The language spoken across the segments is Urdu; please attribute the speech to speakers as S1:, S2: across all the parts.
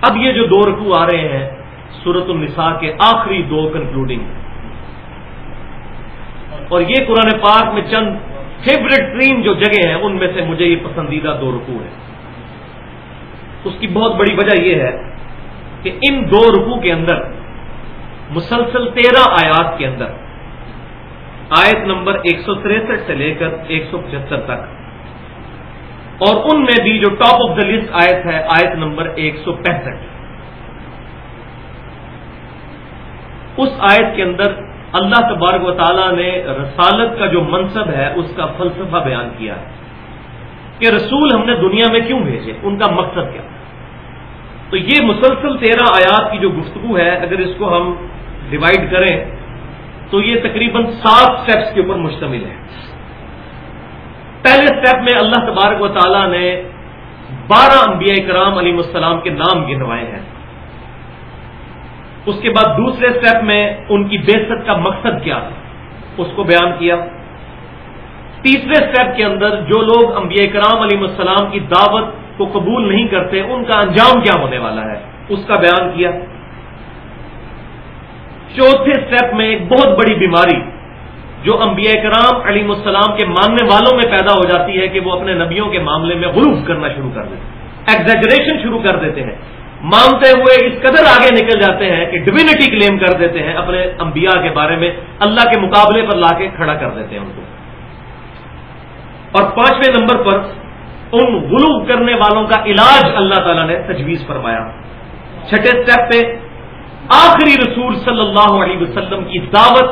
S1: اب یہ جو دو رکوع آ رہے ہیں سورت النساء کے آخری دو کنکلوڈنگ اور یہ قرآن پاک میں چند فیوریٹ ترین جو جگہ ہیں، ان میں سے مجھے یہ پسندیدہ دو رکوع ہے اس کی بہت بڑی وجہ یہ ہے کہ ان دو رکوع کے اندر، مسلسل تیرہ آیات کے اندر، آیت نمبر ایک سو تریسٹھ سے لے کر ایک سو پچہتر تک اور ان میں بھی جو ٹاپ آف دا لسٹ آیت ہے، آیت نمبر ایک سو پینسٹھ۔ اس آیت کے اندر اللہ تبارک و تعالیٰ نے رسالت کا جو منصب ہے، اس کا فلسفہ بیان کیا ہے کہ رسول ہم نے دنیا میں کیوں بھیجے؟ ان کا مقصد کیا؟ تو یہ مسلسل تیرہ آیات کی جو گفتگو ہے، اگر اس کو ہم ڈیوائڈ کریں، تو یہ تقریباً سات سٹیپس کے اوپر مشتمل ہے۔ پہلے سٹیپ میں اللہ تبارک و تعالیٰ نے بارہ انبیاء کرام علی السلام کے نام گنوائے ہیں۔ اس کے بعد دوسرے سٹیپ میں ان کی بےست کا مقصد کیا اس کو بیان کیا۔ تیسرے سٹیپ کے اندر جو لوگ انبیاء کرام علی السلام کی دعوت کو قبول نہیں کرتے، ان کا انجام کیا ہونے والا ہے؟ اس کا بیان کیا۔ چوتھے سٹیپ میں ایک بہت بڑی بیماری جو انبیاء کرام علیم السلام کے ماننے والوں میں پیدا ہو جاتی ہے کہ وہ اپنے نبیوں کے معاملے میں غلوف کرنا شروع کر دیتے ہیں ایگزیجریشن شروع کر دیتے ہیں۔ مانتے ہوئے اس قدر آگے نکل جاتے ہیں کہ ڈوینٹی کلیم کر دیتے ہیں اپنے انبیاء کے بارے میں، اللہ کے مقابلے پر لا کے کھڑا کر دیتے ہیں ان کو۔ اور پانچویں نمبر پر ان غلوف کرنے والوں کا علاج اللہ تعالیٰ نے تجویز فرمایا۔ چھٹے سٹیپ پہ آخری رسول صلی اللہ علیہ وسلم کی دعوت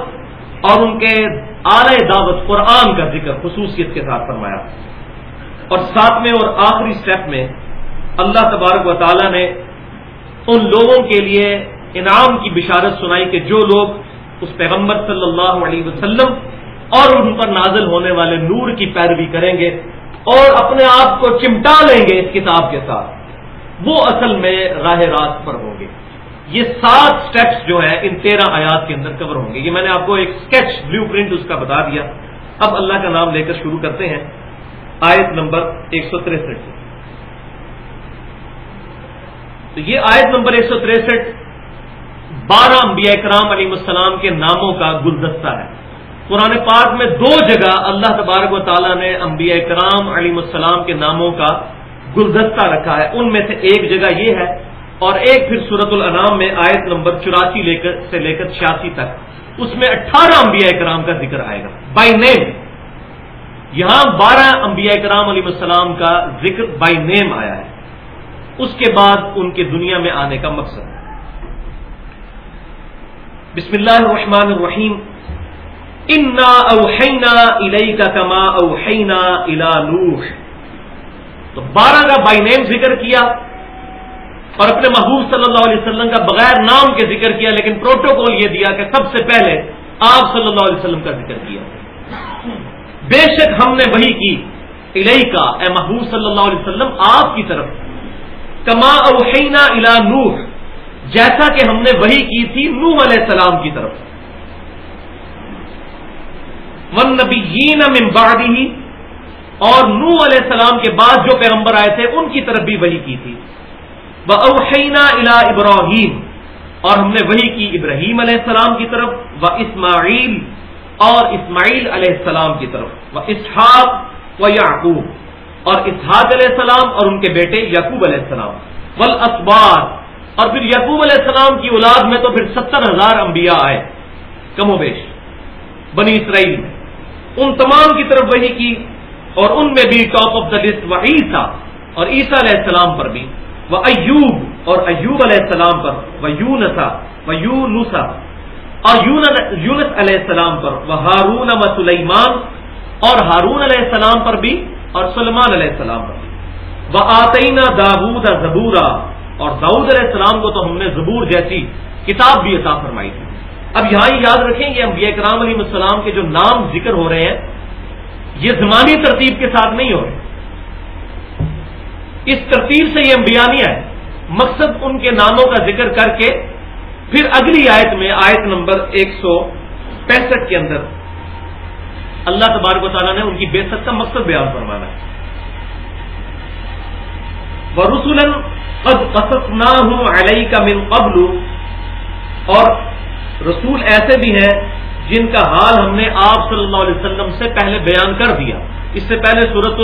S1: اور ان کے اعلی دعوت قرآن کا ذکر خصوصیت کے ساتھ فرمایا۔ اور ساتویں اور آخری سٹیپ میں اللہ تبارک و تعالی نے ان لوگوں کے لیے انعام کی بشارت سنائی کہ جو لوگ اس پیغمبر صلی اللہ علیہ وسلم اور ان پر نازل ہونے والے نور کی پیروی کریں گے اور اپنے آپ کو چمٹا لیں گے اس کتاب کے ساتھ، وہ اصل میں راہ راست پر ہوں گے۔ یہ سات سٹیپس جو ہیں ان تیرہ آیات کے اندر کور ہوں گے۔ یہ میں نے آپ کو ایک اسکیچ بلو پرنٹ اس کا بتا دیا۔ اب اللہ کا نام لے کر شروع کرتے ہیں۔ آیت نمبر ایک سو تریسٹھ سے۔ تو یہ آیت نمبر ایک سو تریسٹھ بارہ انبیاء کرام علیہ السلام کے ناموں کا گلدستہ ہے۔ قرآن پاک میں دو جگہ اللہ تبارک و تعالیٰ نے انبیاء کرام علیہ السلام کے ناموں کا گلدستہ رکھا ہے۔ ان میں سے ایک جگہ یہ ہے اور ایک پھر سورت الانام میں آیت نمبر چوراسی سے لے کر چھیاسی تک، اس میں اٹھارہ انبیاء کرام کا ذکر آئے گا۔ بائی نیم یہاں بارہ انبیاء کرام علیہ السلام کا ذکر بائی نیم آیا ہے۔ اس کے بعد ان کے دنیا میں آنے کا مقصد۔ بسم اللہ الرحمن الرحیم۔ انا اوحینا الیک کما اوحینا الا نوح۔ تو بارہ کا بائی نیم ذکر کیا۔ اور اپنے محبوب صلی اللہ علیہ وسلم کا بغیر نام کے ذکر کیا، لیکن پروٹوکول یہ دیا کہ سب سے پہلے آپ صلی اللہ علیہ وسلم کا ذکر کیا۔ بے شک ہم نے وہی کی۔ الہی کا اے محبوب صلی اللہ علیہ وسلم، آپ کی طرف۔ کما اوحینا الا نوح، جیسا کہ ہم نے وہی کی تھی نوح علیہ السلام کی طرف۔ ون نبی بعدی اور نوح علیہ السلام کے بعد جو پیغمبر آئے تھے، ان کی طرف بھی وہی کی تھی۔ اوحینا الا ابراہیم اور ہم نے وہی کی ابراہیم علیہ السلام کی طرف و اسماعیل اور اسماعیل علیہ السلام کی طرف و اسحاق و یعقوب اور اسحاق علیہ السلام اور ان کے بیٹے یعقوب علیہ السلام۔ ول اور پھر یعقوب علیہ السلام کی اولاد میں تو پھر ستر ہزار انبیاء آئے۔ کم و بیش۔ بنی اسرائیل میں۔ ان تمام کی طرف وہی کی اور ان میں بھی ٹاپ آف دا لسٹ و عیسیٰ اور عیسیٰ علیہ السلام پر بھی۔ وہ ایوب اور ایوب علیہ السلام پر وہ یونسا و یونسا اور یونس علیہ السلام پر وہ ہارون و سلیمان اور ہارون علیہ السلام پر بھی اور سلمان علیہ السلام پر بھی۔ وہ آتئینہ داود زبورا اور داود علیہ السلام کو تو ہم نے زبور جیسی کتاب بھی عطا فرمائی تھی۔ اب یہاں یاد رکھیں گے انبیاء کرام علیہ السلام کے جو نام ذکر ہو رہے ہیں، یہ زمانی ترتیب کے ساتھ نہیں ہو رہے۔ اس ترتیب سے یہ انبیاء نہیں آئے۔ مقصد ان کے ناموں کا ذکر کر کے پھر اگلی آیت میں، آیت نمبر ایک سو پینسٹھ کے اندر اللہ تبارک و تعالیٰ نے ان کی بے کا مقصد بیان فرمانا ہے۔ وہ رسول نہ ہوں علیہ کا من قبل۔ اور رسول ایسے بھی ہیں جن کا حال ہم نے آپ صلی اللہ علیہ وسلم سے پہلے بیان کر دیا۔ اس سے پہلے صورت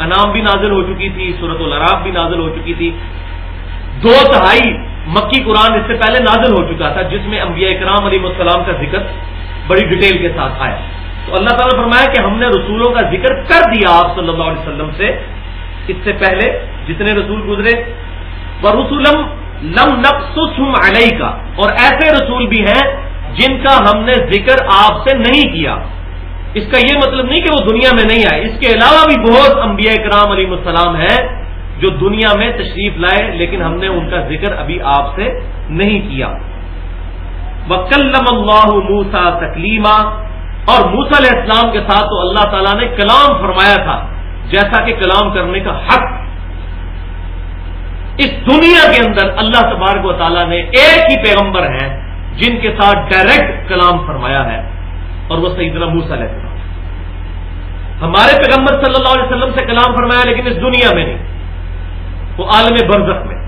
S1: الانام بھی نازل ہو چکی تھی صورت العراف بھی نازل ہو چکی تھی۔ دو تہائی مکی قرآن اس سے پہلے نازل ہو چکا تھا، جس میں انبیاء اکرام علیہ السلام کا ذکر بڑی ڈیٹیل کے ساتھ آیا۔ تو اللہ تعالیٰ نے فرمایا کہ ہم نے رسولوں کا ذکر کر دیا آپ صلی اللہ علیہ وسلم سے۔ اس سے پہلے جتنے رسول گزرے۔ وہ رسولم لم نقصم علیہ کا اور ایسے رسول بھی ہیں جن کا ہم نے ذکر آپ سے نہیں کیا۔ اس کا یہ مطلب نہیں کہ وہ دنیا میں نہیں آئے، اس کے علاوہ بھی بہت انبیاء کرام علیہ السلام ہیں جو دنیا میں تشریف لائے، لیکن ہم نے ان کا ذکر ابھی آپ سے نہیں کیا۔ وکلم اللہ موسا تکلیما اور موسا علیہ السلام کے ساتھ تو اللہ تعالیٰ نے کلام فرمایا تھا، جیسا کہ کلام کرنے کا حق۔ اس دنیا کے اندر اللہ تبارک و تعالیٰ نے ایک ہی پیغمبر ہیں، جن کے ساتھ ڈائریکٹ کلام فرمایا ہے۔ اور وہ سیدنا موسا علیہ السلام۔ ہمارے پیغمبر صلی اللہ علیہ وسلم سے کلام فرمایا، لیکن اس دنیا میں نہیں، وہ عالم برزخ میں،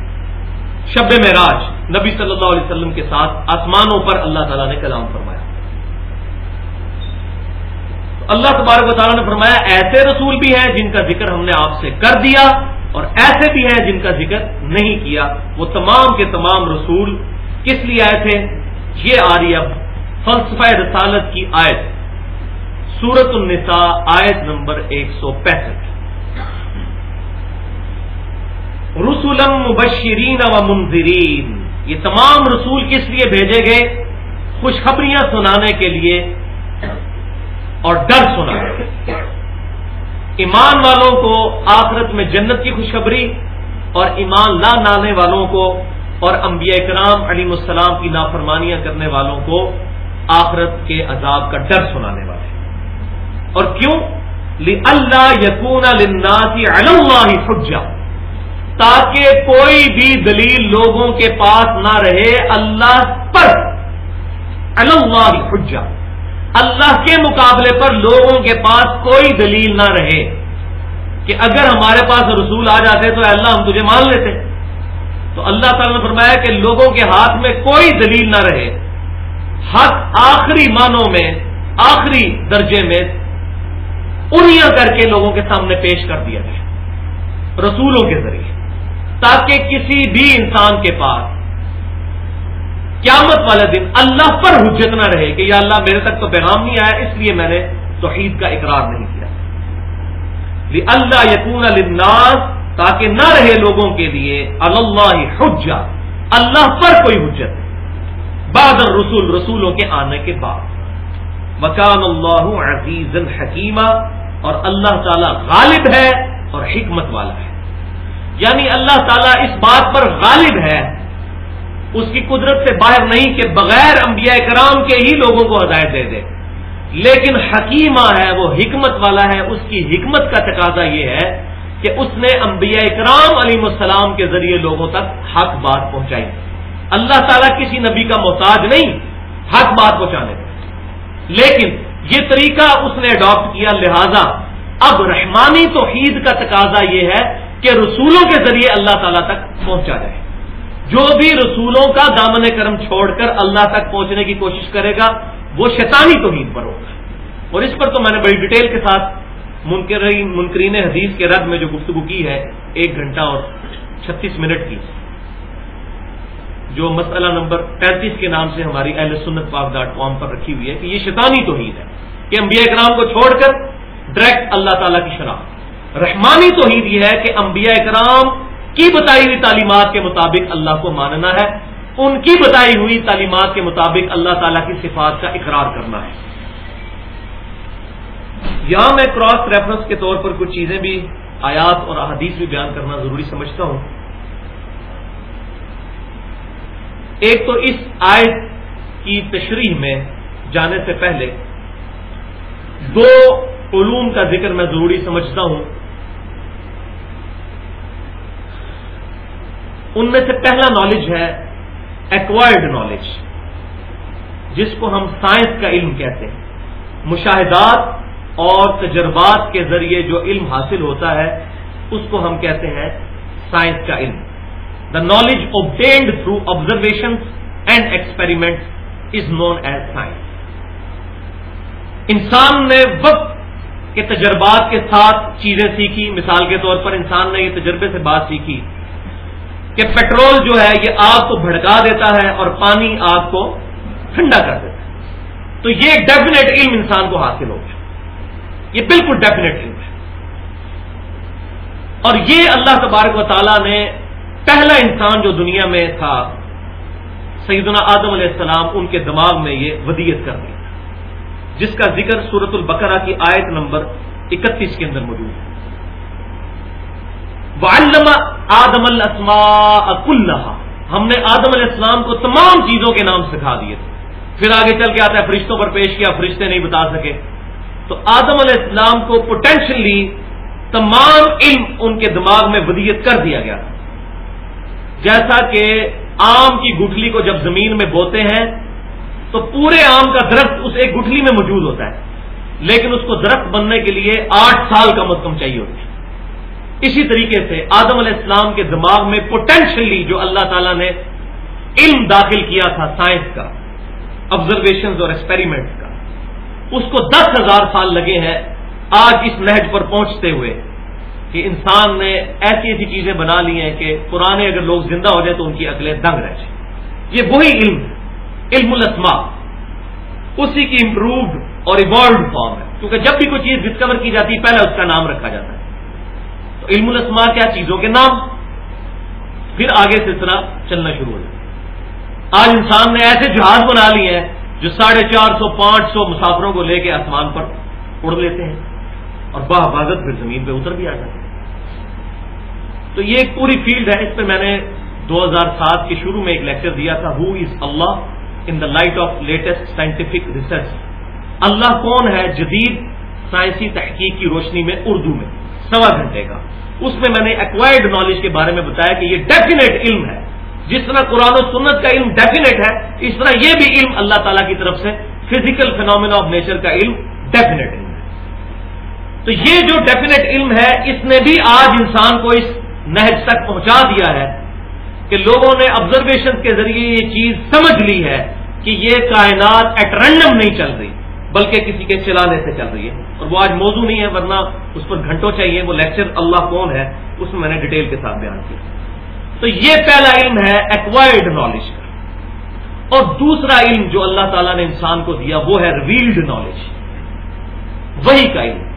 S1: شب میں راج نبی صلی اللہ علیہ وسلم کے ساتھ آسمانوں پر اللہ تعالیٰ نے کلام فرمایا۔ اللہ تبارک و تعالیٰ نے فرمایا، ایسے رسول بھی ہیں جن کا ذکر ہم نے آپ سے کر دیا اور ایسے بھی ہیں جن کا ذکر نہیں کیا۔ وہ تمام کے تمام رسول کس لیے آئے تھے؟ یہ آ رہی اب فلسفہ رسالت کی آیت سورت النساء آیت نمبر ایک سو پینسٹھ. رسولم مبشرین و منظرین یہ تمام رسول کس لیے بھیجے گئے؟ خوشخبریاں سنانے کے لیے اور ڈر سنانے ایمان والوں کو آخرت میں جنت کی خوشخبری اور ایمان لا لانے والوں کو اور انبیاء کرام علیم السلام کی نافرمانیاں کرنے والوں کو آخرت کے عذاب کا ڈر سنانے والے اور کیوں؟ اللہ یقون اللہ حجا تاکہ کوئی بھی دلیل لوگوں کے پاس نہ رہے اللہ پر۔ اللہ حجا اللہ کے مقابلے پر لوگوں کے پاس کوئی دلیل نہ رہے۔ کہ اگر ہمارے پاس رسول آ جاتے تو اللہ ہم تجھے مان لیتے۔ تو اللہ تعالیٰ نے فرمایا کہ لوگوں کے ہاتھ میں کوئی دلیل نہ رہے۔ حق آخری معنوں میں، آخری درجے میں انیاں کر کے لوگوں کے سامنے پیش کر دیا جائے رسولوں کے ذریعے، تاکہ کسی بھی انسان کے پاس قیامت والے دن اللہ پر حجت نہ رہے کہ یا اللہ میرے تک تو پیغام نہیں آیا، اس لیے میں نے توحید کا اقرار نہیں کیا۔ اللہ یقون الناس تاکہ نہ رہے لوگوں کے لیے اللہ حجا اللہ پر کوئی حجت بعد رسول رسولوں کے آنے کے بعد. مکان اللہ عزیز حکیمہ اور اللہ تعالی غالب ہے اور حکمت والا ہے. یعنی اللہ تعالیٰ اس بات پر غالب ہے، اس کی قدرت سے باہر نہیں کہ بغیر انبیاء کرام کے ہی لوگوں کو ہدایت دے دے. لیکن حکیمہ ہے، وہ حکمت والا ہے، اس کی حکمت کا تقاضا یہ ہے کہ اس نے انبیاء اکرام علیم السلام کے ذریعے لوگوں تک حق بات پہنچائی. اللہ تعالیٰ کسی نبی کا محتاج نہیں، حق بات پہنچانے میں۔ لیکن یہ طریقہ اس نے اڈاپٹ کیا، لہذا اب رحمانی توحید کا تقاضا یہ ہے کہ رسولوں کے ذریعے اللہ تعالیٰ تک پہنچا جائے۔ جو بھی رسولوں کا دامن کرم چھوڑ کر اللہ تک پہنچنے کی کوشش کرے گا، وہ شیطانی توحید پر ہوگا۔ اور اس پر تو میں نے بڑی ڈیٹیل کے ساتھ منکرین حدیث کے رد میں جو گفتگو کی ہے، ایک گھنٹہ اور چھتیس منٹ کی۔ جو مسئلہ نمبر پینتیس کے نام سے ہماری اہل سنت پاک ڈاٹ کام پر رکھی ہوئی ہے کہ یہ شیطانی توحید ہے کہ انبیاء اکرام کو چھوڑ کر ڈائریکٹ اللہ تعالیٰ کی شناخت۔ رحمانی توحید یہ ہے کہ انبیاء اکرام کی بتائی ہوئی تعلیمات کے مطابق اللہ کو ماننا ہے، ان کی بتائی ہوئی تعلیمات کے مطابق اللہ تعالیٰ کی صفات کا اقرار کرنا ہے۔ یہاں میں کراس ریفرنس کے طور پر کچھ چیزیں بھی، آیات اور احادیث بھی بیان کرنا ضروری سمجھتا ہوں۔ ایک تو اس آیت کی تشریح میں جانے سے پہلے دو علوم کا ذکر میں ضروری سمجھتا ہوں۔ ان میں سے پہلا نالج ہے ایکوائرڈ نالج جس کو ہم سائنس کا علم کہتے ہیں۔ مشاہدات اور تجربات کے ذریعے جو علم حاصل ہوتا ہے، اس کو ہم کہتے ہیں سائنس کا علم۔ The knowledge obtained through observation and experiment is known as science انسان نے وقت کے تجربات کے ساتھ چیزیں سیکھی، مثال کے طور پر انسان نے یہ تجربے سے بات سیکھی کہ پیٹرول جو ہے، یہ آگ کو بھڑکا دیتا ہے اور پانی آگ کو ٹھنڈا کر دیتا ہے۔ تو یہ ڈیفینیٹ علم انسان کو حاصل ہو گیا۔ یہ بالکل ڈیفینیٹ علم ہے۔ اور یہ اللہ تبارک و تعالیٰ نے پہلا انسان جو دنیا میں تھا، سیدنا آدم علیہ السلام، ان کے دماغ میں یہ ودیت کر دی۔ جس کا ذکر سورت البقرہ کی آیت نمبر اکتیس کے اندر موجود ہے۔ آدم السما ہم نے آدم علیہ السلام کو تمام چیزوں کے نام سکھا دیے تھے۔ پھر آگے چل کے آتا ہے، فرشتوں پر پیش کیا، فرشتے نہیں بتا سکے۔ تو آدم علیہ السلام کو پوٹینشلی تمام علم ان کے دماغ میں ودیت کر دیا گیا۔ تھا جیسا کہ آم کی گٹھلی کو جب زمین میں بوتے ہیں، تو پورے آم کا درخت اس ایک گٹھلی میں موجود ہوتا ہے۔ لیکن اس کو درخت بننے کے لیے آٹھ سال کم از کم چاہیے ہوتی ہے۔ اسی طریقے سے آدم علیہ السلام کے دماغ میں پوٹینشلی جو اللہ تعالیٰ نے علم داخل کیا تھا سائنس کا آبزرویشن اور ایکسپیریمنٹ کا، اس کو دس ہزار سال لگے ہیں آج اس نہج پر پہنچتے ہوئے۔ کہ انسان نے ایسی ایسی چیزیں بنا لی ہیں کہ پرانے اگر لوگ زندہ ہو جائیں تو ان کی عقلیں دنگ رہ جائیں۔ یہ وہی علم ہے، علم الاسماء اسی کی امپرووڈ اور ایوالوڈ فارم ہے۔ کیونکہ جب بھی کوئی چیز ڈسکور کی جاتی ہے، پہلے اس کا نام رکھا جاتا ہے۔ تو علم الاسماء کیا چیزوں کے نام؟ پھر آگے سلسلہ چلنا شروع ہو جائے آج انسان نے ایسے جہاز بنا لیے ہیں جو ساڑھے چار سو، پانچ سو مسافروں کو لے کے آسمان پر اڑ لیتے ہیں اور بحفاظت پھر زمین پہ اتر بھی آ جاتے ہیں تو یہ ایک پوری فیلڈ ہے، اس پہ میں نے دو ہزار سات کے شروع میں ایک لیکچر دیا تھا who is Allah in the light of latest scientific research اللہ کون ہے جدید سائنسی تحقیق کی روشنی میں اردو میں؟ سوا گھنٹے کا۔ اس میں میں نے ایکوائرڈ نالج کے بارے میں بتایا کہ یہ ڈیفینیٹ علم ہے۔ جس طرح قرآن و سنت کا علم ڈیفینیٹ ہے، اس طرح یہ بھی علم اللہ تعالیٰ کی طرف سے فزیکل فینومینا آف نیچر کا علم ڈیفینیٹ علم ہے۔ تو یہ جو ڈیفینیٹ علم ہے، اس نے بھی آج انسان کو اس نہج تک پہنچا دیا ہے کہ لوگوں نے آبزرویشن کے ذریعے یہ چیز سمجھ لی ہے کہ یہ کائنات ایٹ رینڈم نہیں چل رہی، بلکہ کسی کے چلانے سے چل رہی ہے۔ اور وہ آج موضوع نہیں ہے، ورنہ اس پر گھنٹوں چاہیے، وہ لیکچر اللہ کون ہے، اس میں میں نے ڈیٹیل کے ساتھ بیان کیا۔ تو یہ پہلا علم ہے ایکوائرڈ نالج کا۔ اور دوسرا علم جو اللہ تعالیٰ نے انسان کو دیا، وہ ہے ریویلڈ نالج وہی کا علم۔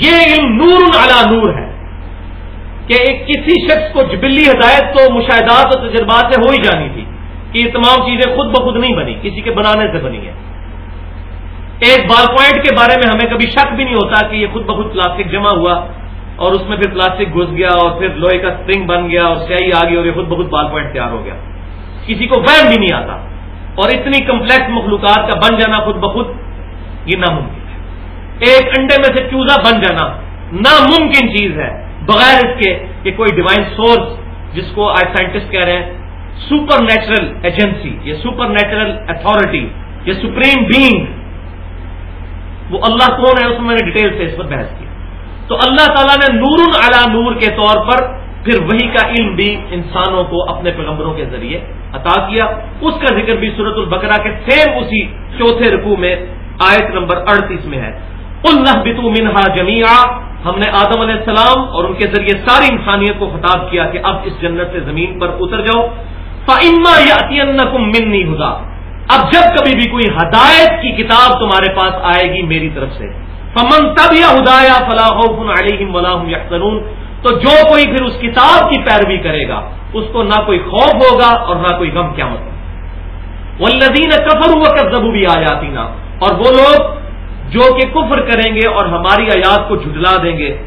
S1: یہ علم نور علا نور ہے کہ ایک کسی شخص کو جبلی ہدایت تو مشاہدات اور تجربات سے ہو ہی جانی تھی کہ یہ تمام چیزیں خود بخود نہیں بنی، کسی کے بنانے سے بنی ہے ایک بال پوائنٹ کے بارے میں ہمیں کبھی شک بھی نہیں ہوتا کہ یہ خود بخود پلاسٹک جمع ہوا اور اس میں پھر پلاسٹک گھس گیا اور پھر لوہے کا اسپرنگ بن گیا اور سیاہی آ گئی اور یہ خود بخود بال پوائنٹ تیار ہو گیا۔ کسی کو وہم بھی نہیں آتا اور اتنی کمپلیکس مخلوقات کا بن جانا خود بخود یہ ناممکن ایک انڈے میں سے چوزا بن جانا ناممکن چیز ہے۔ بغیر اس کے کہ کوئی ڈیوائن سورس جس کو آج سائنٹسٹ کہہ رہے ہیں سپر نیچرل ایجنسی یا سپر نیچرل اتارٹی یا سپریم بینگ وہ اللہ کون ہے؟ اس میں میں نے ڈیٹیل سے اس پر بحث کیا تو اللہ تعالیٰ نے نور اعلی نور کے طور پر پھر وہی کا علم بھی انسانوں کو اپنے پیغمبروں کے ذریعے عطا کیا۔ اس کا ذکر بھی صورت البقرہ کے سیم اسی چوتھے رقو میں آیت نمبر اڑتیس میں ہے۔ اللہ بتو منہا جمیا ہم نے آدم علیہ السلام اور ان کے ذریعے ساری انسانیت کو خطاب کیا کہ اب اس جنت سے زمین پر اتر جاؤ۔ فعما یا من نہیں ہوگا اب جب کبھی بھی کوئی ہدایت کی کتاب تمہارے پاس آئے گی میری طرف سے۔ فمن تب یا ہدایا فلاح علیہم ولاحم تو جو کوئی پھر اس کتاب کی پیروی کرے گا، اس کو نہ کوئی خوف ہوگا اور نہ کوئی غم کیا مطلب وہ لدین کفر ہوا کب بھی آ جاتی نا اور وہ لوگ جو کہ کفر کریں گے اور ہماری آیات کو جھجلا دیں گے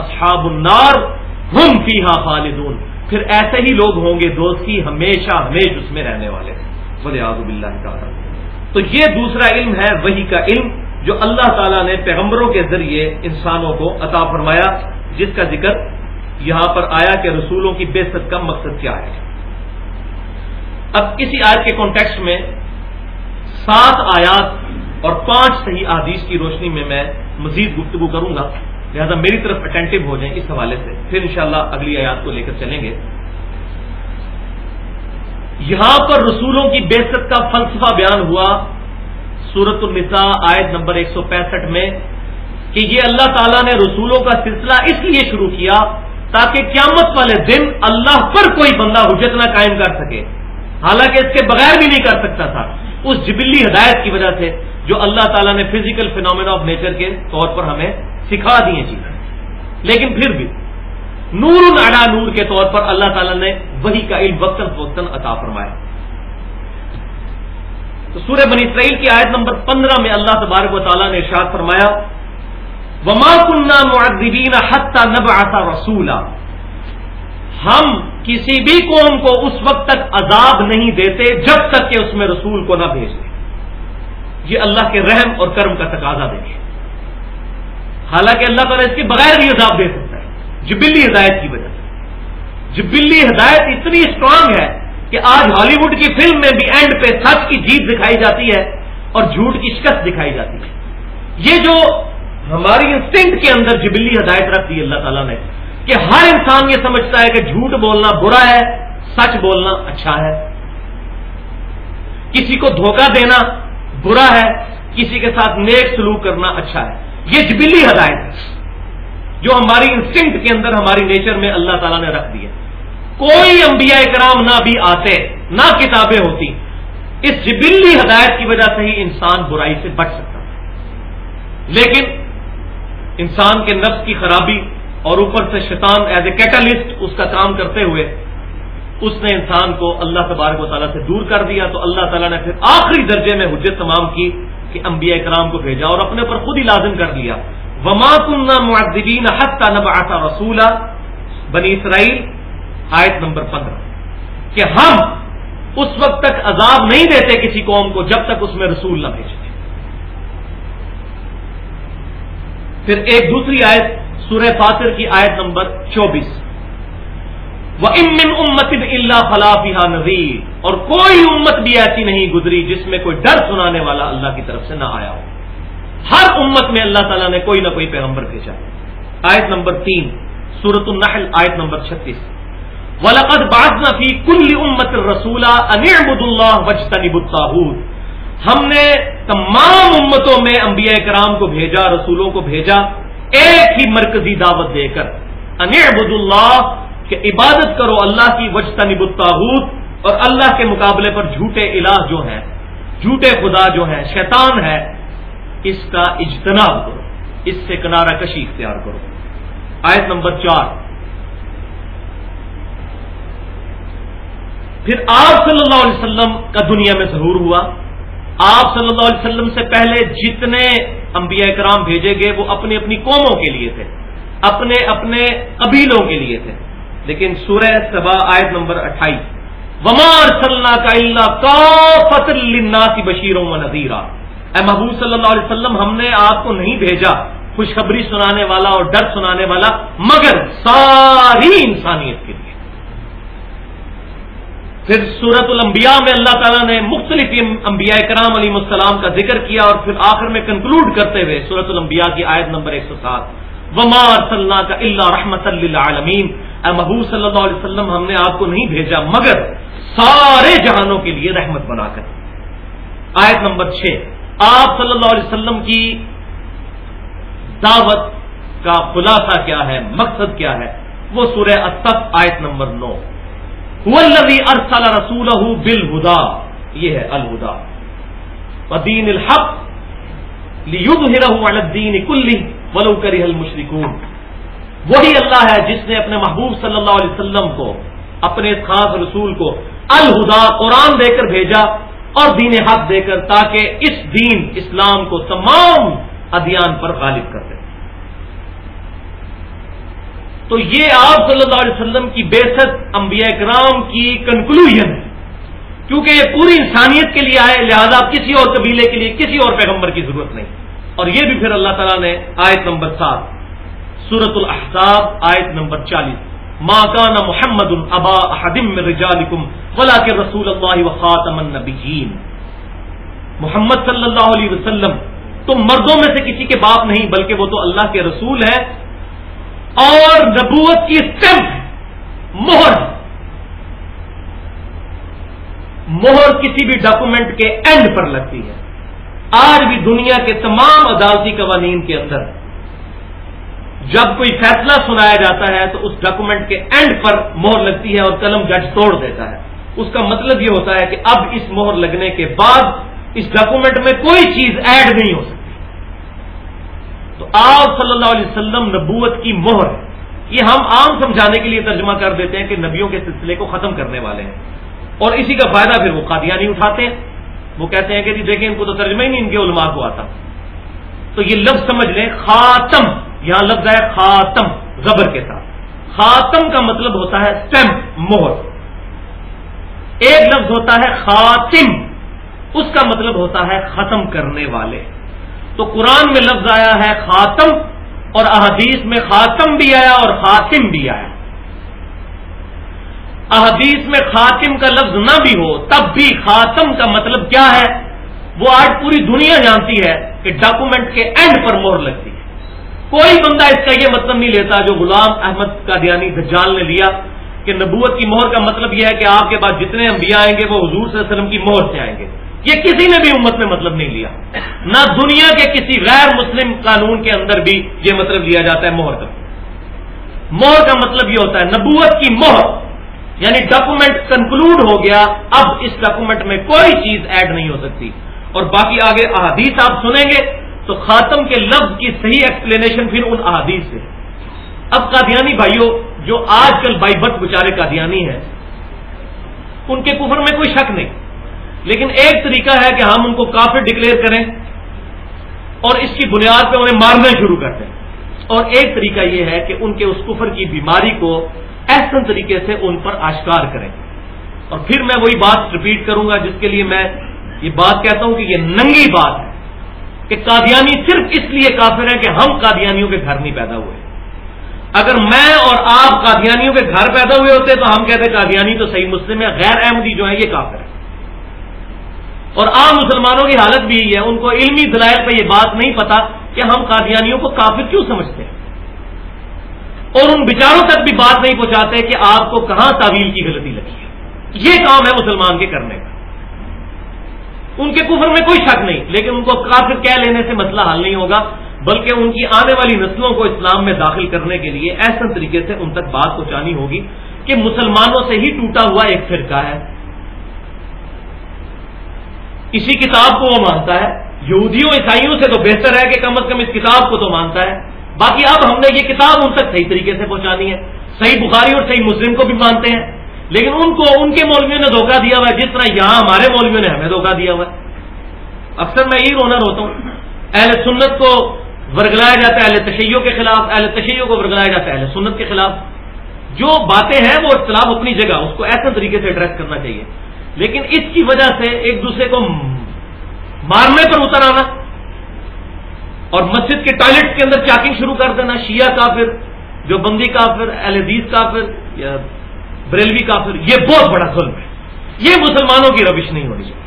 S1: اصحاب النار ہم فیہا خالدون۔ پھر ایسے ہی لوگ ہوں گے دوستی ہمیشہ ہمیش اس میں رہنے والے۔ بولے آب اللہ تعالیٰ۔ تو یہ دوسرا علم ہے، وہی کا علم جو اللہ تعالیٰ نے پیغمبروں کے ذریعے انسانوں کو عطا فرمایا، جس کا ذکر یہاں پر آیا کہ رسولوں کی بے ست کا مقصد کیا ہے۔ اب اسی آیت کے کانٹیکس میں سات آیات اور پانچ صحیح حدیث کی روشنی میں میں مزید گفتگو کروں گا۔ لہذا میری طرف اٹینٹو ہو جائیں اس حوالے سے۔ پھر انشاءاللہ اگلی آیات کو لے کر چلیں گے۔ یہاں پر رسولوں کی بےست کا فلسفہ بیان ہوا۔ سورت النساء آیت نمبر ایک سو پینسٹھ میں کہ یہ اللہ تعالیٰ نے رسولوں کا سلسلہ اس لیے شروع کیا تاکہ قیامت والے دن اللہ پر کوئی بندہ حجت نہ قائم کر سکے۔ حالانکہ اس کے بغیر بھی نہیں کر سکتا تھا۔ اس جبلی ہدایت کی وجہ سے جو اللہ تعالیٰ نے فزیکل فینومینا آف نیچر کے طور پر ہمیں سکھا دیے چیزیں جی۔ لیکن پھر بھی نور الا نور کے طور پر اللہ تعالیٰ نے وہی کا علم وقتاً فوقتاً عطا فرمایا۔ تو سورہ بنی اسرائیل کی آیت نمبر پندرہ میں اللہ تبارک و تعالیٰ نے ارشاد فرمایا، وما کنہ حتہ نب آتا رسولا۔ ہم کسی بھی قوم کو اس وقت تک عذاب نہیں دیتے جب تک کہ اس میں رسول کو نہ بھیج دیں۔ یہ اللہ کے رحم اور کرم کا تقاضا دیکھیں حالانکہ اللہ تعالیٰ اس کے بغیر بھی عذاب دے سکتا ہے۔ جبلی ہدایت کی وجہ سے۔ جبلی ہدایت اتنی اسٹرانگ ہے کہ آج ہالی ووڈ کی فلم میں بھی اینڈ پہ سچ کی جیت دکھائی جاتی ہے اور جھوٹ کی شکست دکھائی جاتی ہے۔ یہ جو ہماری انسٹنگ کے اندر جبلی ہدایت رکھ دی اللہ تعالیٰ نے کہ ہر انسان یہ سمجھتا ہے کہ جھوٹ بولنا برا ہے، سچ بولنا اچھا ہے۔ کسی کو دھوکہ دینا برا ہے، کسی کے ساتھ نیک سلوک کرنا اچھا ہے۔ یہ جبلی ہدایت ہے۔ جو ہماری انسٹنکٹ کے اندر، ہماری نیچر میں اللہ تعالیٰ نے رکھ دی ہے۔ کوئی انبیاء کرام نہ بھی آتے، نہ کتابیں ہوتی۔ اس جبلی ہدایت کی وجہ سے ہی انسان برائی سے بچ سکتا ہے۔ لیکن انسان کے نفس کی خرابی اور اوپر سے شیطان ایز اے کیٹالسٹ اس کا کام کرتے ہوئے اس نے انسان کو اللہ تبارک و تعالیٰ سے دور کر دیا تو اللہ تعالیٰ نے پھر آخری درجے میں حجت تمام کی کہ انبیاء کرام کو بھیجا اور اپنے اوپر خود ہی لازم کر لیا۔ وما کنہ معدبین حتہ نب آتا رسولہ بنی اسرائیل، آیت نمبر پندرہ۔ کہ ہم اس وقت تک عذاب نہیں دیتے کسی قوم کو جب تک اس میں رسول نہ بھیجتے پھر ایک دوسری آیت، سورہ فاطر کی آیت نمبر چوبیس۔ وہ امن امت اللہ فلاح نذیر اور کوئی امت بھی ایسی نہیں گزری جس میں کوئی ڈر سنانے والا اللہ کی طرف سے نہ آیا ہو۔ ہر امت میں اللہ تعالیٰ نے کوئی نہ کوئی پیغمبر بھیجا آیت نمبر تین سورت النحل، آیت نمبر چھتیس۔ ولقد باز نفی کل امت رسولہ انعبد اللہ وجتنب الطاحود ہم نے تمام امتوں میں انبیاء کرام کو بھیجا، رسولوں کو بھیجا، ایک ہی مرکزی دعوت دے کر۔ انعبد اللہ کہ عبادت کرو اللہ کی وجتا نب اور اللہ کے مقابلے پر جھوٹے الہ جو ہیں، جھوٹے خدا جو ہیں، شیطان ہے، اس کا اجتناب کرو، اس سے کنارہ کشی اختیار کرو۔ آیت نمبر چار۔ پھر آپ صلی اللہ علیہ وسلم کا دنیا میں ظہور ہوا۔ آپ صلی اللہ علیہ وسلم سے پہلے جتنے انبیاء کرام بھیجے گئے، وہ اپنی اپنی قوموں کے لیے تھے، اپنے اپنے قبیلوں کے لیے تھے۔ لیکن سورہ سبا آیت نمبر اٹھائیس ومار صلی کا اللہ کا فصل بشیروں و نذیرہ اے محبوب صلی اللہ علیہ وسلم، ہم نے آپ کو نہیں بھیجا خوشخبری سنانے والا اور ڈر سنانے والا، مگر ساری انسانیت کے لیے۔ پھر سورت الانبیاء میں اللہ تعالیٰ نے مختلف انبیاء کرام علیہ السلام کا ذکر کیا اور پھر آخر میں کنکلوڈ کرتے ہوئے سورت الانبیاء کی آیت نمبر ایک سو سات. ومار صلی کا اللہ رحمت اللہ اے محبوب صلی اللہ علیہ وسلم، ہم نے آپ کو نہیں بھیجا، مگر سارے جہانوں کے لیے رحمت بنا کر۔ آیت نمبر چھ۔ آپ صلی اللہ علیہ وسلم کی دعوت کا خلاصہ کیا ہے، مقصد کیا ہے؟ وہ سورہ اسف آیت نمبر نو۔ ارسل رسول بل ہدا یہ ہے الہدا۔ دین الحق الدین کلی ولو کری المشرکون وہی اللہ ہے جس نے اپنے محبوب صلی اللہ علیہ وسلم کو، اپنے خاص رسول کو الہدا قرآن دے کر بھیجا اور دین حق دے کر، تاکہ اس دین اسلام کو تمام ادیان پر غالب کر دے۔ تو یہ آپ صلی اللہ علیہ وسلم کی بےسط انبیاء کرام کی کنکلوژ ہے۔ کیونکہ یہ پوری انسانیت کے لیے آئے، لہذا کسی اور قبیلے کے لیے، کسی اور پیغمبر کی ضرورت نہیں۔ اور یہ بھی پھر اللہ تعالیٰ نے آیت نمبر سات سورت الحساب آیت نمبر چالیس۔ ماں کان محمد البا حدم رجالکم ولا کے رسول اللہ وخاتم النبیین محمد صلی اللہ علیہ وسلم تم مردوں میں سے کسی کے باپ نہیں، بلکہ وہ تو اللہ کے رسول ہے اور نبوت کی اسٹمپ مہر مہر کسی بھی ڈاکومنٹ کے اینڈ پر لگتی ہے۔ آج بھی دنیا کے تمام عدالتی قوانین کے اندر جب کوئی فیصلہ سنایا جاتا ہے تو اس ڈاکومنٹ کے اینڈ پر مہر لگتی ہے اور قلم جج توڑ دیتا ہے۔ اس کا مطلب یہ ہوتا ہے کہ اب اس مہر لگنے کے بعد اس ڈاکومنٹ میں کوئی چیز ایڈ نہیں ہو سکتی۔ تو آپ صلی اللہ علیہ وسلم نبوت کی مہر، یہ ہم عام سمجھانے کے لیے ترجمہ کر دیتے ہیں کہ نبیوں کے سلسلے کو ختم کرنے والے ہیں۔ اور اسی کا فائدہ پھر وہ قادیانی اٹھاتے ہیں۔ وہ کہتے ہیں کہ جی دیکھیں، ان کو تو ترجمہ ہی نہیں، ان کے علماء کو آتا۔ تو یہ لفظ سمجھ لیں، خاتم یہاں لفظ ہے خاتم، زبر کے ساتھ۔ خاتم کا مطلب ہوتا ہے اسٹمپ مہر۔ ایک لفظ ہوتا ہے خاتم، اس کا مطلب ہوتا ہے ختم کرنے والے۔ تو قرآن میں لفظ آیا ہے خاتم، اور احادیث میں خاتم بھی آیا اور خاتم بھی آیا۔ احادیث میں خاتم کا لفظ نہ بھی ہو، تب بھی خاتم کا مطلب کیا ہے؟ وہ آج پوری دنیا جانتی ہے کہ ڈاکومنٹ کے اینڈ پر مور لگتی ہے۔ کوئی بندہ اس کا یہ مطلب نہیں لیتا جو غلام احمد قادیانی دجال نے لیا کہ نبوت کی مہر کا مطلب یہ ہے کہ آپ کے پاس جتنے انبیاء آئیں گے وہ حضور صلی اللہ علیہ وسلم کی مہر سے آئیں گے۔ یہ کسی نے بھی امت میں مطلب نہیں لیا۔ نہ دنیا کے کسی غیر مسلم قانون کے اندر بھی یہ مطلب لیا جاتا ہے مہر کا۔ مہر کا مطلب یہ ہوتا ہے نبوت کی مہر۔ یعنی ڈاکومنٹ کنکلوڈ ہو گیا، اب اس ڈاکومنٹ میں کوئی چیز ایڈ نہیں ہو سکتی۔ اور باقی آگے احادیث آپ سنیں گے، تو خاتم کے لفظ کی صحیح ایکسپلینیشن پھر ان احادیث سے۔ اب قادیانی بھائیوں جو آج کل بائی بت بچارے قادیانی ہیں، ان کے کفر میں کوئی شک نہیں۔ لیکن ایک طریقہ ہے کہ ہم ان کو کافر ڈکلیئر کریں اور اس کی بنیاد پہ انہیں مارنا شروع کر دیں۔ اور ایک طریقہ یہ ہے کہ ان کے اس کفر کی بیماری کو احسن طریقے سے ان پر آشکار کریں۔ اور پھر میں وہی بات رپیٹ کروں گا جس کے لیے میں یہ بات کہتا ہوں کہ یہ ننگی بات ہے کہ قادیانی صرف اس لیے کافر ہیں کہ ہم قادیانیوں کے گھر نہیں پیدا ہوئے۔ اگر میں اور آپ قادیانیوں کے گھر پیدا ہوئے ہوتے تو ہم کہتے قادیانی تو صحیح مسلم ہے، غیر احمدی جو ہے یہ کافر ہے اور عام مسلمانوں کی حالت بھی یہی ہے، ان کو علمی دلائل پہ یہ بات نہیں پتا کہ ہم قادیانیوں کو کافر کیوں سمجھتے ہیں۔ اور ان بچاروں تک بھی بات نہیں پہنچاتے کہ آپ کو کہاں تعویل کی غلطی لگی ہے۔ یہ کام ہے مسلمان کے کرنے کا۔ ان کے کفر میں کوئی شک نہیں، لیکن ان کو کافر کہہ لینے سے مسئلہ حل نہیں ہوگا، بلکہ ان کی آنے والی نسلوں کو اسلام میں داخل کرنے کے لیے ایسا طریقے سے ان تک بات پہنچانی ہوگی کہ مسلمانوں سے ہی ٹوٹا ہوا ایک فرقہ ہے۔ اسی کتاب کو وہ مانتا ہے، یہودیوں، عیسائیوں سے تو بہتر ہے کہ کم از کم اس کتاب کو تو مانتا ہے۔ باقی اب ہم نے یہ کتاب ان تک صحیح طریقے سے پہنچانی ہے۔ صحیح بخاری اور صحیح مسلم کو بھی مانتے ہیں۔ لیکن ان کو، ان کے مولویوں نے دھوکہ دیا ہوا ہے۔ جس طرح یہاں ہمارے مولویوں نے ہمیں دھوکہ دیا ہوا ہے۔ اکثر میں یہی رونا روتا ہوں۔ اہل سنت کو ورگلایا جاتا ہے، اہل تشیعوں کے خلاف، اہل تشیعوں کو ورگلایا جاتا ہے، اہل سنت کے خلاف۔ جو باتیں ہیں وہ اختلاف اپنی جگہ، اس کو ایسے طریقے سے ایڈریس کرنا چاہیے۔ لیکن اس کی وجہ سے ایک دوسرے کو مارنے پر اتر آنا۔ اور مسجد کے ٹوائلٹ کے اندر چاکنگ شروع کر دینا، شیعہ کافر، جو بندی کافر، اہل حدیث کافر، یا بریلوی کافر، یہ بہت بڑا ظلم ہے۔ یہ مسلمانوں کی روش نہیں ہونی چاہیے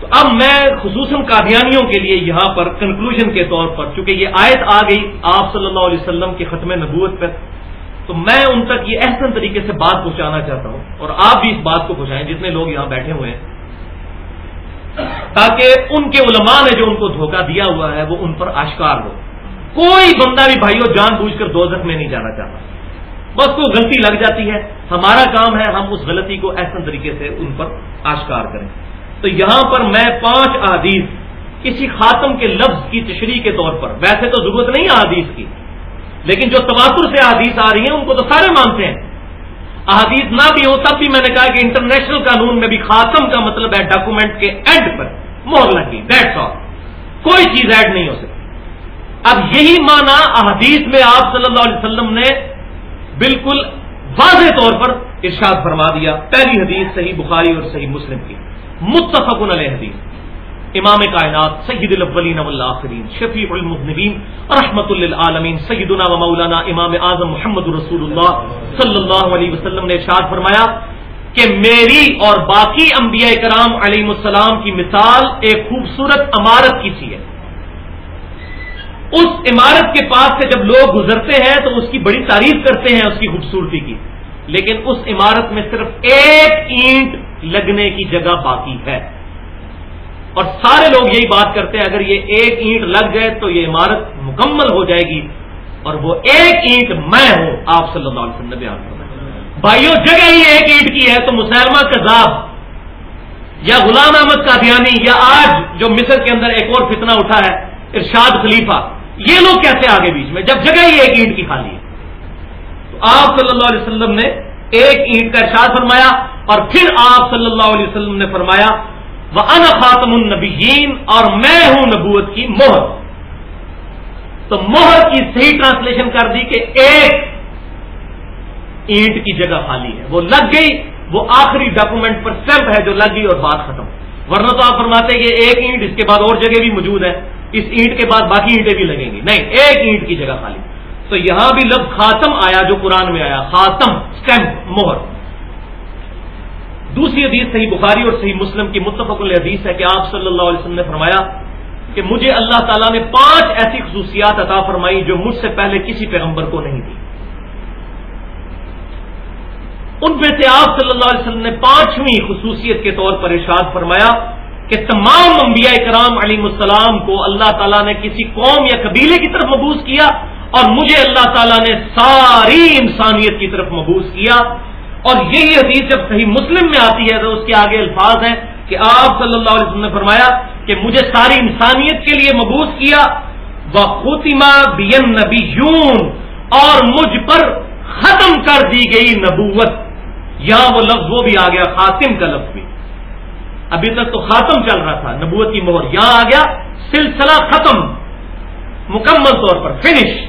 S1: تو اب میں خصوصاً قادیانیوں کے لیے یہاں پر کنکلوژن کے طور پر، چونکہ یہ آیت آ گئی آپ صلی اللہ علیہ وسلم کے ختم نبوت پر، تو میں ان تک یہ احسن طریقے سے بات پہنچانا چاہتا ہوں اور آپ بھی اس بات کو پہنچائیں، جتنے لوگ یہاں بیٹھے ہوئے ہیں۔ تاکہ ان کے علماء نے جو ان کو دھوکہ دیا ہوا ہے، وہ ان پر آشکار ہو۔ کوئی بندہ بھی بھائیوں جان بوجھ کر دوزخ میں نہیں جانا چاہتا۔ بس کو غلطی لگ جاتی ہے۔ ہمارا کام ہے ہم اس غلطی کو احسن طریقے سے ان پر آشکار کریں۔ تو یہاں پر میں پانچ احادیث کسی خاتم کے لفظ کی تشریح کے طور پر، ویسے تو ضرورت نہیں احادیث کی، لیکن جو تواتر سے احادیث آ رہی ہیں، ان کو تو سارے مانتے ہیں۔ احادیث نہ بھی ہو تب بھی میں نے کہا کہ انٹرنیشنل قانون میں بھی خاتم کا مطلب ہے ڈاکومنٹ کے اینڈ پر۔ مہر لگی دیٹس آل کوئی چیز ایڈ نہیں ہو سکتی۔ اب یہی مانا احادیث میں آپ صلی اللہ علیہ وسلم نے بالکل واضح طور پر ارشاد فرما دیا۔ پہلی حدیث صحیح بخاری اور صحیح مسلم کی۔ متفق علیہ حدیث۔ امام کائنات، سید الاولین والآخرین، شفیع المذنبین، رحمت للعالمین، سیدنا و مولانا امام اعظم محمد رسول اللہ صلی اللہ علیہ وسلم نے ارشاد فرمایا کہ میری اور باقی انبیاء کرام علیہ السلام کی مثال ایک خوبصورت عمارت کی سی ہے۔ اس عمارت کے پاس سے جب لوگ گزرتے ہیں تو اس کی بڑی تعریف کرتے ہیں اس کی خوبصورتی کی۔ لیکن اس عمارت میں صرف ایک اینٹ لگنے کی جگہ باقی ہے۔ اور سارے لوگ یہی بات کرتے ہیں، اگر یہ ایک اینٹ لگ جائے تو یہ عمارت مکمل ہو جائے گی۔ اور وہ ایک اینٹ میں ہوں، آپ صلی اللہ علیہ وسلم بیان کر بھائیوں جگہ ہی ایک اینٹ کی ہے تو مسلمہ کذاب یا غلام احمد قادیانی یا آج جو مصر کے اندر ایک اور فتنہ اٹھا ہے، ارشاد خلیفہ۔ یہ لوگ کیسے آگے بیچ میں؟ جب جگہ ہی ایک اینٹ کی خالی ہے۔ تو آپ صلی اللہ علیہ وسلم نے ایک اینٹ کا ارشاد فرمایا اور پھر آپ صلی اللہ علیہ وسلم نے فرمایا وہ ان خاتم النبیین اور میں ہوں نبوت کی مہر۔ تو مہر کی صحیح ٹرانسلیشن کر دی کہ ایک اینٹ کی جگہ خالی ہے۔ وہ لگ گئی، وہ آخری ڈاکومنٹ پر سیمپ ہے جو لگ گئی اور بات ختم۔ ورنہ تو آپ فرماتے کہ ایک اینٹ، اس کے بعد اور جگہ بھی موجود ہے۔ اس اینٹ کے بعد باقی اینٹیں بھی لگیں گی۔ نہیں، ایک اینٹ کی جگہ خالی۔ تو یہاں بھی لفظ خاتم آیا جو قرآن میں آیا، خاتم اسٹمپ مہر۔ دوسری حدیث صحیح بخاری اور صحیح مسلم کی متفق حدیث ہے کہ آپ صلی اللہ علیہ وسلم نے فرمایا کہ مجھے اللہ تعالیٰ نے پانچ ایسی خصوصیات عطا فرمائی جو مجھ سے پہلے کسی پیغمبر کو نہیں دی ان میں سے آپ صلی اللہ علیہ وسلم نے پانچویں خصوصیت کے طور پر ارشاد فرمایا کہ تمام انبیاء کرام علیم السلام کو اللہ تعالیٰ نے کسی قوم یا قبیلے کی طرف مبوس کیا اور مجھے اللہ تعالیٰ نے ساری انسانیت کی طرف مبوس کیا۔ اور یہی حدیث جب صحیح مسلم میں آتی ہے تو اس کے آگے الفاظ ہیں کہ آپ صلی اللہ علیہ وسلم نے فرمایا کہ مجھے ساری انسانیت کے لیے مبوس کیا وہ بین نبی اور مجھ پر ختم کر دی گئی نبوت۔ یہاں وہ لفظ وہ بھی آ گیا، خاتم کا لفظ بھی۔ ابھی تک تو خاتم چل رہا تھا، نبوت کی مہر یہاں آ گیا، سلسلہ ختم، مکمل طور پر فنش۔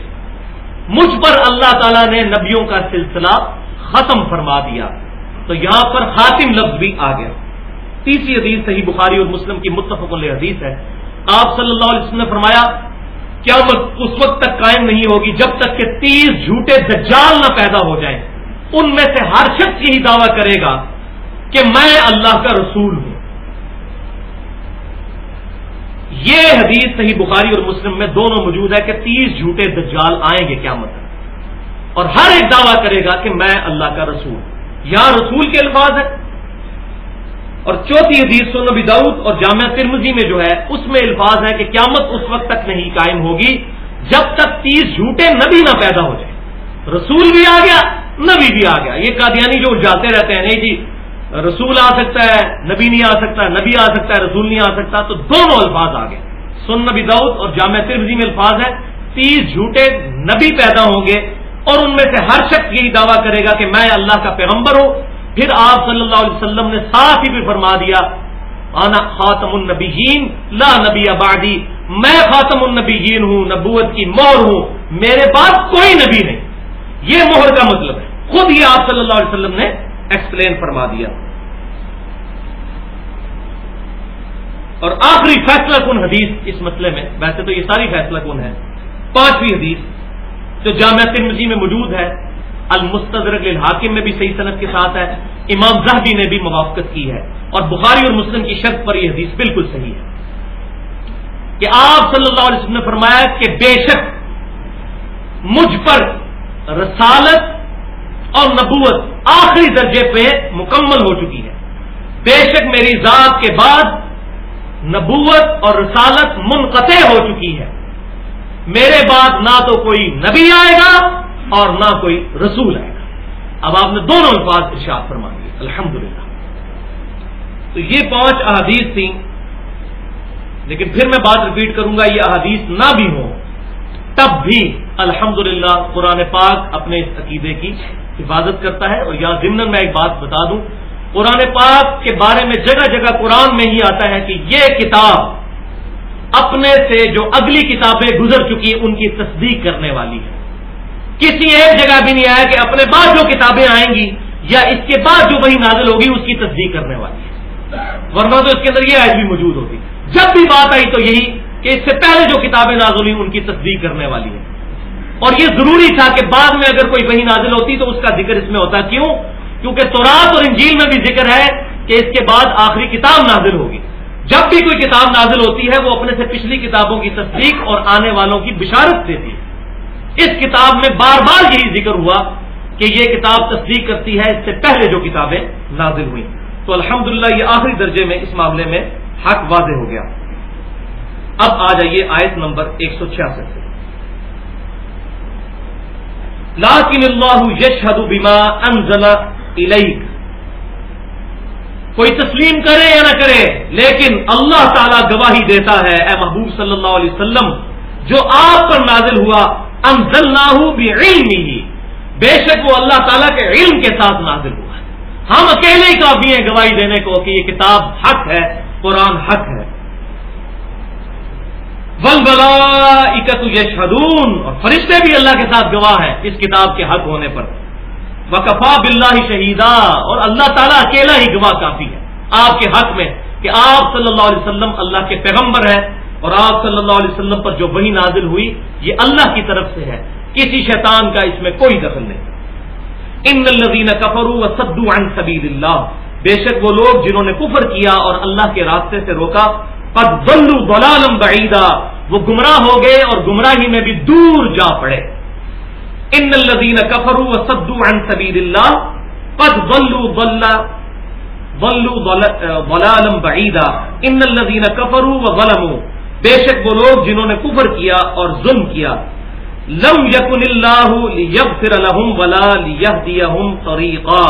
S1: مجھ پر اللہ تعالیٰ نے نبیوں کا سلسلہ ختم فرما دیا۔ تو یہاں پر خاتم لفظ بھی آ گیا۔ تیسری حدیث صحیح بخاری اور مسلم کی متفق علیہ حدیث ہے۔ آپ صلی اللہ علیہ وسلم نے فرمایا، کیا اس وقت تک قائم نہیں ہوگی جب تک کہ تیس جھوٹے دجال نہ پیدا ہو جائیں۔ ان میں سے ہر شخص یہی دعویٰ کرے گا کہ میں اللہ کا رسول ہوں۔ یہ حدیث صحیح بخاری اور مسلم میں دونوں موجود ہے کہ تیس جھوٹے دجال آئیں گے کیا مطلب اور ہر ایک دعویٰ کرے گا کہ میں اللہ کا رسول یہاں رسول کے الفاظ ہے اور چوتھی حدیث سن نبی دعود اور جامعہ ترمزی میں جو ہے، اس میں الفاظ ہے کہ قیامت اس وقت تک نہیں قائم ہوگی جب تک تیس جھوٹے نبی نہ پیدا ہو جائیں رسول بھی آ گیا، نبی بھی آ گیا۔ یہ قادیانی جو جاتے رہتے ہیں، نہیں جی رسول آ سکتا ہے، نبی نہیں آ سکتا، نبی آ سکتا ہے، رسول نہیں آ سکتا، تو دونوں الفاظ آ گئے۔ سن نبی دعود اور جامع ترزی میں الفاظ ہے تیس جھوٹے نبی پیدا ہوں گے اور ان میں سے ہر شخص یہی دعویٰ کرے گا کہ میں اللہ کا پیغمبر ہوں۔ پھر آپ صلی اللہ علیہ وسلم نے صاف ہی بھی فرما دیا آنا خاتم النبیین، لا نبی آبادی میں خاتم النبیین ہوں، نبوت کی مور ہوں۔ میرے پاس کوئی نبی نہیں۔ یہ مہر کا مطلب ہے۔ خود ہی آپ صلی اللہ علیہ وسلم نے ایکسپلین فرما دیا۔ اور آخری فیصلہ کن حدیث اس مسئلے میں؟ ویسے تو یہ ساری فیصلہ کن ہے پانچویں حدیث۔ جو جامعہ ترمزی میں موجود ہے، المستدرک الحاکم میں بھی صحیح صنعت کے ساتھ ہے، امام زہبی نے بھی موافقت کی ہے، اور بخاری اور مسلم کی شرط پر یہ حدیث بالکل صحیح ہے۔ کہ آپ صلی اللہ علیہ وسلم نے فرمایا کہ بے شک مجھ پر رسالت اور نبوت آخری درجے پہ مکمل ہو چکی ہے۔ بے شک میری ذات کے بعد نبوت اور رسالت منقطع ہو چکی ہے۔ میرے بعد نہ تو کوئی نبی آئے گا اور نہ کوئی رسول آئے گا۔ اب آپ نے دونوں الفاظ ارشاد فرما دیے الحمد تو یہ پانچ احادیث تھیں۔ لیکن پھر میں بات ریپیٹ کروں گا، یہ احادیث نہ بھی ہو تب بھی الحمد قرآن پاک اپنے اس عقیدے کی حفاظت کرتا ہے۔ اور یہاں ضمن میں ایک بات بتا دوں، قرآن پاک کے بارے میں جگہ جگہ قرآن میں ہی آتا ہے کہ یہ کتاب اپنے سے جو اگلی کتابیں گزر چکی ہیں، ان کی تصدیق کرنے والی ہے کسی ایک جگہ بھی نہیں آیا کہ اپنے بعد جو کتابیں آئیں گی یا اس کے بعد جو وہی نازل ہوگی، اس کی تصدیق کرنے والی ہے ورنہ تو اس کے اندر یہ آج بھی موجود ہوتی۔ جب بھی بات آئی تو یہی کہ اس سے پہلے جو کتابیں نازل ہوئی ان کی تصدیق کرنے والی ہے اور یہ ضروری تھا کہ بعد میں اگر کوئی وہی نازل ہوتی تو اس کا ذکر اس میں ہوتا۔ کیوں؟ کیونکہ تورات اور انجیل میں بھی ذکر ہے کہ اس کے بعد آخری کتاب نازل ہوگی۔ جب بھی کوئی کتاب نازل ہوتی ہے وہ اپنے سے پچھلی کتابوں کی تصدیق اور آنے والوں کی بشارت دیتی ہے۔ اس کتاب میں بار بار یہی ذکر ہوا کہ یہ کتاب تصدیق کرتی ہے اس سے پہلے جو کتابیں نازل ہوئی تو الحمدللہ یہ آخری درجے میں اس معاملے میں حق واضح ہو گیا۔ اب آ جائیے آیت نمبر ایک سو چھیاسٹھ سے۔ لاکن اللہ یشہد بما انزل الیک کوئی تسلیم کرے یا نہ کرے، لیکن اللہ تعالیٰ گواہی دیتا ہے، اے محبوب صلی اللہ علیہ وسلم، جو آپ پر نازل ہوا انزل نہ ہی بے شک وہ اللہ تعالیٰ کے علم کے ساتھ نازل ہوا ہے۔ ہم اکیلے ہی کافی ہیں گواہی دینے کو کہ یہ کتاب حق ہے، قرآن حق ہے۔ ول بلا اکت اور فرشتے بھی اللہ کے ساتھ گواہ ہیں اس کتاب کے حق ہونے پر۔ وکفا بلّہ شہیدا، اور اللہ تعالیٰ اکیلا ہی گواہ کافی ہے۔ آپ کے حق میں کہ آپ صلی اللہ علیہ وسلم اللہ کے پیغمبر ہیں، اور آپ صلی اللہ علیہ وسلم پر جو وہی نازل ہوئی، یہ اللہ کی طرف سے ہے۔ کسی شیطان کا اس میں کوئی دخل نہیں۔ ان الذین کفروا وصدوا عن سبیل اللہ بے شک وہ لوگ جنہوں نے کفر کیا اور اللہ کے راستے سے روکا، قد ضلوا ضلالا بعیدا۔ وہ گمراہ ہو گئے اور گمراہی میں بھی دور جا پڑے۔ ان الذين كفروا وصدوا عن سبيل الله قد ضلوا ضلا ضلوا ضلالا بعيدا ان الذين كفروا وظلموا بے شک وہ لوگ جنہوں نے کفر کیا اور ظلم کیا لم یکن اللہ لیغفر لهم ولا لیهديهم طریقا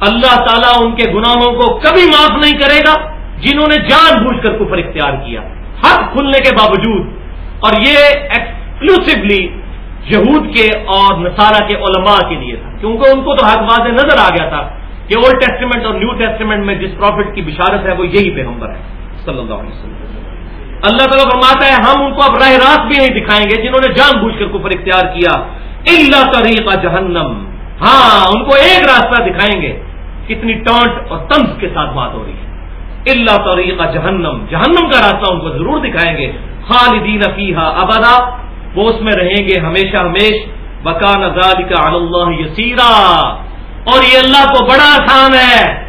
S1: اللہ تعالیٰ ان کے گناہوں کو کبھی معاف نہیں کرے گا جنہوں نے جان بوجھ کر کفر اختیار کیا حق کھلنے کے باوجود اور یہ ایکسکلوسولی یہود کے اور نصارہ کے علماء کے لیے تھا۔ کیونکہ ان کو تو حق واضح نظر آ گیا تھا کہ اولڈ ٹیسٹیمنٹ اور نیو ٹیسٹیمنٹ میں جس پروفٹ کی بشارت ہے وہ یہی پیغمبر ہے، صلی اللہ علیہ وسلم۔ اللہ تعالیٰ فرماتا ہے، ہم ان کو اب راہ راست بھی نہیں دکھائیں گے جنہوں نے جان بوجھ کر کفر اختیار کیا۔ اللہ طریقہ جہنم ہاں ان کو ایک راستہ دکھائیں گے۔ کتنی ٹانٹ اور تنز کے ساتھ بات ہو رہی ہے۔ اللہ طریقہ جہنم جہنم کا راستہ ان کو ضرور دکھائیں گے۔ خالدین فیحا ابدا۔ وہ اس میں رہیں گے ہمیشہ ہمیش بکا نظال کا اللہ یسیرا اور یہ اللہ کو بڑا آسان ہے۔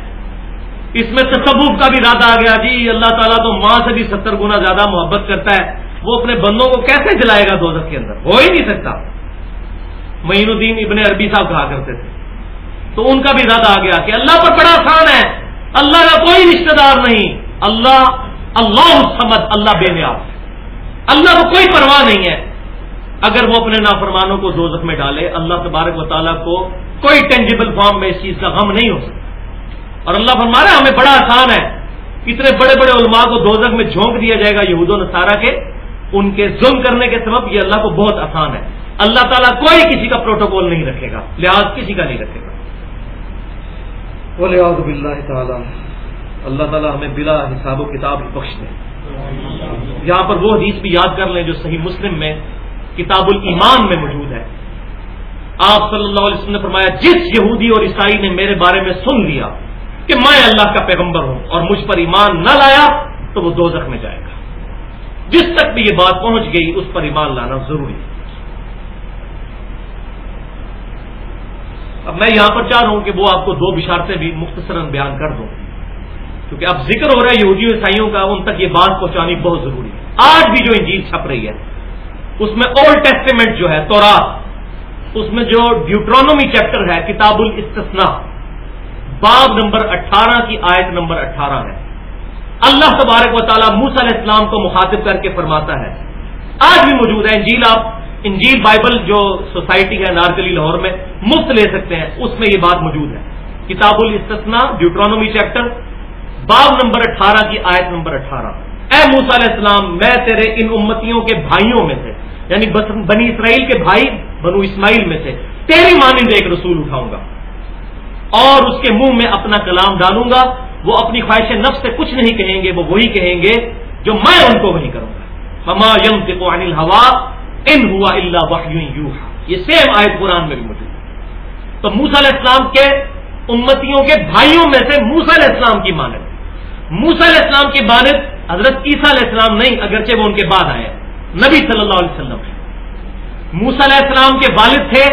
S1: اس میں تصوف کا بھی ارادہ آ گیا۔ جی اللہ تعالیٰ تو ماں سے بھی ستر گنا زیادہ محبت کرتا ہے۔ وہ اپنے بندوں کو کیسے جلائے گا دوزخ کے اندر؟ ہو ہی نہیں سکتا۔ معین الدین ابن عربی صاحب کہا کرتے تھے۔ تو ان کا بھی ارادہ آ گیا کہ اللہ پر بڑا آسان ہے۔ اللہ کا کوئی رشتے دار نہیں۔ اللہ اللہ سمد، اللہ بے نیاز اللہ کو کوئی پرواہ نہیں ہے۔ اگر وہ اپنے نافرمانوں کو دوزخ میں ڈالے، اللہ تبارک و تعالیٰ کو کوئی ٹینجیبل فارم میں اس چیز کا غم نہیں ہو سکتا۔ اور اللہ فرما رہا ہے، ہمیں بڑا آسان ہے۔ اتنے بڑے بڑے علماء کو دوزخ میں جھونک دیا جائے گا، یہود و نصارہ کے۔ ان کے ظلم کرنے کے سبب یہ اللہ کو بہت آسان ہے۔ اللہ تعالیٰ کوئی کسی کا پروٹوکول نہیں رکھے گا، لحاظ کسی کا نہیں رکھے گا۔ تعالیٰ اللہ تعالیٰ ہمیں بلا حساب و کتاب بخش دے۔ یہاں پر وہ حدیث بھی یاد کر لیں جو صحیح مسلم میں کتاب الایمان میں موجود ہے۔ آپ صلی اللہ علیہ وسلم نے فرمایا، جس یہودی اور عیسائی نے میرے بارے میں سن لیا کہ میں اللہ کا پیغمبر ہوں اور مجھ پر ایمان نہ لایا، تو وہ دوزخ میں جائے گا۔ جس تک بھی یہ بات پہنچ گئی، اس پر ایمان لانا ضروری ہے۔ اب میں یہاں پر چاہ رہا ہوں کہ وہ آپ کو دو بشارتیں بھی مختصراً بیان کر دوں۔ کیونکہ اب ذکر ہو رہا ہے یہودی عیسائیوں کا، ان تک یہ بات پہنچانی بہت ضروری ہے۔ آج بھی جو انجیل چھپ رہی ہے اس میں اولڈ ٹیسٹیمنٹ جو ہے تو اس میں جو ڈیوٹرانومی چیپٹر ہے کتاب الاستثنا باب نمبر اٹھارہ کی آیت نمبر اٹھارہ ہے۔ اللہ تبارک و تعالیٰ موس علیہ السلام کو مخاطب کر کے فرماتا ہے۔ آج بھی موجود ہے انجیل، آپ انجیل بائبل جو سوسائٹی ہے نارکلی لاہور میں، مفت لے سکتے ہیں، اس میں یہ بات موجود ہے۔ کتاب الاستثنا ڈیوٹرانومی چیپٹر باب نمبر اٹھارہ کی آیت نمبر اٹھارہ۔ اے موسا علیہ السلام، میں تیرے ان امتیوں کے بھائیوں میں سے یعنی بنی اسرائیل کے بھائی بنو اسماعیل میں سے۔ تیری مانند ایک رسول اٹھاؤں گا۔ اور اس کے منہ میں اپنا کلام ڈالوں گا۔ وہ اپنی خواہش نفس سے کچھ نہیں کہیں گے، وہ وہی کہیں گے جو میں ان کو وہی کروں گا۔ ہما یم سے انل ہوا ان ہوا اللہ یو یہ سیم آیت قرآن میں بھی موجود ہے۔ تو موسا علیہ السلام کے امتیوں کے بھائیوں میں سے موسا علیہ السلام کی مانت موسا علیہ السلام کی مانت حضرت عیسیٰ علیہ السلام نہیں، اگرچہ وہ ان کے بعد آئے۔ نبی صلی اللہ علیہ وسلم۔ موسا علیہ السلام کے والد تھے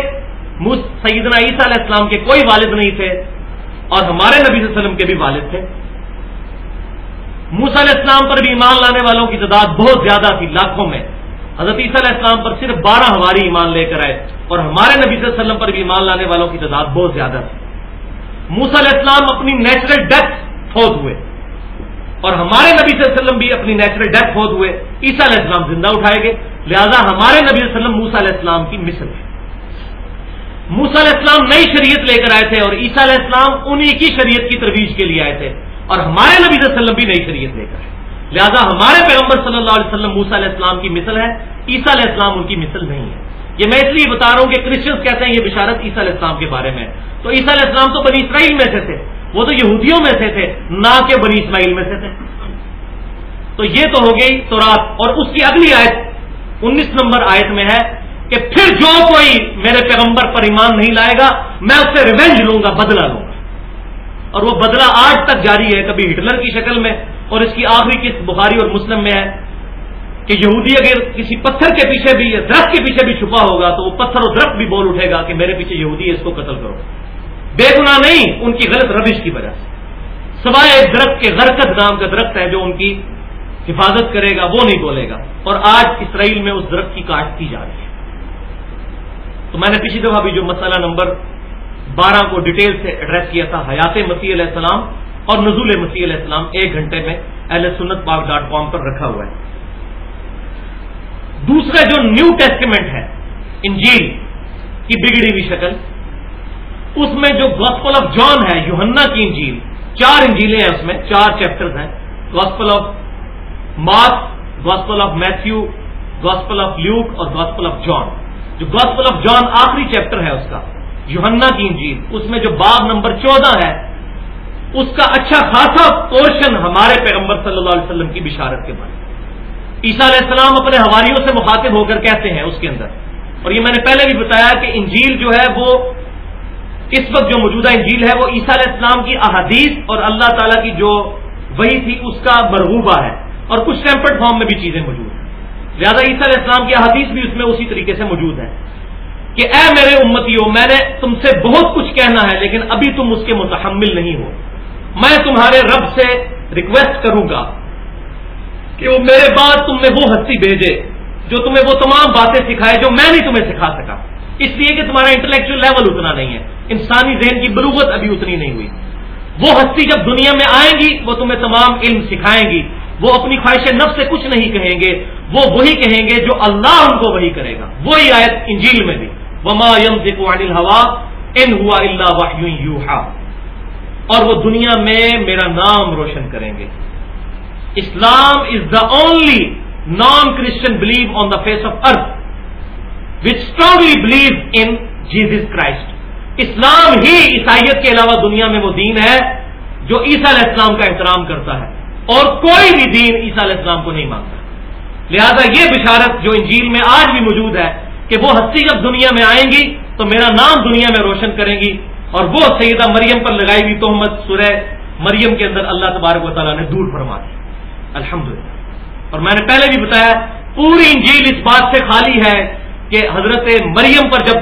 S1: سیدنا عیسیٰ علیہ السلام کے کوئی والد نہیں تھے، اور ہمارے نبی صلی اللہ علیہ وسلم کے بھی والد تھے۔ موسا علیہ السلام پر بھی ایمان لانے والوں کی تعداد بہت زیادہ تھی لاکھوں میں۔ حضرت عیسیٰ علیہ السلام پر صرف بارہ ہماری ایمان لے کر آئے، اور ہمارے نبی صلی اللہ علیہ وسلم پر بھی ایمان لانے والوں کی تعداد بہت زیادہ تھی۔ موسا علیہ السلام اپنی نیچرل ڈیتھ فوت ہوئے۔ اور ہمارے نبی صلی اللہ علیہ وسلم بھی اپنی نیچرل ڈیتھ فوت ہوئے، عیسیٰ علیہ السلام زندہ اٹھائے گے لہذا ہمارے نبی صلی اللہ علیہ وسلم موسا علیہ السلام کی مثل ہے موسا علیہ السلام نئی شریعت لے کر آئے تھے اور عیسیٰ علیہ السلام انہی کی شریعت کی ترویج کے لیے آئے تھے۔ اور ہمارے نبی صلی اللہ علیہ وسلم بھی نئی شریعت لے کر آئے۔ لہذا ہمارے پیغمبر صلی اللہ علیہ وسلم موسا علیہ السلام کی مثل ہے عیسیٰ علیہ السلام ان کی مثل نہیں ہے یہ میں اس لیے بتا رہا ہوں کہ کرسچنس کہتے ہیں یہ بشارت عیسیٰ علیہ السلام کے بارے میں تو عیسیٰ علیہ السلام تو بنی اسرائیل میں سے تھے۔ وہ تو یہودیوں میں سے تھے، نہ کہ بنی اسماعیل میں سے تھے۔ تو یہ تو ہو گئی تو رات اور اس کی اگلی آیت انیس نمبر آیت میں ہے کہ پھر جو کوئی میرے پیغمبر پر ایمان نہیں لائے گا، میں اس سے ریونج لوں گا، بدلہ لوں گا۔ اور وہ بدلہ آج تک جاری ہے کبھی ہٹلر کی شکل میں، اور اس کی آخری قسط بخاری اور مسلم میں ہے کہ یہودی اگر کسی پتھر کے پیچھے بھی یا درخت کے پیچھے بھی چھپا ہوگا، تو وہ پتھر اور درخت بھی بول اٹھے گا کہ میرے پیچھے یہودی ہے، اس کو قتل کرو۔ بے گنا نہیں، ان کی غلط روش کی وجہ سے۔ سوائے ایک درخت کے غرکت نام کا درخت ہے جو ان کی حفاظت کرے گا، وہ نہیں بولے گا۔ اور آج اسرائیل میں اس درخت کی کاٹ کی جا رہی ہے۔ تو میں نے پچھلی دفعہ بھی جو مسئلہ نمبر بارہ کو ڈیٹیل سے ایڈریس کیا تھا، حیات مسیح علیہ السلام اور نزول مسیح علیہ السلام ایک گھنٹے میں اہل سنت پاک ڈاٹ کام پر رکھا ہوا ہے۔ دوسرا جو نیو ٹیسٹیمنٹ ہے، انجیل کی بگڑی ہوئی شکل اس میں جو گاسپل آف جان ہے یوہنا کی انجیل، چار انجیلیں ہیں اس میں، چار چیپٹر ہیں. Gospel of Mark gospel of Matthew gospel of Luke اور گاسپل آف جان جو گاسپل آف جان آخری چیپٹر ہے اس کا یوہنا کی انجیل، اس میں جو باب نمبر چودہ ہے، اس کا اچھا خاصا پورشن ہمارے پیغمبر صلی اللہ علیہ وسلم کی بشارت کے بارے عیسیٰ علیہ السلام اپنے ہواریوں سے مخاطب ہو کر کہتے ہیں اس کے اندر. اور یہ میں نے پہلے بھی بتایا کہ انجیل جو ہے وہ اس وقت جو موجودہ انجیل ہے وہ عیسیٰ علیہ السلام کی احادیث اور اللہ تعالیٰ کی جو وہی تھی اس کا مرغوبہ ہے اور کچھ ٹیمپرڈ فارم میں بھی چیزیں موجود ہیں۔ لہٰذا عیسیٰ علیہ السلام کی احادیث بھی اس میں اسی طریقے سے موجود ہے کہ اے میرے امتی ہو میں نے تم سے بہت کچھ کہنا ہے لیکن ابھی تم اس کے متحمل نہیں ہو۔ میں تمہارے رب سے ریکویسٹ کروں گا کہ وہ میرے بعد تم میں وہ ہستی بھیجے جو تمہیں وہ تمام باتیں سکھائے جو میں نہیں تمہیں سکھا سکا۔ اس لیے کہ تمہارا انٹلیکچل لیول اتنا نہیں ہے۔ انسانی ذہن کی بروغت ابھی اتنی نہیں ہوئی۔ وہ ہستی جب دنیا میں آئیں گی، وہ تمہیں تمام علم سکھائیں گی۔ وہ اپنی خواہش نفس سے کچھ نہیں کہیں گے، وہ وہی کہیں گے جو اللہ ان کو وہی کرے گا۔ وہی آیت انجیل میں بھی۔ وما یم ہوا ان ہوا اللہ اور وہ دنیا میں میرا نام روشن کریں گے۔ Islam is the only non Christian believe on the face of earth which strongly believe in Jesus Christ اسلام ہی عیسائیت کے علاوہ دنیا میں وہ دین ہے جو عیسیٰ علیہ السلام کا احترام کرتا ہے اور کوئی بھی دین عیسیٰ علیہ السلام کو نہیں مانتا لہذا یہ بشارت جو انجیل میں آج بھی موجود ہے کہ وہ ہستی جب دنیا میں آئیں گی تو میرا نام دنیا میں روشن کریں گی اور وہ سیدہ مریم پر لگائی ہوئی تہمت سورہ مریم کے اندر اللہ تبارک و تعالیٰ نے دور فرما دی۔ الحمد اور میں نے پہلے بھی بتایا، پوری انجیل اس بات سے خالی ہے کہ حضرت مریم پر جب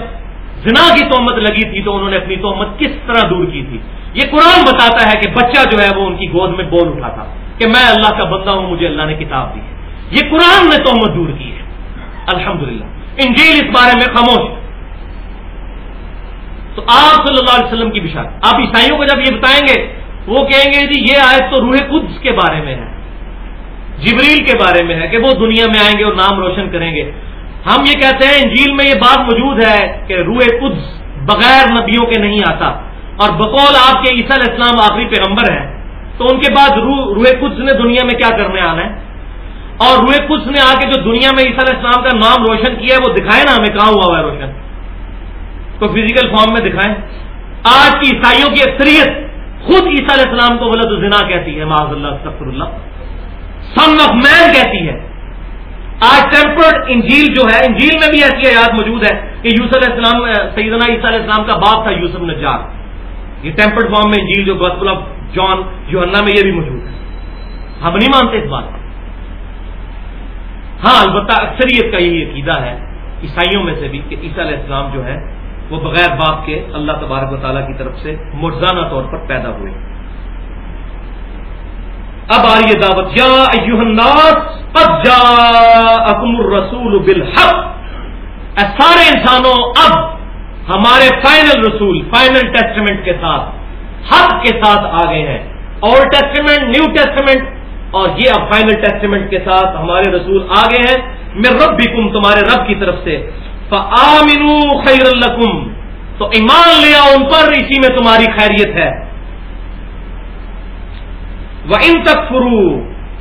S1: زنا کی تہمت لگی تھی تو انہوں نے اپنی تہمت کس طرح دور کی تھی؟ یہ قرآن بتاتا ہے کہ بچہ جو ہے وہ ان کی گود میں بول اٹھا تھا کہ میں اللہ کا بندہ ہوں، مجھے اللہ نے کتاب دی ہے۔ یہ قرآن نے تہمت دور کی ہے۔ الحمد انجیل اس بارے میں خاموش۔ تو آپ صلی اللہ علیہ وسلم کی بشار آپ عیسائیوں کو جب یہ بتائیں گے، وہ کہیں گے جی یہ آیت تو روح قدس کے بارے میں ہے۔ جبریل کے بارے میں ہے کہ وہ دنیا میں آئیں گے اور نام روشن کریں گے۔ ہم یہ کہتے ہیں انجیل میں یہ بات موجود ہے کہ روح قدس بغیر نبیوں کے نہیں آتا اور بقول آپ کے عیسیٰ علیہ السلام آخری پیغمبر ہیں۔ تو ان کے بعد روح قدس نے دنیا میں کیا کرنے آنا ہے؟ اور روح قدس نے آ کے جو دنیا میں عیسیٰ علیہ السلام کا نام روشن کیا ہے، وہ دکھائے نا ہمیں کہاں ہوا ہوا ہے روشن؟ تو فزیکل فارم میں دکھائیں۔ آج کی عیسائیوں کی اکثریت خود عیسیٰ علیہ السلام کو ولد الزنا کہتی ہے، معاذ اللہ سفر اللہ۔ سن آف مین کہتی ہے۔ آج ٹیمپرڈ انجیل جو ہے، انجیل میں بھی ایسی یاد موجود ہے کہ یوسف علیہ السلام، سیدنا عیسیٰ علیہ السلام کا باپ تھا یوسف نجار یہ ٹیمپرڈ فارم میں انجیل جو گسپل آف جان جو میں یہ بھی موجود ہے۔ ہم نہیں مانتے اس بات۔ ہاں البتہ اکثریت کا یہی عقیدہ ہے، عیسائیوں میں سے بھی کہ عیسیٰ علیہ السلام جو ہے، وہ بغیر باپ کے اللہ تبارک و تعالیٰ کی طرف سے مرزانہ طور پر پیدا ہوئے۔ اب آ رہی ہے دعوت، یا الناس، قد جاءکم الرسول بالحق۔ اے سارے انسانوں، اب ہمارے فائنل رسول، فائنل ٹیسٹمنٹ کے ساتھ، حق کے ساتھ آ گئے ہیں۔ اولڈ ٹیسٹمنٹ، نیو ٹیسٹمنٹ، اور یہ اب فائنل ٹیسٹمنٹ کے ساتھ ہمارے رسول آ گئے ہیں۔ میں رب بھی کم تمہارے رب کی طرف سے۔ خیر الکم تو ایمان لیا ان پر اسی میں تمہاری خیریت ہے۔ وہ ان تک فرو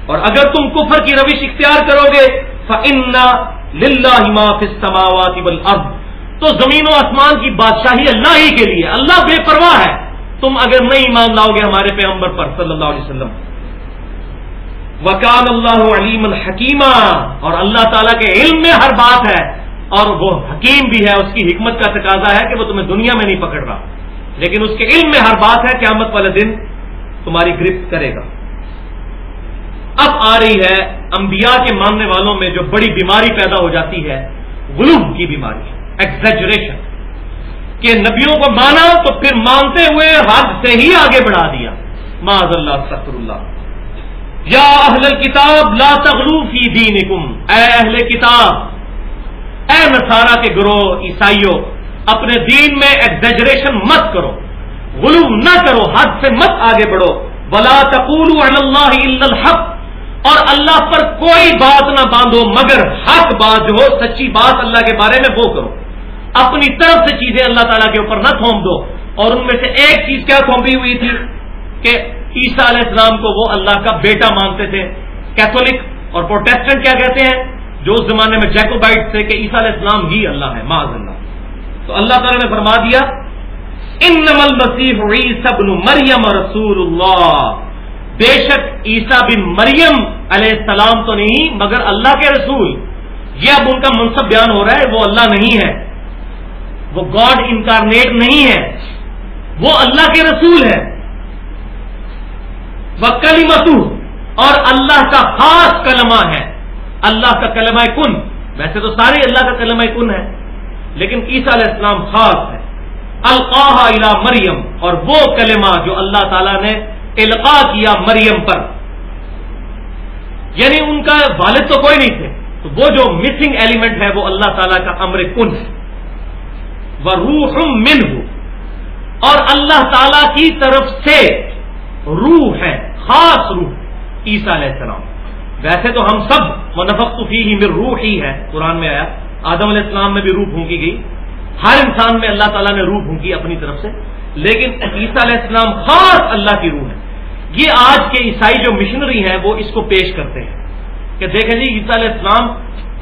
S1: اور اگر تم کفر کی روش اختیار کرو گے للہ فسماوات اب تو زمین و آسمان کی بادشاہی اللہ ہی کے لیے، اللہ بے پرواہ ہے۔ تم اگر نہیں ایمان لاؤ گے ہمارے پیغمبر پر، صلی اللہ علیہ وسلم۔ وکال اللہ علیم الحکیمہ اور اللہ تعالیٰ کے علم میں ہر بات ہے، اور وہ حکیم بھی ہے، اس کی حکمت کا تقاضا ہے کہ وہ تمہیں دنیا میں نہیں پکڑ رہا۔ لیکن اس کے علم میں ہر بات ہے، قیامت والے دن تمہاری گرفت کرے گا۔ اب آ رہی ہے انبیاء کے ماننے والوں میں جو بڑی بیماری پیدا ہو جاتی ہے غلوب کی بیماری ایکزیجریشن کہ نبیوں کو مانا تو پھر مانتے ہوئے حد سے ہی آگے بڑھا دیا۔ معذ اللہ سفر اللہ۔ یا اہل کتاب لا تغلو فی دینکم۔ اے اہل کتاب، اے نسارا کے گروہ، عیسائیوں، اپنے دین میں ایگزیجریشن مت کرو۔ غلو نہ کرو، حد سے مت آگے بڑھو۔ بلا تقول اللہ الحق۔ اور اللہ پر کوئی بات نہ باندھو، مگر حق بات جو ہو سچی بات اللہ کے بارے میں وہ کرو۔ اپنی طرف سے چیزیں اللہ تعالیٰ کے اوپر نہ تھوم دو۔ اور ان میں سے ایک چیز کیا تھوپی ہوئی تھی؟ کہ عیسیٰ علیہ السلام کو وہ اللہ کا بیٹا مانتے تھے۔ کیتھولک اور پروٹیسٹنٹ کیا کہتے ہیں؟ جو اس زمانے میں جیکوبائٹ تھے کہ عیسیٰ علیہ السلام ہی اللہ ہے معذ اللہ۔ تو اللہ تعالیٰ نے فرما دیا ان نمل مسیح مریم رسول اللہ بے شک عیسیٰ بن مریم علیہ السلام تو نہیں، مگر اللہ کے رسول۔ یہ اب ان کا منصب بیان ہو رہا ہے، وہ اللہ نہیں ہے۔ وہ گاڈ انکارنیٹ نہیں ہے۔ وہ اللہ کے رسول ہے۔ وہ کلی اور اللہ کا خاص کلمہ ہے۔ اللہ کا کلمہ کن۔ ویسے تو سارے اللہ کا کلمہ کن ہے لیکن عیسیٰ علیہ السلام خاص ہے القاح الا مریم، اور وہ کلمہ جو اللہ تعالیٰ نے القاع کیا مریم پر۔ یعنی ان کا والد تو کوئی نہیں تھے، تو وہ جو مسنگ ایلیمنٹ ہے وہ اللہ تعالیٰ کا امر کن ہے۔ وہ روح من اور اللہ تعالی کی طرف سے روح ہے، خاص روح، عیسیٰ علیہ السلام۔ ویسے تو ہم سب منفقی ہی میں روح ہی ہے، قرآن میں آیا، آدم علیہ السلام میں بھی روح پھونکی گئی۔ ہر انسان میں اللہ تعالیٰ نے روح پھونکی اپنی طرف سے، لیکن عیسیٰ علیہ السلام خاص اللہ کی روح ہے یہ آج کے عیسائی جو مشنری ہیں، وہ اس کو پیش کرتے ہیں۔ کہ دیکھیں جی عیسیٰ علیہ السلام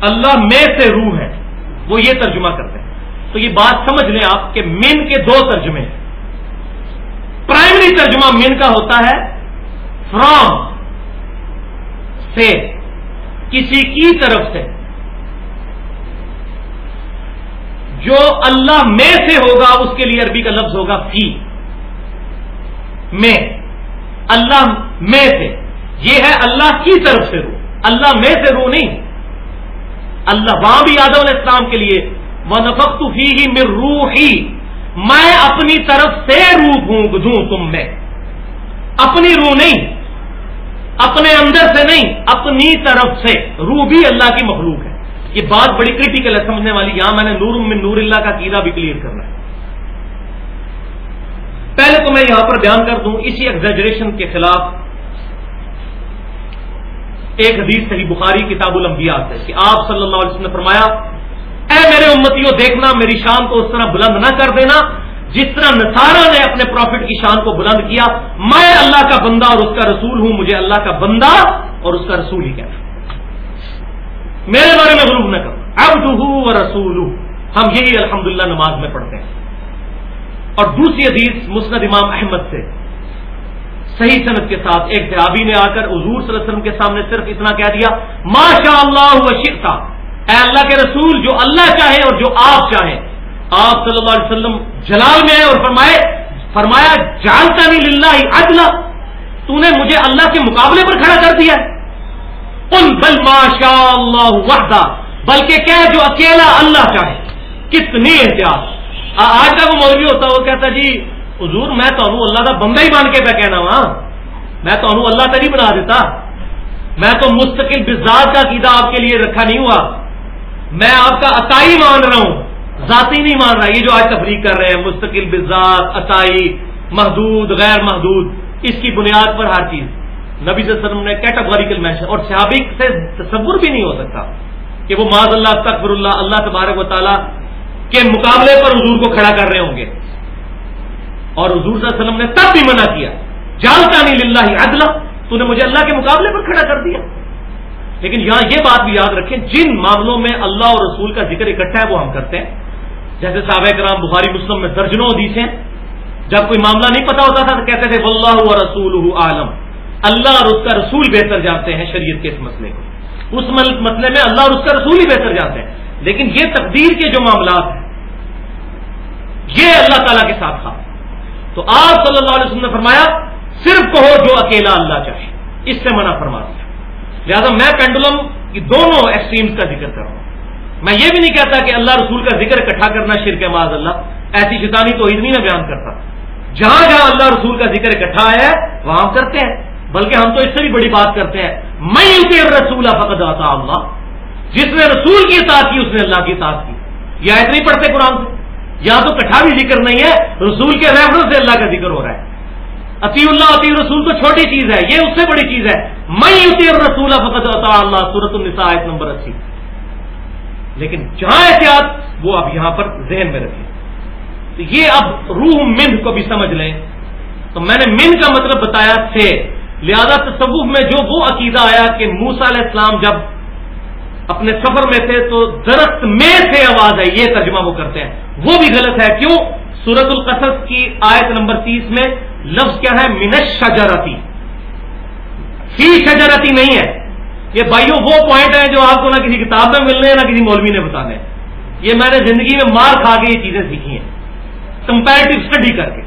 S1: اللہ میں سے روح ہے وہ یہ ترجمہ کرتے ہیں۔ تو یہ بات سمجھ لیں آپ کہ مین کے دو ترجمے ہیں۔ پرائمری ترجمہ مین کا ہوتا ہے فرام سے، کسی کی طرف سے۔ جو اللہ میں سے ہوگا، اس کے لیے عربی کا لفظ ہوگا فی۔ میں۔ اللہ میں سے۔ یہ ہے اللہ کی طرف سے روح۔ اللہ میں سے روح نہیں۔ اللہ وہاں بھی یادو علیہ السلام کے لیے۔ وہ نفق فی ہی میں روح ہی میں اپنی طرف سے روح ہوں دوں تم میں۔ اپنی روح نہیں۔ اپنے اندر سے نہیں، اپنی طرف سے۔ روح بھی اللہ کی مخلوق ہے۔ یہ بات بڑی کریٹیکل ہے سمجھنے والی۔ یہاں میں نے نور من نور اللہ کا قیدا بھی کلیئر کرنا ہے۔ پہلے تو میں یہاں پر بیان کر دوں اسی ایگزیجریشن کے خلاف ایک حدیث صحیح بخاری، کتاب الانبیاء سے، کہ آپ صلی اللہ علیہ وسلم نے فرمایا، اے میرے امتیوں، دیکھنا، میری شان کو اس طرح بلند نہ کر دینا، جس طرح نسارا نے اپنے پروفٹ کی شان کو بلند کیا، میں اللہ کا بندہ اور اس کا رسول ہوں، مجھے اللہ کا بندہ اور اس کا رسول ہی کہنا۔ میرے بارے میں غروب نہ کرو۔ اب رسول ہم یہی الحمدللہ نماز میں پڑھتے ہیں۔ اور دوسری حدیث مسند امام احمد سے۔ صحیح صنعت کے ساتھ ایک صحابی نے آ کر حضور صلی اللہ علیہ وسلم کے سامنے صرف اتنا کہہ دیا ماشاء اللہ شکتا اے اللہ کے رسول، جو اللہ چاہے اور جو آپ چاہیں۔ آپ صلی اللہ علیہ وسلم جلال میں آئے اور فرمائے، فرمایا، جانتا نہیں، للہ اجلا تو نے مجھے اللہ کے مقابلے پر کھڑا کر دیا ان بل ماشاء اللہ وحدہ، بلکہ کیا جو اکیلا اللہ چاہے کتنی احتیاط۔ آج کا وہ مولوی ہوتا وہ کہتا جی حضور، میں تو اللہ کا بندہ ہی کے پہ کہنا وا میں تو انہوں اللہ تری بنا دیتا۔ میں تو مستقل بزاد کا عقیدہ آپ کے لیے رکھا نہیں ہوا۔ میں آپ کا عطائی مان رہا ہوں۔ ذاتی نہیں مان رہا، یہ جو آج تفریح کر رہے ہیں، مستقل بزاد عطائی، محدود، غیر محدود، اس کی بنیاد پر ہر چیز۔ نبی صلی اللہ علیہ وسلم نے کیٹاگوریکل مینشن اور صحابق سے تصور بھی نہیں ہو سکتا کہ وہ معذ اللہ تقبر اللہ اللہ تبارک و تعالیٰ کے مقابلے پر حضور کو کھڑا کر رہے ہوں گے۔ اور حضور صلی اللہ علیہ وسلم نے تب بھی منع کیا جانتا نہیں للہ عدلہ تو نے مجھے اللہ کے مقابلے پر کھڑا کر دیا۔ لیکن یہاں یہ بات بھی یاد رکھیں، جن معاملوں میں اللہ اور رسول کا ذکر اکٹھا ہے، وہ ہم کرتے ہیں۔ جیسے صحابہ کرام بخاری، مسلم میں درجنوں حدیث ہیں۔ جب کوئی معاملہ نہیں پتا ہوتا تھا تو کہتے تھے، واللہ و رسول عالم. اللہ اور اس کا رسول بہتر جانتے ہیں شریعت کے اس مسئلے کو۔ اس مسئلے میں اللہ اور اس کا رسول ہی بہتر جانتے ہیں۔ لیکن یہ تقدیر کے جو معاملات ہیں، یہ اللہ تعالیٰ کے ساتھ تھا تو آپ صلی اللہ علیہ وسلم نے فرمایا، صرف کہو جو اکیلا اللہ چاہے۔ اس سے منع فرما دیا۔ لہٰذا میں پینڈولم کی دونوں ایکسٹریمز کا ذکر کر رہا ہوں۔ میں یہ بھی نہیں کہتا کہ اللہ رسول کا ذکر اکٹھا کرنا شرک معاذ اللہ۔ ایسی شیطانی تو اتنی میں بیان کرتا۔ جہاں جہاں اللہ رسول کا ذکر اکٹھا ہے، وہاں کرتے ہیں۔ بلکہ ہم تو اس سے بھی بڑی بات کرتے ہیں میں اسے رسول فقط آتا اللہ. جس نے رسول کی ساتھ کی، اس نے اللہ کی ساتھ کی۔ یا اتنی پڑھتے قرآن سے۔ یہاں تو کٹھا بھی ذکر نہیں ہے، رسول کے ریفرنس سے اللہ کا ذکر ہو رہا ہے۔ عطی اللہ عطی رسول تو چھوٹی چیز ہے، یہ اس سے بڑی چیز ہے۔ میں اسی رسول فقط اللہ سورت النساء آیت نمبر اسی۔ لیکن جہاں احتیاط، وہ اب یہاں پر ذہن میں رکھیں۔ تو یہ اب روح مند کو بھی سمجھ لیں۔ تو میں نے من کا مطلب بتایا تھے۔ لہذا تصوف میں جو وہ عقیدہ آیا کہ موسا علیہ السلام جب اپنے سفر میں تھے تو درخت میں سے آواز آئی، یہ ترجمہ وہ کرتے ہیں۔ وہ بھی غلط ہے، کیوں؟ سورت القصص کی آیت نمبر تیس میں لفظ کیا ہے؟ منش شجرتی فی شجرتی نہیں ہے۔ یہ بھائیوں وہ پوائنٹ ہیں جو آپ کو نہ کسی کتاب میں ملنے، نہ کسی مولوی نے بتانے یہ میں نے زندگی میں مار کھا کے یہ چیزیں سیکھی ہیں۔ کمپیرٹو اسٹڈی کر کے۔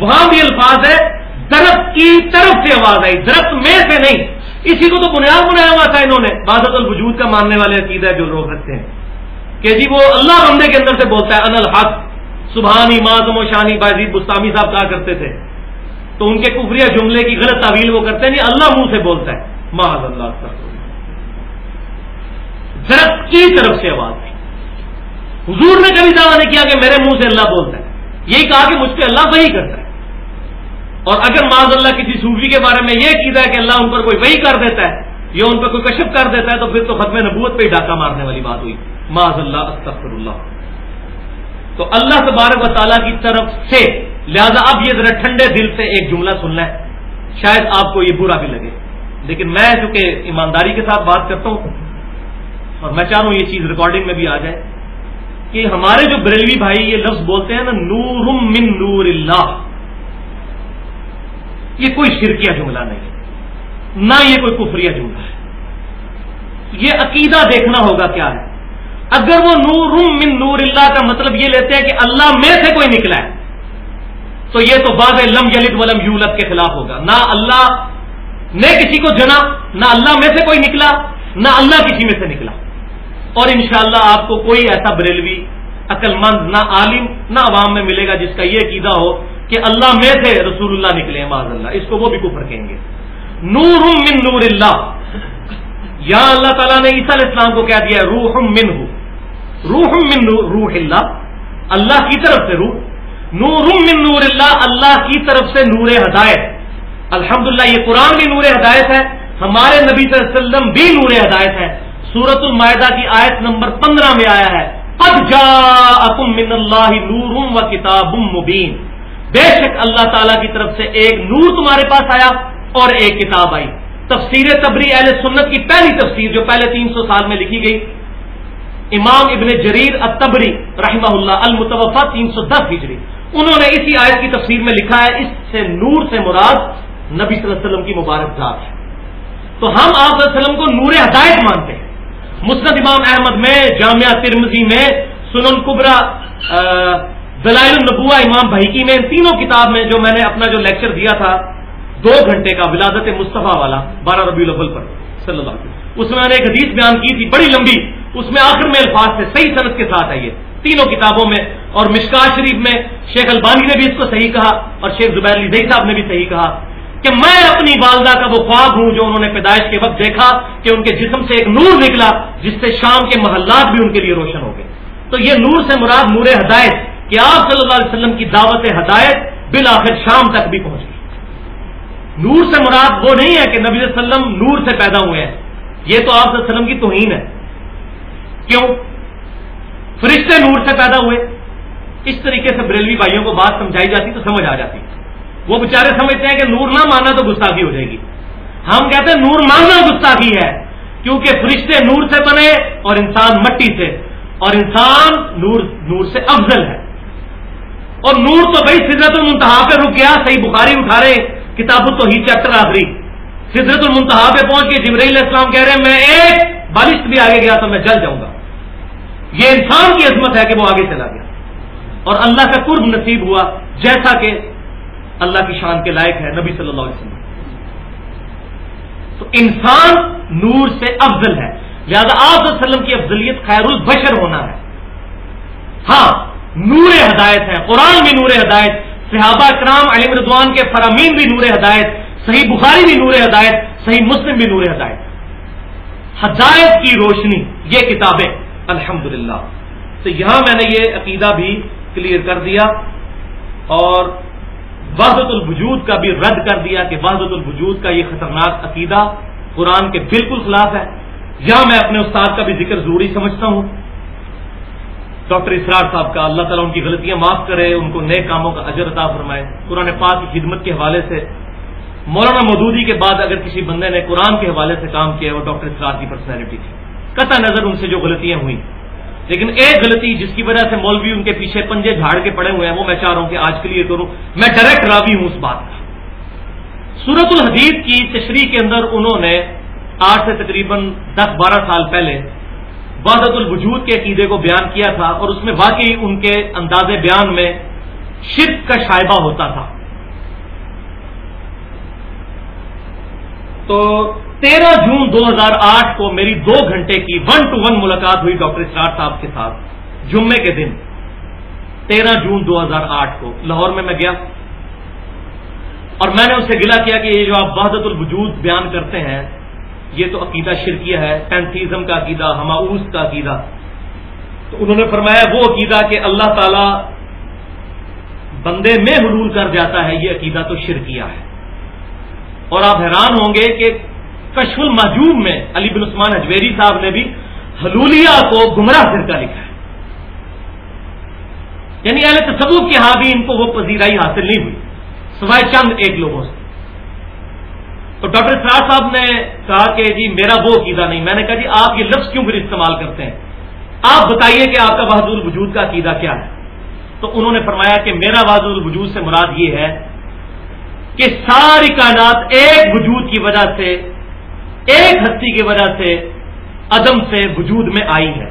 S1: وہاں بھی الفاظ ہے درخت کی طرف سے آواز آئی، درخت میں سے نہیں۔ اسی کو تو بنیاد بنایا ہوا تھا انہوں نے۔ بادت الوجود کا ماننے والے عقیدہ جو لوگ رکھتے ہیں۔ کہ جی وہ اللہ بندے کے اندر سے بولتا ہے ان الحق۔ سبحانی معظم و شانی بازید بستانی صاحب کہا کرتے تھے۔ تو ان کے کفریہ جملے کی غلط تعویل وہ کرتے ہیں جی اللہ منہ سے بولتا ہے۔ محض اللہ درخت کی طرف سے آواز آئی۔ حضور نے کبھی دعویٰ نہیں کیا کہ میرے منہ سے اللہ بولتا ہے۔ یہی کہا کہ مجھ پہ اللہ وہی کرتا ہے۔ اور اگر معذ اللہ کسی صوفی کے بارے میں یہ کیدا ہے کہ اللہ ان پر کوئی وہی کر دیتا ہے یا ان پہ کوئی کشپ کر دیتا ہے، تو پھر تو ختم نبوت پہ ہی ڈاکہ مارنے والی بات ہوئی۔ معذ اللہ استغفر اللہ تو اللہ تبارک و تعالیٰ کی طرف سے، لہذا اب یہ ذرا ٹھنڈے دل سے ایک جملہ سننا ہے۔ شاید آپ کو یہ برا بھی لگے۔ لیکن میں چونکہ ایمانداری کے ساتھ بات کرتا ہوں، اور میں چاہ رہا ہوں یہ چیز ریکارڈنگ میں بھی آ جائے کہ ہمارے جو بریلوی بھائی یہ لفظ بولتے ہیں نا نور من نور اللہ۔ یہ کوئی شرکیہ جملہ نہیں نہ یہ کوئی کفریہ جملہ ہے۔ یہ عقیدہ دیکھنا ہوگا کیا ہے؟ اگر وہ نور من نور اللہ کا مطلب یہ لیتے ہیں کہ اللہ میں سے کوئی نکلا ہے، تو یہ تو باب لم یلد ولم یولد کے خلاف ہوگا۔ نہ اللہ نے کسی کو جنا، نہ اللہ میں سے کوئی نکلا، نہ اللہ کسی میں سے نکلا۔ اور انشاءاللہ اللہ آپ کو کوئی ایسا بریلوی عقل مند نہ عالم، نہ عوام میں ملے گا جس کا یہ عقیدہ ہو کہ اللہ میں سے رسول اللہ نکلے معذ اللہ۔ اس کو وہ بھی کفر کہیں گے۔ نور من نور اللہ۔ یا اللہ تعالیٰ نے عیسیٰ علیہ السلام کو کیا دیا روح من ہو روح من روح اللہ۔ اللہ کی طرف سے روح۔ نور من نور اللہ اللہ کی طرف سے نور ہدایت۔ الحمدللہ، یہ قرآن بھی نور ہدایت ہے۔ ہمارے نبی صلی اللہ علیہ وسلم بھی نور ہدایت ہے۔ سورت المائدہ کی آیت نمبر پندرہ میں آیا ہے من اللہ نور و کتاب مبین۔ بے شک اللہ تعالیٰ کی طرف سے ایک نور تمہارے پاس آیا اور ایک کتاب آئی۔ تفسیر تبری اہل سنت کی پہلی تفسیر جو پہلے تین سو سال میں لکھی گئی، امام ابن جریر اتبری رحمہ اللہ المتوفا تین سو دس ہجری۔ انہوں نے اسی آیت کی تفسیر میں لکھا ہے، اس سے نور سے مراد نبی صلی اللہ علیہ وسلم کی مبارک ذات۔ ہے تو ہم آپ علیہ وسلم کو نور ہدایت مانتے ہیں۔ مسند امام احمد میں، جامعہ ترمزی میں، سنن قبرا دلائل النبوا امام بھائی میں ان تینوں کتاب میں جو میں نے اپنا جو لیکچر دیا تھا، دو گھنٹے کا ولادت مصطفیٰ والا، بارہ ربیع الاول پر، صلی اللہ علیہ وسلم۔ اس میں میں نے ایک حدیث بیان کی تھی، بڑی لمبی، اس میں آخر میں الفاظ تھے، صحیح صنعت کے ساتھ آئیے۔ تینوں کتابوں میں اور مشکا شریف میں شیخ البانی نے بھی اس کو صحیح کہا اور شیخ زبیر علی صاحب نے بھی صحیح کہا کہ میں اپنی والدہ کا وہ خواب ہوں جو انہوں نے پیدائش کے وقت دیکھا کہ ان کے جسم سے ایک نور نکلا، جس سے شام کے محلات بھی ان کے لیے روشن ہو گئے۔ تو یہ نور سے مراد نور ہدایت کہ آپ صلی اللہ علیہ وسلم کی دعوت ہدایت بالآخر شام تک بھی پہنچ گئی۔ نور سے مراد وہ نہیں ہے کہ نبی صلی اللہ علیہ وسلم نور سے پیدا ہوئے ہیں۔ یہ تو آپ صلی اللہ علیہ وسلم کی توہین ہے۔ کیوں؟ فرشتے نور سے پیدا ہوئے۔ اس طریقے سے بریلوی بھائیوں کو بات سمجھائی جاتی تو سمجھ آ جاتی۔ وہ بےچارے سمجھتے ہیں کہ نور نہ ماننا تو گستاخی ہو جائے گی۔ ہم کہتے ہیں نور ماننا گستاخی ہے، کیونکہ فرشتے نور سے بنے اور انسان مٹی سے، اور انسان نور نور سے افضل ہے۔ اور نور تو بھائی سدرت المنتہا پہ رک گیا، صحیح بخاری اٹھا رہے، کتاب تو ہی چیپٹر آخری۔ سدرت المنتہا پہ پہنچ کے جبرائیل علیہ السلام کہہ رہے ہیں، میں ایک بارش بھی آگے گیا تو میں جل جاؤں گا۔ یہ انسان کی عظمت ہے کہ وہ آگے چلا گیا۔ اور اللہ کا قرب نصیب ہوا، جیسا کہ اللہ کی شان کے لائق ہے، نبی صلی اللہ علیہ وسلم۔ تو انسان نور سے افضل ہے۔ لہذا آپ وسلم کی افضلیت خیر البشر ہونا ہے۔ ہاں نور ہدایت ہے، قرآن بھی نور ہدایت، صحابہ کرام علیم رضوان کے فرامین بھی نور ہدایت، صحیح بخاری بھی نور ہدایت، صحیح مسلم بھی نور ہدایت۔ ہدایت کی روشنی، یہ کتابیں الحمد تو یہاں میں نے یہ عقیدہ بھی کلیئر کر دیا اور وحدت الوجود کا بھی رد کر دیا کہ وحدت الوجود کا یہ خطرناک عقیدہ قرآن کے بالکل خلاف ہے۔ یہاں میں اپنے استاد کا بھی ذکر ضروری سمجھتا ہوں۔ ڈاکٹر اسرار صاحب کا اللہ تعالیٰ ان کی غلطیاں معاف کرے، ان کو نئے کاموں کا اجر عطا فرمائے۔ قرآن پاک کی خدمت کے حوالے سے، مولانا مودودی کے بعد اگر کسی بندے نے قرآن کے حوالے سے کام کیا، وہ ڈاکٹر اسرار کی پرسنالٹی تھی۔ قطع نظر ان سے جو غلطیاں ہوئیں۔ لیکن ایک غلطی جس کی وجہ سے مولوی ان کے پیچھے پنجے جھاڑ کے پڑے ہوئے ہیں، وہ میں چاہ رہا ہوں کہ آج کے لیے کروں۔ میں ڈائریکٹ راوی ہوں اس بات کا۔ سورت الحدیث کی تشریح کے اندر انہوں نے آج سے تقریباً دس بارہ سال پہلے وحدت الوجود کے عقیدے کو بیان کیا تھا اور اس میں واقعی ان کے انداز بیان میں شرک کا شائبہ ہوتا تھا۔ تو تیرہ جون دو ہزار آٹھ کو میری دو گھنٹے کی ون ٹو ون ملاقات ہوئی ڈاکٹر اسرار صاحب کے ساتھ جمعے کے دن، تیرہ جون دو ہزار آٹھ کو۔ لاہور میں میں گیا اور میں نے اس سے گلا کیا کہ یہ جو آپ وحدت الوجود بیان کرتے ہیں یہ تو عقیدہ شرکیہ ہے پینتھیزم کا عقیدہ، ہماؤس کا عقیدہ۔ تو انہوں نے فرمایا وہ عقیدہ کہ اللہ تعالی بندے میں حلول کر جاتا ہے، یہ عقیدہ تو شرکیہ ہے۔ اور آپ حیران ہوں گے کہ کشف المحجوب میں علی بن عثمان اجویری صاحب نے بھی حلولیہ کو گمراہ فرقہ لکھا ہے۔ یعنی اہل تصوف کے ہاں بھی ان کو وہ پذیرائی حاصل نہیں ہوئی۔ سوائے چند ایک لوگوں سے۔ تو ڈاکٹر سراج صاحب نے کہا کہ جی میرا وہ عقیدہ نہیں۔ میں نے کہا جی آپ یہ لفظ کیوں پھر استعمال کرتے ہیں؟ آپ بتائیے کہ آپ کا بہادر الوجود کا عقیدہ کیا ہے؟ تو انہوں نے فرمایا کہ میرا بہادر الوجود سے مراد یہ ہے کہ ساری کائنات ایک وجود کی وجہ سے، ایک ہستی کی وجہ سے عدم سے وجود میں آئی ہے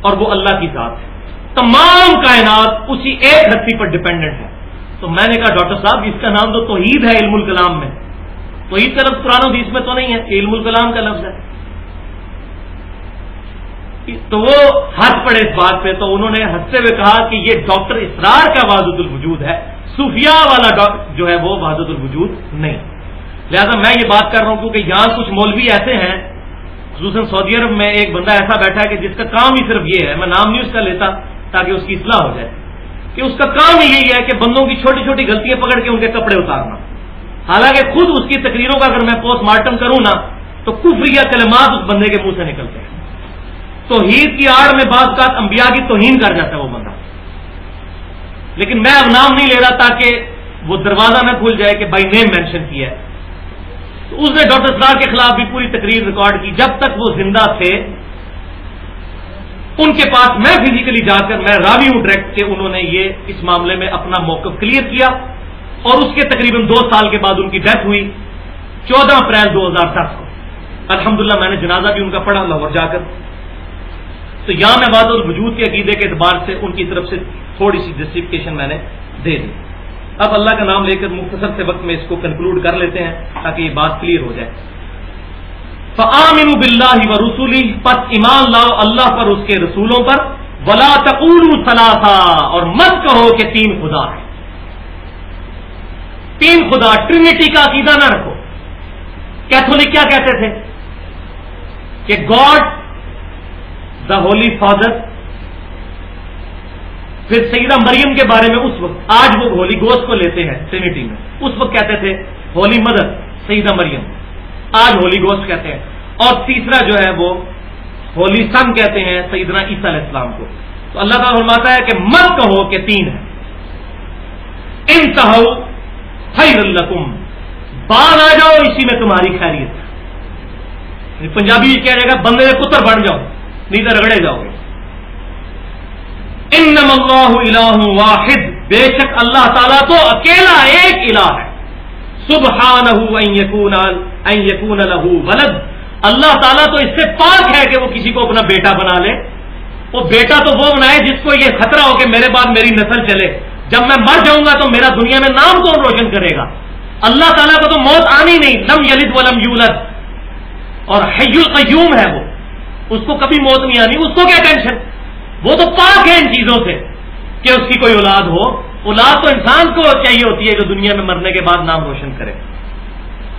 S1: اور وہ اللہ کی ذات ہے۔ تمام کائنات اسی ایک ہستی پر ڈپینڈنٹ ہے تو میں نے کہا، ڈاکٹر صاحب، اس کا نام تو توحید ہے علم الکلام میں۔ توحید کا لفظ قرآن حدیث میں تو نہیں ہے، علم الکلام کا لفظ ہے۔ تو وہ ہنس پڑے اس بات پہ، تو انہوں نے ہنستے ہوئے کہا کہ یہ ڈاکٹر اسرار کا وادت الوجود ہے۔ صوفیہ والا جو ہے وہ وادت الوجود نہیں۔ لہذا میں یہ بات کر رہا ہوں کیونکہ یہاں کچھ مولوی ایسے ہیں، خصوصاً سعودی عرب میں ایک بندہ ایسا بیٹھا ہے کہ جس کا کام ہی صرف یہ ہے، میں نام نہیں اس کا لیتا تاکہ اس کی اصلاح ہو جائے۔ کہ اس کا کام ہی یہی ہے کہ بندوں کی چھوٹی چھوٹی غلطیاں پکڑ کے ان کے کپڑے اتارنا۔ حالانکہ خود اس کی تقریروں کا اگر میں پوسٹ مارٹم کروں نا، تو کفری یا کلمات اس بندے کے منہ سے نکلتے ہیں۔ توحید کی آڑ میں بعض کا انبیاء کی توہین کر جاتا ہے وہ بندہ۔ لیکن میں اب نام نہیں لے رہا تاکہ وہ دروازہ نہ کھل جائے کہ بائی نیم مینشن کیا ہے۔ تو اس نے ڈاکٹر سرار کے خلاف بھی پوری تقریر ریکارڈ کی۔ جب تک وہ زندہ تھے، ان کے پاس میں فزیکلی جا کر میں راوی ہوں ڈائریکٹ کہ انہوں نے یہ اس معاملے میں اپنا موقف کلیئر کیا۔ اور اس کے تقریباً دو سال کے بعد ان کی ڈیتھ ہوئی، چودہ اپریل دو ہزار دس کو۔ الحمدللہ میں نے جنازہ بھی ان کا پڑھا لاہور جا کر۔ تو یہاں میں بات وجود کے عقیدے کے اعتبار سے ان کی طرف سے تھوڑی سی جسٹیفکیشن میں نے دے دی۔ اب اللہ کا نام لے کر مختصر سے وقت میں اس کو کنکلوڈ کر لیتے ہیں تاکہ یہ بات کلیئر ہو جائے۔ فعامن بلّہ و رسولی پس ایمان لاؤ اللہ پر، اس کے رسولوں پر۔ ولا تقول سلاسا اور مت کہو کہ تین خدا ہے تین خدا ٹرینٹی کا عقیدہ نہ رکھو۔ کیتھولک کیا کہتے تھے؟ کہ گاڈ، دا ہولی فادر، پھر سیدہ مریم کے بارے میں اس وقت، آج وہ ہولی گوشت کو لیتے ہیں ٹرینٹی میں۔ اس وقت کہتے تھے، ہولی مدر، سیدہ مریم۔ آج ہولی گوشت کہتے ہیں۔ اور تیسرا جو ہے وہ، ہولی سن کہتے ہیں سیدنا عیسیٰ علیہ السلام کو۔ تو اللہ تعالیٰ فرماتا ہے کہ مت کہو کہ تین ہے انتہو خیر الکم بال آ جاؤ، اسی میں تمہاری خیریت۔ یعنی پنجابی کہہ رہے گا، بندے پتر بن جاؤ، نہیں تو رگڑے جاؤ۔ گے ان اللہ الہ واحد۔ بے شک اللہ تعالیٰ تو اکیلا ایک الہ ہے۔ سبحانہ ان یکون له ولد۔ اللہ تعالیٰ تو اس سے پاک ہے کہ وہ کسی کو اپنا بیٹا بنا لے۔ وہ بیٹا تو وہ بنائے جس کو یہ خطرہ ہو کہ میرے بعد میری نسل چلے۔ جب میں مر جاؤں گا تو میرا دنیا میں نام کون روشن کرے گا؟ اللہ تعالیٰ کو تو موت آنی نہیں۔ لم یلد ولم یولد۔ اور حی القیوم ہے وہ۔ اس کو کبھی موت نہیں آنی۔ اس کو کیا ٹینشن؟ وہ تو پاک ہے ان چیزوں سے کہ اس کی کوئی اولاد ہو۔ اولاد تو انسان کو چاہیے ہوتی ہے جو دنیا میں مرنے کے بعد نام روشن کرے۔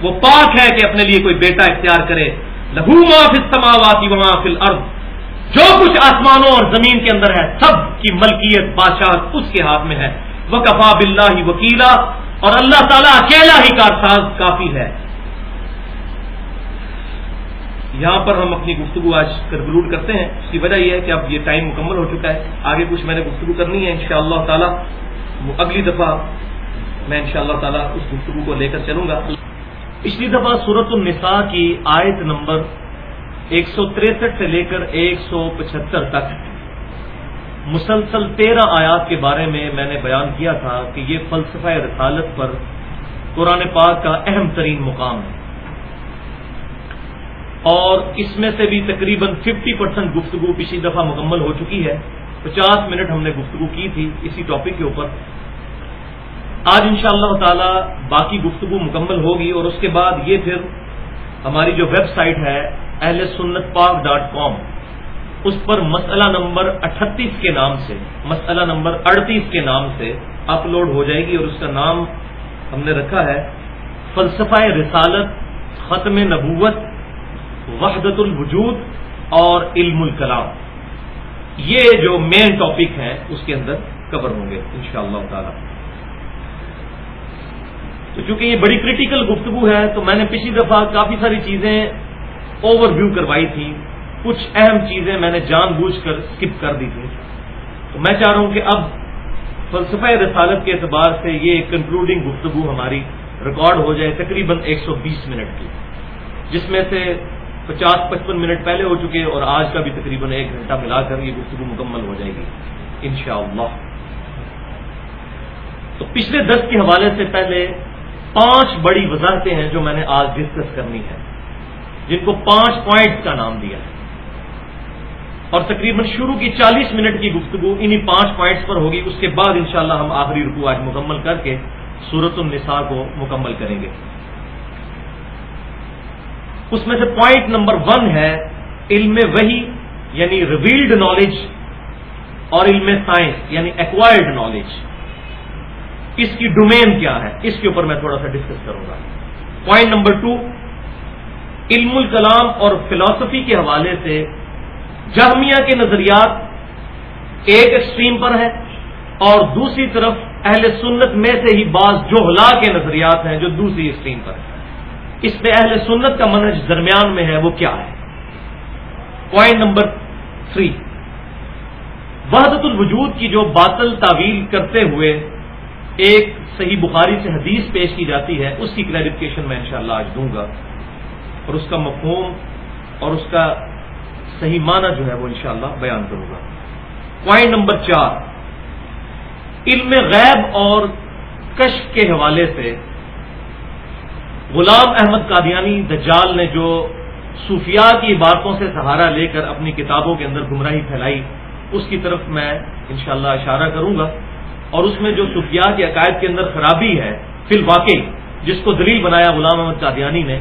S1: وہ پاک ہے کہ اپنے لیے کوئی بیٹا اختیار کرے۔ لہو ما فی السماوات و ما فی الارض۔ جو کچھ آسمانوں اور زمین کے اندر ہے، سب کی ملکیت بادشاہ اس کے ہاتھ میں ہے۔ وہ کفا بلّہ وکیلا، اور اللہ تعالیٰ اکیلا ہی کارساز کافی ہے۔ یہاں پر ہم اپنی گفتگو آج کنکلوڈ کرتے ہیں۔ اس کی وجہ یہ ہے کہ اب یہ ٹائم مکمل ہو چکا ہے۔ آگے کچھ میں نے گفتگو کرنی ہے ان شاء اللہ تعالیٰ۔ وہ اگلی دفعہ میں ان شاء اللہ تعالیٰ اس گفتگو کو لے کر چلوں گا۔ پچھلی دفعہ صورت النساء کی آیت نمبر ایک سو تریسٹھ سے لے کر ایک سو پچہتر تک۔ مسلسل تیرہ آیات کے بارے میں میں نے بیان کیا تھا کہ یہ فلسفہ رسالت پر قرآن پاک کا اہم ترین مقام ہے۔ اور اس میں سے بھی تقریباً ففٹی پرسینٹ گفتگو پچھلی دفعہ مکمل ہو چکی ہے۔ پچاس منٹ ہم نے گفتگو کی تھی اسی ٹاپک کے اوپر۔ آج ان شاء اللہ تعالی باقی گفتگو مکمل ہوگی اور اس کے بعد یہ پھر ہماری جو ویب سائٹ ہے اہل سنت پاک ڈاٹ کام۔ اس پر مسئلہ نمبر اٹھتیس کے نام سے، مسئلہ نمبر اڑتیس کے نام سے اپلوڈ ہو جائے گی اور اس کا نام ہم نے رکھا ہے فلسفہ رسالت، ختم نبوت، وحدت الوجود اور علم الکلام۔ یہ جو مین ٹاپک ہیں، اس کے اندر کور ہوں گے ان شاء اللہ تعالی۔ تو چونکہ یہ بڑی کریٹیکل گفتگو ہے، تو میں نے پچھلی دفعہ کافی ساری چیزیں اوور ویو کروائی تھی کچھ اہم چیزیں میں نے جان بوجھ کر اسکپ کر دی تھی تو میں چاہ رہا ہوں کہ اب فلسفہ رسالت کے اعتبار سے یہ کنکلوڈنگ گفتگو ہماری ریکارڈ ہو جائے تقریباً ایک سو بیس منٹ کی۔ جس میں سے پچاس پچپن منٹ پہلے ہو چکے اور آج کا بھی تقریباً ایک گھنٹہ ملا کر یہ گفتگو مکمل ہو جائے گی۔ انشاءاللہ۔ تو پچھلے دس کے حوالے سے پہلے پانچ بڑی وضاحتیں ہیں جو میں نے آج ڈسکس کرنی ہے جن کو پانچ پوائنٹ کا نام دیا ہے۔ اور تقریباً شروع کی چالیس منٹ کی گفتگو انہی پانچ پوائنٹس پر ہوگی۔ اس کے بعد انشاءاللہ ہم آخری رکو آج مکمل کر کے سورت النساء کو مکمل کریں گے۔ اس میں سے پوائنٹ نمبر ون ہے علم وہی یعنی ریویلڈ نالج اور علم سائنس یعنی ایکوائرڈ نالج اس کی ڈومین کیا ہے؟ اس کے اوپر میں تھوڑا سا ڈسکس کروں گا۔ پوائنٹ نمبر ٹو علم الکلام اور فلاسفی کے حوالے سے جہمیہ کے نظریات ایک ایکسٹریم پر ہیں اور دوسری طرف اہل سنت میں سے ہی بعض جوہلا کے نظریات ہیں جو دوسری ایکسٹریم پر ہیں۔ اس میں اہل سنت کا منج درمیان میں ہے، وہ کیا ہے؟ پوائنٹ نمبر تھری وحدت الوجود کی جو باطل تعویل کرتے ہوئے ایک صحیح بخاری سے حدیث پیش کی جاتی ہے، اس کی کلیریفکیشن میں انشاءاللہ آج دوں گا۔ اور اس کا مفہوم اور اس کا صحیح معنی جو ہے وہ انشاءاللہ بیان کروں گا۔ پوائنٹ نمبر چار، علم غیب اور کشف کے حوالے سے غلام احمد قادیانی دجال نے جو صوفیاء کی باتوں سے سہارا لے کر اپنی کتابوں کے اندر گمراہی پھیلائی، اس کی طرف میں انشاءاللہ اشارہ کروں گا۔ اور اس میں جو صوفیاء کے عقائد کے اندر خرابی ہے، فی الواقع، جس کو دلیل بنایا غلام احمد قادیانی نے،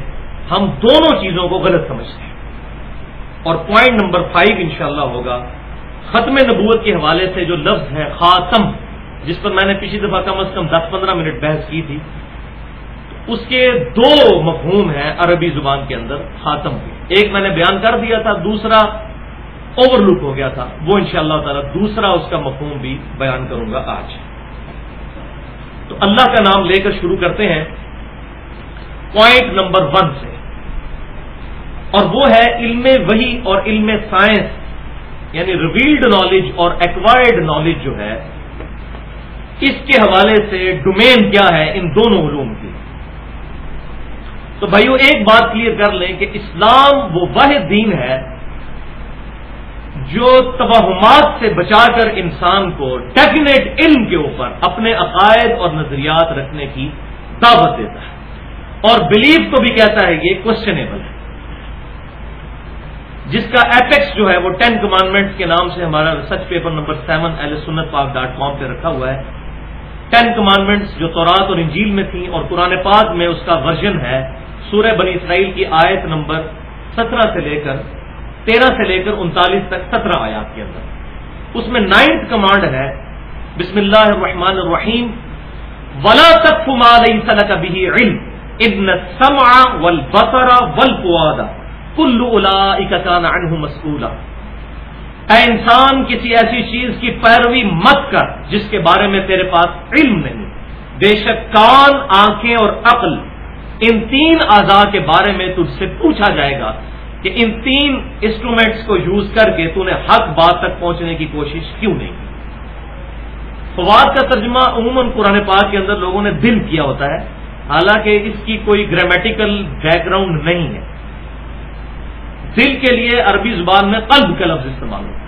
S1: ہم دونوں چیزوں کو غلط سمجھتے ہیں۔ اور پوائنٹ نمبر فائیو انشاءاللہ ہوگا ختم نبوت کے حوالے سے جو لفظ ہے خاتم، جس پر میں نے پچھلی دفعہ کم از کم دس پندرہ منٹ بحث کی تھی، اس کے دو مفہوم ہیں عربی زبان کے اندر خاتم کے۔ ایک میں نے بیان کر دیا تھا، دوسرا اوور لک ہو گیا تھا۔ وہ ان شاء اللہ تعالی دوسرا اس کا مفہوم بھی بیان کروں گا آج۔ تو اللہ کا نام لے کر شروع کرتے ہیں پوائنٹ نمبر ون سے۔ اور وہ ہے علم وہی اور علم سائنس یعنی ریویلڈ نالج اور ایکوائرڈ نالج جو ہے، اس کے حوالے سے ڈومین کیا ہے ان دونوں علوم کی۔ تو بھائیو، ایک بات کلیئر کر لیں کہ اسلام وہ واحد دین ہے جو توہمات سے بچا کر انسان کو ڈیفینیٹ علم کے اوپر اپنے عقائد اور نظریات رکھنے کی دعوت دیتا ہے۔ اور بلیف کو بھی کہتا ہے یہ کوشچنیبل ہے۔ جس کا ایپیکس جو ہے وہ ٹین کمانڈمنٹ کے نام سے ہمارا ریسرچ پیپر نمبر سیون ایل سنت پاک ڈاٹ کام پہ رکھا ہوا ہے۔ ٹین کمانڈمنٹس جو تورات اور انجیل میں تھیں اور قرآن پاک میں اس کا ورژن ہے، سورہ بنی اسرائیل کی آیت نمبر سترہ سے لے کر تیرہ سے لے کر انتالیس تک سترہ آیات کے اندر۔ اس میں نائنتھ کمانڈ ہے بسم اللہ الرحمن الرحیم، ولا تک کا بھی علم ابن سما ول بسرا ول پوادا کل مسکولا اے انسان، کسی ایسی چیز کی پیروی مت کر جس کے بارے میں تیرے پاس علم نہیں۔ بے شک کان، آنکھیں اور عقل، ان تین اعضاء کے بارے میں تجھ سے پوچھا جائے گا کہ ان تین انسٹرومینٹس کو یوز کر کے تو نے حق بات تک پہنچنے کی کوشش کیوں نہیں کی؟ فواد کا ترجمہ عموماً قرآن پاک کے اندر لوگوں نے دل کیا ہوتا ہے، حالانکہ اس کی کوئی گرامیٹیکل بیک گراؤنڈ نہیں ہے۔ دل کے لیے عربی زبان میں قلب کا لفظ استعمال ہوتا ہے۔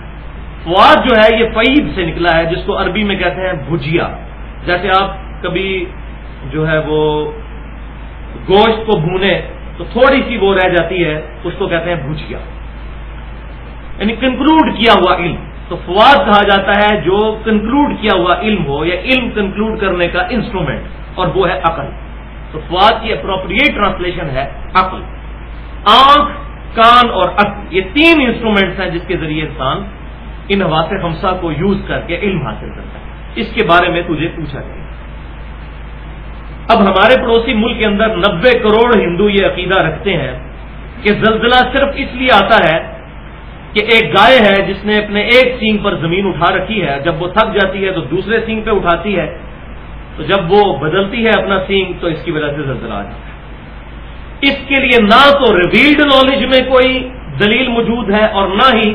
S1: فواد جو ہے یہ فعید سے نکلا ہے، جس کو عربی میں کہتے ہیں بھجیا۔ جیسے آپ کبھی جو ہے وہ گوشت کو بھونے تو تھوڑی سی وہ رہ جاتی ہے، اس کو کہتے ہیں بھجیا۔ یعنی کنکلوڈ کیا ہوا علم۔ تو فواد کہا جاتا ہے جو کنکلوڈ کیا ہوا علم ہو، یا علم کنکلوڈ کرنے کا انسٹرومنٹ اور وہ ہے عقل۔ تو فواد کی اپروپریٹ ٹرانسلیشن ہے عقل۔ آنکھ کان اور عقل، یہ تین انسٹرومینٹس ہیں جس کے ذریعے انسان ان حواس خمسہ کو یوز کر کے علم حاصل کرتا ہے۔ اس کے بارے میں تجھے پوچھا جائے اب ہمارے پڑوسی ملک کے اندر نبے کروڑ ہندو یہ عقیدہ رکھتے ہیں کہ زلزلہ صرف اس لیے آتا ہے کہ ایک گائے ہے جس نے اپنے ایک سینگ پر زمین اٹھا رکھی ہے۔ جب وہ تھک جاتی ہے تو دوسرے سینگ پہ اٹھاتی ہے۔ تو جب وہ بدلتی ہے اپنا سینگ تو اس کی وجہ سے زلزلہ آ جاتا ہے۔ اس کے لیے نہ تو ریویلڈ نالج میں کوئی دلیل موجود ہے اور نہ ہی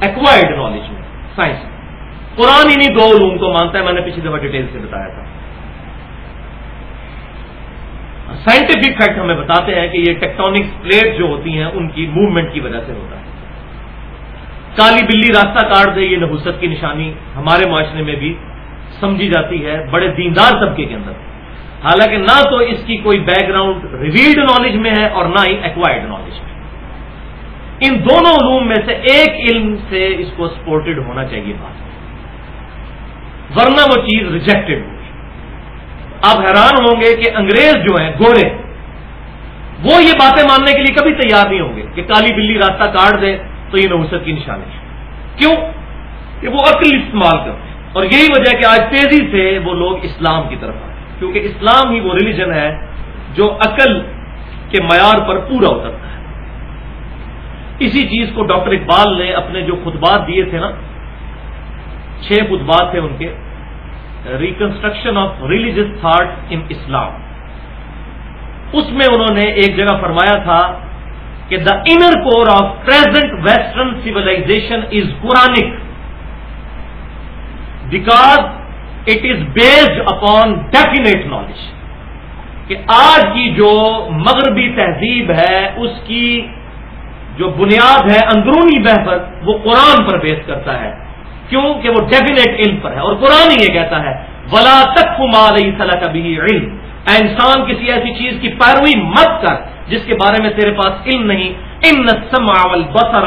S1: ایکوائرڈ نالج میں سائنس قرآن انہیں دو علوم کو مانتا ہے، میں نے پچھلی دفعہ ڈیٹیل سے بتایا تھا۔ سائنٹیفک فیکٹ ہمیں بتاتے ہیں کہ یہ ٹیکٹونک پلیٹ جو ہوتی ہیں، ان کی موومنٹ کی وجہ سے ہوتا ہے۔ کالی بلی راستہ کاٹ دے، یہ نبوست کی نشانی ہمارے معاشرے میں بھی سمجھی جاتی ہے، بڑے دیندار طبقے کے اندر۔ حالانکہ نہ تو اس کی کوئی بیک گراؤنڈ ریویلڈ نالج میں ہے اور نہ ہی ایکوائرڈ نالج میں ان دونوں علوم میں سے ایک علم سے اس کو سپورٹڈ ہونا چاہیے بات۔ ورنہ وہ چیز ریجیکٹڈ ہو آپ حیران ہوں گے کہ انگریز جو ہیں، گورے، وہ یہ باتیں ماننے کے لیے کبھی تیار نہیں ہوں گے کہ کالی بلی راستہ کاٹ دے تو یہ نوسط کی نشانی ہے۔ کیوں؟ کہ وہ عقل استعمال کرتے ہیں۔ اور یہی وجہ کہ آج تیزی سے وہ لوگ اسلام کی طرف آئے کیونکہ اسلام ہی وہ ریلیجن ہے جو عقل کے معیار پر پورا اترتا ہے۔ اسی چیز کو ڈاکٹر اقبال نے اپنے جو خطبات دیے تھے نا، چھ خطبات تھے ان کے reconstruction of religious thought in Islam اس میں انہوں نے ایک جگہ فرمایا تھا کہ the inner core of present western civilisation is Quranic because it is based upon definite knowledge کہ آج کی جو مغربی تہذیب ہے، اس کی جو بنیاد ہے اندرونی بحث، وہ قرآن پر بیس کرتا ہے۔ کیوں؟ کہ وہ ڈیفینیٹ علم پر ہے۔ اور قرآن یہ کہتا ہے، ولا تک صلاح کا بھی علم۔ انسان، کسی ایسی چیز کی پیروی مت کر جس کے بارے میں تیرے پاس علم نہیں۔ ان بسر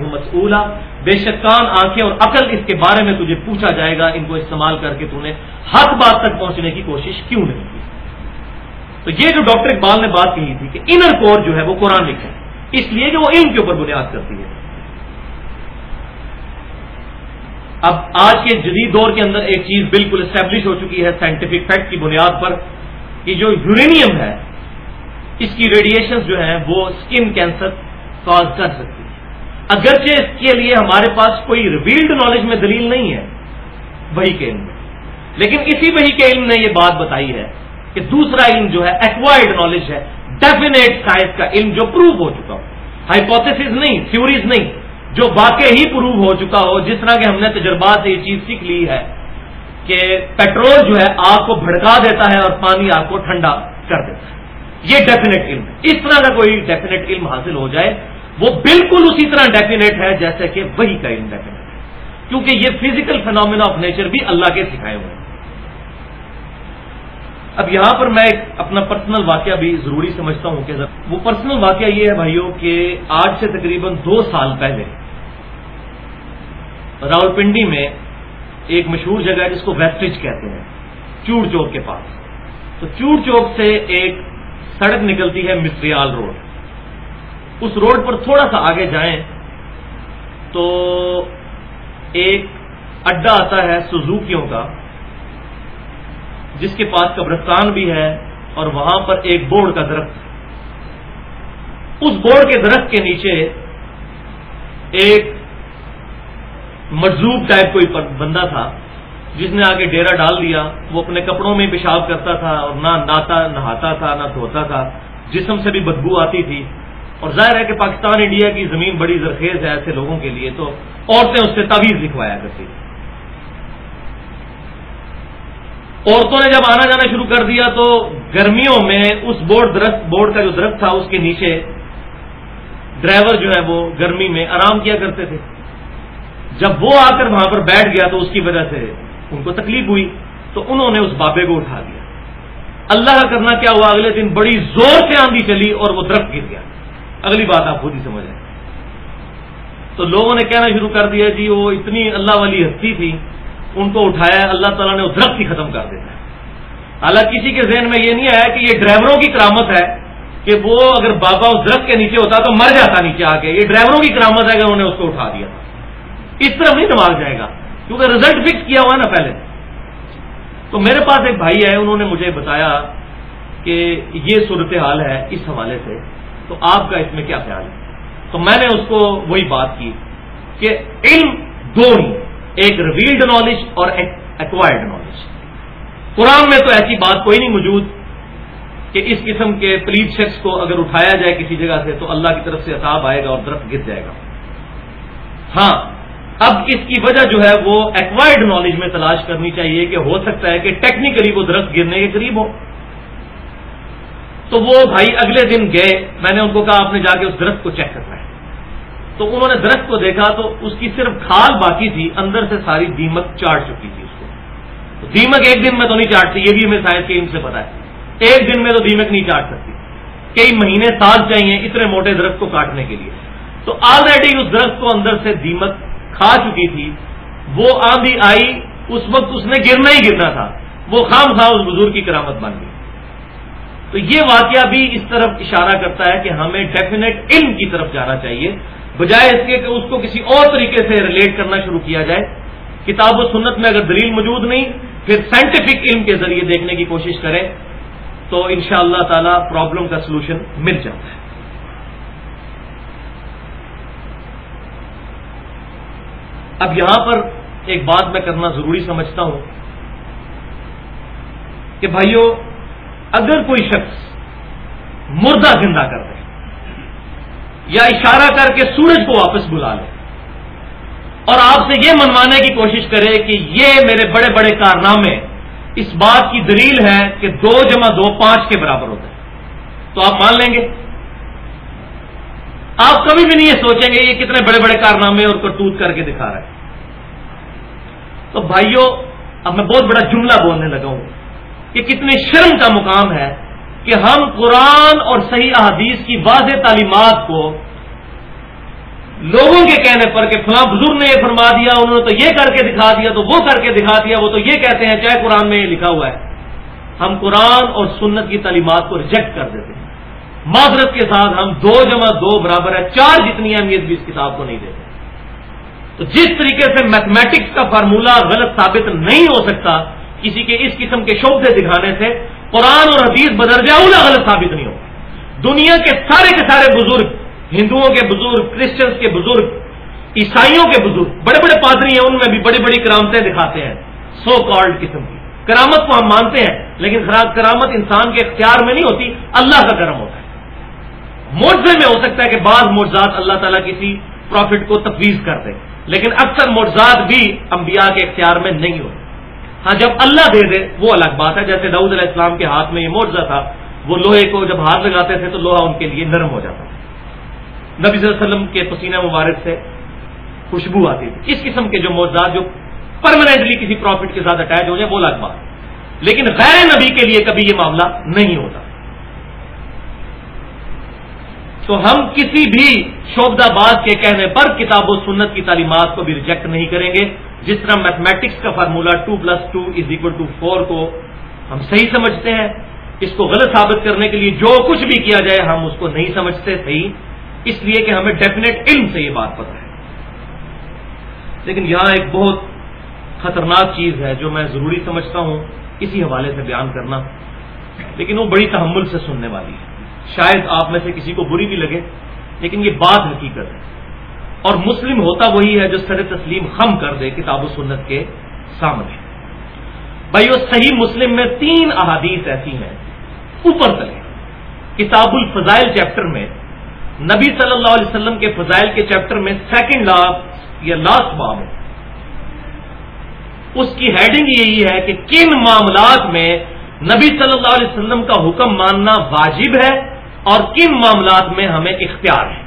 S1: مسئولہ بے شک کان، آنکھیں اور عقل اس کے بارے میں تجھے پوچھا جائے گا، ان کو استعمال کر کے تو نے حق بات تک پہنچنے کی کوشش کیوں نہیں کی؟ تو یہ جو ڈاکٹر اقبال نے بات کہی تھی کہ انر کور جو ہے وہ قرآن ہے، اس لیے کہ وہ علم کے اوپر بنیاد کرتی ہے۔ اب آج کے جدید دور کے اندر ایک چیز بالکل اسٹیبلش ہو چکی ہے سائنٹیفک فیکٹ کی بنیاد پر، کہ جو یورینیم ہے، اس کی ریڈیشن جو ہیں وہ اسکن کینسر کاز کر سکتی اگرچہ اس کے لیے ہمارے پاس کوئی ریویلڈ نالج میں دلیل نہیں ہے، وہی کے علم میں۔ لیکن اسی وہی کے علم نے یہ بات بتائی ہے کہ دوسرا علم جو ہے ایکوائرڈ نالج ہے ڈیفینیٹ سائنس کا علم جو پروو ہو چکا ہو۔ ہائپوتھس نہیں تھیوریز نہیں، جو واقع ہی پروو ہو چکا ہو۔ جس طرح کہ ہم نے تجربات سے یہ چیز سیکھ لی ہے کہ پیٹرول جو ہے، آگ کو بھڑکا دیتا ہے اور پانی آگ کو ٹھنڈا کر دیتا ہے۔ یہ ڈیفینیٹ علم ہے۔ اس طرح کا کوئی ڈیفینیٹ علم حاصل ہو جائے وہ بالکل اسی طرح ڈیفینیٹ ہے جیسے کہ وہی کا علم ڈیفینیٹ ہے۔ کیونکہ یہ فزیکل فینومینا آف نیچر بھی اللہ کے سکھائے ہوئے ہیں۔ اب یہاں پر میں ایک اپنا پرسنل واقعہ بھی ضروری سمجھتا ہوں کہ وہ پرسنل واقعہ یہ ہے بھائیوں کہ آج سے تقریباً دو سال پہلے راول پنڈی میں ایک مشہور جگہ ہے جس کو ویسٹریج کہتے ہیں چوڑ چوک کے پاس۔ تو چوڑ چوک سے ایک سڑک نکلتی ہے مستریال روڈ۔ اس روڈ پر تھوڑا سا آگے جائیں تو ایک اڈا آتا ہے سزوکیوں کا، جس کے پاس قبرستان بھی ہے اور وہاں پر ایک بورڈ کا درخت۔ اس بورڈ کے درخت کے نیچے ایک مجزوب ٹائپ کوئی بندہ تھا، جس نے آگے ڈیرا ڈال دیا۔ وہ اپنے کپڑوں میں پیشاب کرتا تھا اور نہ ناتا، نہاتا تھا، نہ دھوتا تھا۔ جسم سے بھی بدبو آتی تھی۔ اور ظاہر ہے کہ پاکستان انڈیا کی زمین بڑی زرخیز ہے ایسے لوگوں کے لیے تو عورتیں اس سے تعویذ لکھوایا کرتی عورتوں نے جب آنا جانا شروع کر دیا تو گرمیوں میں اس بورڈ درخت بورڈ کا جو درخت تھا اس کے نیچے ڈرائیور جو ہے وہ گرمی میں آرام کیا کرتے تھے۔ جب وہ آ کر وہاں پر بیٹھ گیا تو اس کی وجہ سے ان کو تکلیف ہوئی تو انہوں نے اس بابے کو اٹھا دیا اللہ کا کرنا کیا ہوا؟ اگلے دن بڑی زور سے آندھی چلی اور وہ درخت گر گیا۔ اگلی بات آپ خود ہی سمجھ رہے تو لوگوں نے کہنا شروع کر دیا جی وہ اتنی اللہ والی ہستی تھی، ان کو اٹھایا، اللہ تعالیٰ نے وہ درخت ہی ختم کر دیتا ہے۔ حالانکہ کسی کے ذہن میں یہ نہیں آیا کہ یہ ڈرائیوروں کی کرامت ہے کہ وہ اگر بابا اس درخت کے نیچے ہوتا تو مر جاتا نیچے آ کے۔ یہ ڈرائیوروں کی کرامت ہے کہ انہوں نے اس کو اٹھا دیا۔ اس طرح نہیں دماغ جائے گا، کیونکہ ریزلٹ فکس کیا ہوا نا پہلے۔ تو میرے پاس ایک بھائی ہے، انہوں نے مجھے بتایا کہ یہ صورتحال ہے اس حوالے سے۔ تو آپ کا اس میں کیا خیال ہے؟ تو میں نے اس کو وہی بات کی کہ علم دو ہی ایک ریویلڈ نالج اور ایکوائرڈ نالج قرآن میں تو ایسی بات کوئی نہیں موجود کہ اس قسم کے پلیز شخص کو اگر اٹھایا جائے کسی جگہ سے تو اللہ کی طرف سے عطاب آئے گا اور درخت گر جائے گا۔ ہاں اب اس کی وجہ جو ہے وہ ایکوائرڈ نالج میں تلاش کرنی چاہیے کہ ہو سکتا ہے کہ ٹیکنیکلی وہ درخت گرنے کے قریب ہو۔ تو وہ بھائی اگلے دن گئے، میں نے ان کو کہا، آپ نے جا کے اس درخت کو چیک کرنا ہے۔ تو انہوں نے درخت کو دیکھا، تو اس کی صرف کھال باقی تھی، اندر سے ساری دیمک چاٹ چکی تھی اس کو۔ تو دیمک ایک دن میں تو نہیں چاٹتی، یہ بھی ہمیں سائنس کے علم سے پتا ہے۔ ایک دن میں تو دیمک نہیں چاٹ سکتی۔ کئی مہینے سال چاہیے اتنے موٹے درخت کو کاٹنے کے لیے۔ تو آلریڈی اس درخت کو اندر سے دیمک کھا چکی تھی۔ وہ آندھی آئی، اس وقت اس نے گرنا ہی گرنا تھا۔ وہ خام خواہ اس بزرگ کی کرامت بن گئی۔ تو یہ واقعہ بھی اس طرف اشارہ کرتا ہے کہ ہمیں ڈیفینیٹ علم کی طرف جانا چاہیے، بجائے اس کے کہ اس کو کسی اور طریقے سے ریلیٹ کرنا شروع کیا جائے۔ کتاب و سنت میں اگر دلیل موجود نہیں، پھر سائنٹیفک علم کے ذریعے دیکھنے کی کوشش کریں، تو ان شاء اللہ تعالی پرابلم کا سولوشن مل جاتا ہے۔ اب یہاں پر ایک بات میں کرنا ضروری سمجھتا ہوں کہ بھائیوں اگر کوئی شخص مردہ زندہ کر دے یا اشارہ کر کے سورج کو واپس بلا لے اور آپ سے یہ منوانے کی کوشش کرے کہ یہ میرے بڑے بڑے کارنامے اس بات کی دلیل ہے کہ دو جمع دو پانچ کے برابر ہوتے ہیں۔ تو آپ مان لیں گے؟ آپ کبھی بھی نہیں یہ سوچیں گے یہ کتنے بڑے بڑے کارنامے اور کرتوت کر کے دکھا رہے ہیں تو بھائیوں اب میں بہت بڑا جملہ بولنے لگا ہوں۔ کہ کتنے شرم کا مقام ہے کہ ہم قرآن اور صحیح احادیث کی واضح تعلیمات کو لوگوں کے کہنے پر کہ فلاں بزرگ نے یہ فرما دیا، انہوں نے تو یہ کر کے دکھا دیا، تو وہ کر کے دکھا دیا، وہ تو یہ کہتے ہیں، چاہے قرآن میں یہ لکھا ہوا ہے۔ ہم قرآن اور سنت کی تعلیمات کو ریجیکٹ کر دیتے ہیں۔ معذرت کے ساتھ ہم دو جمع دو برابر ہے، چار جتنی اہمیت بھی اس کتاب کو نہیں دیتے۔ تو جس طریقے سے میتھمیٹکس کا فارمولہ غلط ثابت نہیں ہو سکتا کسی کے اس قسم کے شوبے دکھانے سے قرآن اور حدیث بدرجہ اولا غلط ثابت نہیں ہوگا دنیا کے سارے کے سارے بزرگ، ہندوؤں کے بزرگ کرسچنس کے بزرگ، عیسائیوں کے بزرگ، بڑے بڑے پادری ہیں، ان میں بھی بڑی بڑی کرامتیں دکھاتے ہیں۔ سو کالڈ قسم کی۔ کرامت کو ہم مانتے ہیں، لیکن خراب کرامت انسان کے اختیار میں نہیں ہوتی، اللہ کا کرم ہوتا ہے۔ موضے میں ہو سکتا ہے کہ بعض موضات اللہ تعالیٰ کسی پروفٹ کو تفویض کر دے، لیکن اکثر موضات بھی انبیاء کے اختیار میں نہیں ہوتے۔ ہاں جب اللہ دے دے، وہ الگ بات ہے۔ جیسے داود علیہ السلام کے ہاتھ میں یہ معاوضہ تھا، وہ لوہے کو جب ہاتھ لگاتے تھے تو لوہا ان کے لیے نرم ہو جاتا نبی صلی اللہ علیہ وسلم کے پسینہ مبارک سے خوشبو آتی تھی۔ اس قسم کے جو موضاء جو پرماننٹلی کسی پروفٹ کے ساتھ اٹیچ ہو جائے، وہ الگ بات۔ لیکن غیر نبی کے لیے کبھی یہ معاملہ نہیں ہوتا۔ تو ہم کسی بھی شوبدہ باز کے کہنے پر کتاب و سنت کی تعلیمات کو بھی ریجیکٹ نہیں کریں گے۔ جس طرح میتھمیٹکس کا formula two plus two is equal to four کو ہم صحیح سمجھتے ہیں۔ اس کو غلط ثابت کرنے کے لیے جو کچھ بھی کیا جائے ہم اس کو نہیں سمجھتے، صحیح۔ اس لیے کہ ہمیں ڈیفینیٹ علم سے یہ بات پتہ ہے۔ لیکن یہاں ایک بہت خطرناک چیز ہے جو میں ضروری سمجھتا ہوں، اسی حوالے سے بیان کرنا۔ لیکن وہ بڑی تحمل سے سننے والی ہے۔ شاید آپ میں سے کسی کو بری بھی لگے، لیکن یہ بات حقیقت ہے۔ اور مسلم ہوتا وہی ہے جو سر تسلیم خم کر دے کتاب و سنت کے سامنے۔ بھائی، وہ صحیح مسلم میں تین احادیث ایسی ہیں۔ اوپر تلے، کتاب الفضائل چیپٹر میں، نبی صلی اللہ علیہ وسلم کے فضائل کے چیپٹر میں سیکنڈ لا یا لاسٹ باب ہے۔ اس کی ہیڈنگ یہی ہے کہ کن معاملات میں نبی صلی اللہ علیہ وسلم کا حکم ماننا واجب ہے اور کن معاملات میں ہمیں اختیار ہے؟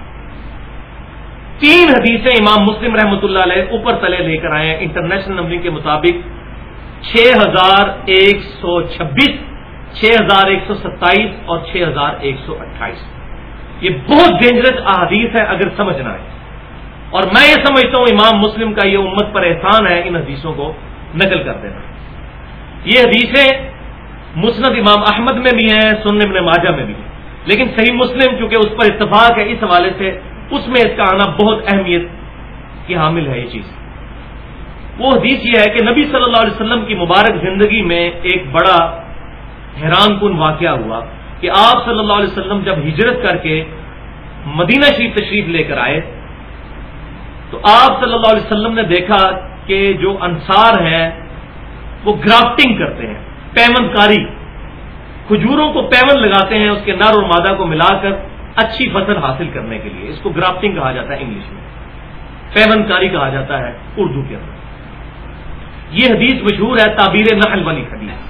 S1: تین حدیثیں امام مسلم رحمۃ اللہ علیہ اوپر تلے لے کر آئے ہیں۔ انٹرنیشنل نمبرنگ کے مطابق چھ ہزار ایک سو چھبیس، چھ ہزار ایک سو ستائیس اور چھ ہزار ایک سو اٹھائیس۔ یہ بہت ڈینجرس احادیث ہے اگر سمجھنا ہے۔ اور میں یہ سمجھتا ہوں امام مسلم کا یہ امت پر احسان ہے ان حدیثوں کو نقل کر دینا۔ یہ حدیثیں مسند امام احمد میں بھی ہیں سننے ابن ماجہ میں بھی ہیں۔ لیکن صحیح مسلم چونکہ اس پر اتفاق ہے اس حوالے سے، اس میں اس کا آنا بہت اہمیت کی حامل ہے یہ چیز۔ وہ حدیث یہ ہے کہ نبی صلی اللہ علیہ وسلم کی مبارک زندگی میں ایک بڑا حیران کن واقعہ ہوا کہ آپ صلی اللہ علیہ وسلم جب ہجرت کر کے مدینہ شریف تشریف لے کر آئے، تو آپ صلی اللہ علیہ وسلم نے دیکھا کہ جو انصار ہیں، وہ گرافٹنگ کرتے ہیں پیمند کاری کھجوروں کو پیون لگاتے ہیں، اس کے نر اور مادہ کو ملا کر اچھی فصل حاصل کرنے کے لیے۔ اس کو گرافٹنگ کہا جاتا ہے، انگلش میں۔ پیون کاری کہا جاتا ہے، اردو کے اندر۔ یہ حدیث مشہور ہے، تعبیر نقل والی حدیث۔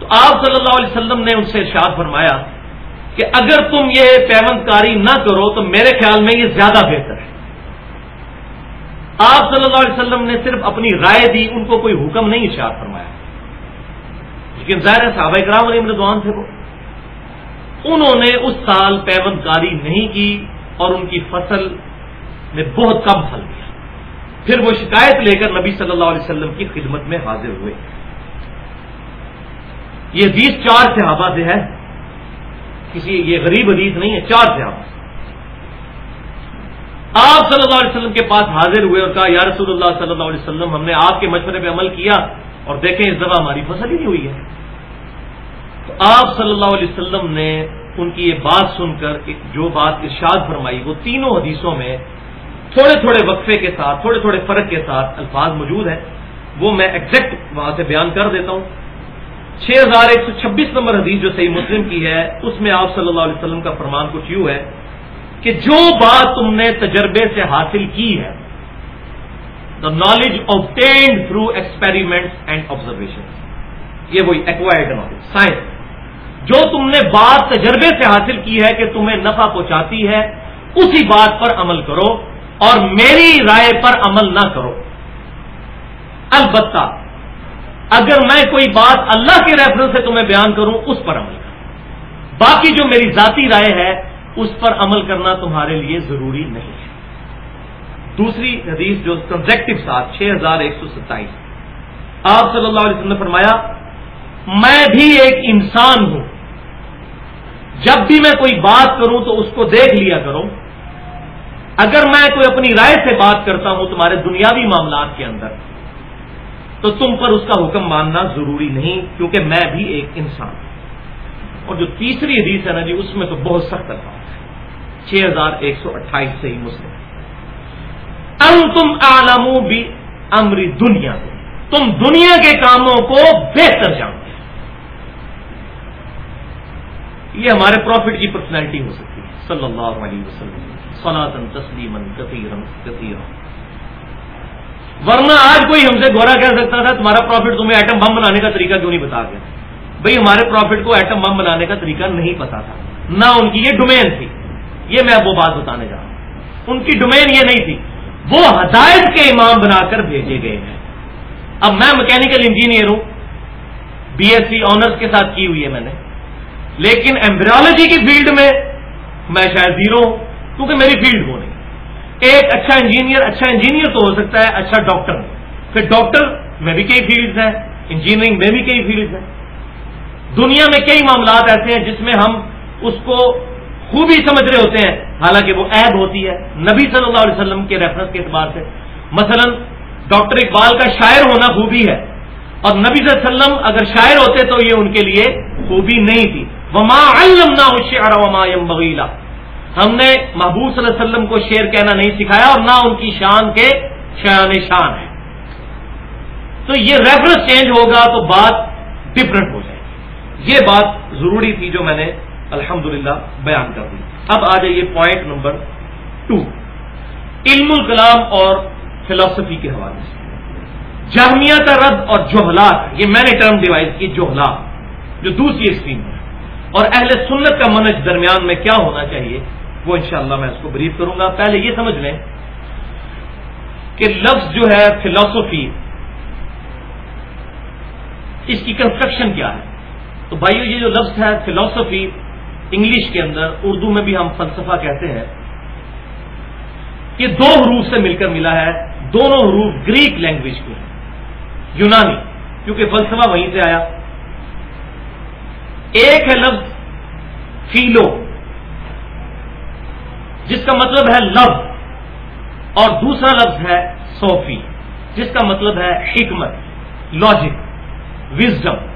S1: تو آپ صلی اللہ علیہ وسلم نے ان سے ارشاد فرمایا کہ اگر تم یہ پیون کاری نہ کرو تو میرے خیال میں یہ زیادہ بہتر ہے۔ آپ صلی اللہ علیہ وسلم نے صرف اپنی رائے دی، ان کو کوئی حکم نہیں ارشاد فرمایا۔ لیکن ظاہر صحابہ کرام علی امردوان تھے وہ۔ انہوں نے اس سال پیون کاری نہیں کی اور ان کی فصل نے بہت کم پھل دیا پھر وہ شکایت لے کر نبی صلی اللہ علیہ وسلم کی خدمت میں حاضر ہوئے۔ یہ حدیث چار صحابہ سے ہے۔ کسی یہ غریب حدیث نہیں ہے، چار صحابہ۔ آپ صلی اللہ علیہ وسلم کے پاس حاضر ہوئے اور کہا، یا رسول اللہ صلی اللہ علیہ وسلم، ہم نے آپ کے مشورے پہ عمل کیا اور دیکھیں اس دفعہ ہماری فصل ہی نہیں ہوئی ہے۔ تو آپ صلی اللہ علیہ وسلم نے ان کی یہ بات سن کر جو بات ارشاد فرمائی، وہ تینوں حدیثوں میں تھوڑے تھوڑے وقفے کے ساتھ، تھوڑے تھوڑے فرق کے ساتھ الفاظ موجود ہیں۔ وہ میں ایگزیکٹ وہاں سے بیان کر دیتا ہوں۔ چھ ہزار ایک سو چھبیس نمبر حدیث جو صحیح مسلم کی ہے، اس میں آپ صلی اللہ علیہ وسلم کا فرمان کچھ یوں ہے کہ جو بات تم نے تجربے سے حاصل کی ہے the knowledge obtained through experiment and observation یہ وہی ایکوائرڈ نالج سائنس جو تم نے بات تجربے سے حاصل کی ہے کہ تمہیں نفع پہنچاتی ہے، اسی بات پر عمل کرو اور میری رائے پر عمل نہ کرو۔ البتہ، اگر میں کوئی بات اللہ کے ریفرنس سے تمہیں بیان کروں، اس پر عمل کرو۔ باقی جو میری ذاتی رائے ہے، اس پر عمل کرنا تمہارے لیے ضروری نہیں ہے۔ دوسری حدیث جو کنزیکٹو ساتھ، چھ ہزار ایک سو ستائیس۔ آپ صلی اللہ علیہ وسلم نے فرمایا، میں بھی ایک انسان ہوں۔ جب بھی میں کوئی بات کروں تو اس کو دیکھ لیا کرو۔ اگر میں کوئی اپنی رائے سے بات کرتا ہوں تمہارے دنیاوی معاملات کے اندر، تو تم پر اس کا حکم ماننا ضروری نہیں، کیونکہ میں بھی ایک انسان ہوں۔ اور جو تیسری حدیث ہے نا جی اس میں تو بہت سخت الفاظ ہے چھ ہزار ایک سو اٹھائیس سے ہی مسلم۔ ام تم عالم بھی امری دنیا تم دنیا کے کاموں کو بہتر جانتے یہ ہمارے پروفٹ کی پرسنالٹی ہو سکتی ہے۔ صلی اللہ علیہ وسلم۔ سناتن تسلیم کثیر ورنہ آج کوئی ہم سے گورا کہہ سکتا تھا، تمہارا پروفٹ تمہیں ایٹم بم بنانے کا طریقہ کیوں نہیں بتا گیا؟ بھئی ہمارے پروفٹ کو ایٹم بم بنانے کا طریقہ نہیں پتا تھا۔ نہ ان کی یہ ڈومین تھی۔ یہ میں اب وہ بات بتانے جا رہا ہوں۔ ان کی ڈومین یہ نہیں تھی۔ وہ ہدایت کے امام بنا کر بھیجے گئے ہیں۔ اب میں میکینکل انجینئر ہوں۔ بی ایس سی آنرس کے ساتھ کی ہوئی ہے میں نے۔ لیکن ایمبرالوجی کی فیلڈ میں میں شاید زیرو ہوں، کیونکہ میری فیلڈ ہو نہیں۔ ایک اچھا انجینئر اچھا انجینئر تو ہو سکتا ہے اچھا ڈاکٹر پھر ڈاکٹر میں بھی کئی فیلڈز ہیں انجینئرنگ میں بھی کئی فیلڈز ہیں۔ دنیا میں کئی معاملات ایسے ہیں جس میں ہم اس کو خوبی سمجھ رہے ہوتے ہیں، حالانکہ وہ عیب ہوتی ہے نبی صلی اللہ علیہ وسلم کے ریفرنس کے اعتبار سے۔ مثلا، ڈاکٹر اقبال کا شاعر ہونا خوبی ہے۔ اور نبی صلی اللہ علیہ وسلم اگر شاعر ہوتے تو یہ ان کے لیے خوبی نہیں تھی۔ وما وما بغیلا ہم نے محبوب صلی اللہ علیہ وسلم کو شعر کہنا نہیں سکھایا اور نہ ان کی شان کے شان شان ہے۔ تو یہ ریفرنس چینج ہوگا تو بات ڈفرنٹ ہو جائے۔ گی یہ بات ضروری تھی جو میں نے الحمدللہ بیان کر دی۔ اب آ جائیے پوائنٹ نمبر ٹو علم الکلام اور فلاسفی کے حوالے سے۔ جامعہ کا رد اور جوہلات یہ میں نے ٹرم ڈیوائز کی جوہلات جو دوسری اسکیم ہے۔ اور اہل سنت کا منج درمیان میں کیا ہونا چاہیے، وہ انشاءاللہ میں اس کو بریف کروں گا۔ پہلے یہ سمجھ لیں کہ لفظ جو ہے فلاسفی اس کی کنسٹرکشن کیا ہے؟ تو بھائیو، یہ جو لفظ ہے فلاسفی انگلش کے اندر اردو میں بھی ہم فلسفہ کہتے ہیں یہ دو حروف سے مل کر ملا ہے، دونوں حروف گریک لینگویج کے ہیں، یونانی، کیونکہ فلسفہ وہیں سے آیا۔ ایک ہے لفظ فیلو، جس کا مطلب ہے لو اور دوسرا لفظ ہے صوفی، جس کا مطلب ہے حکمت لاجک وزڈم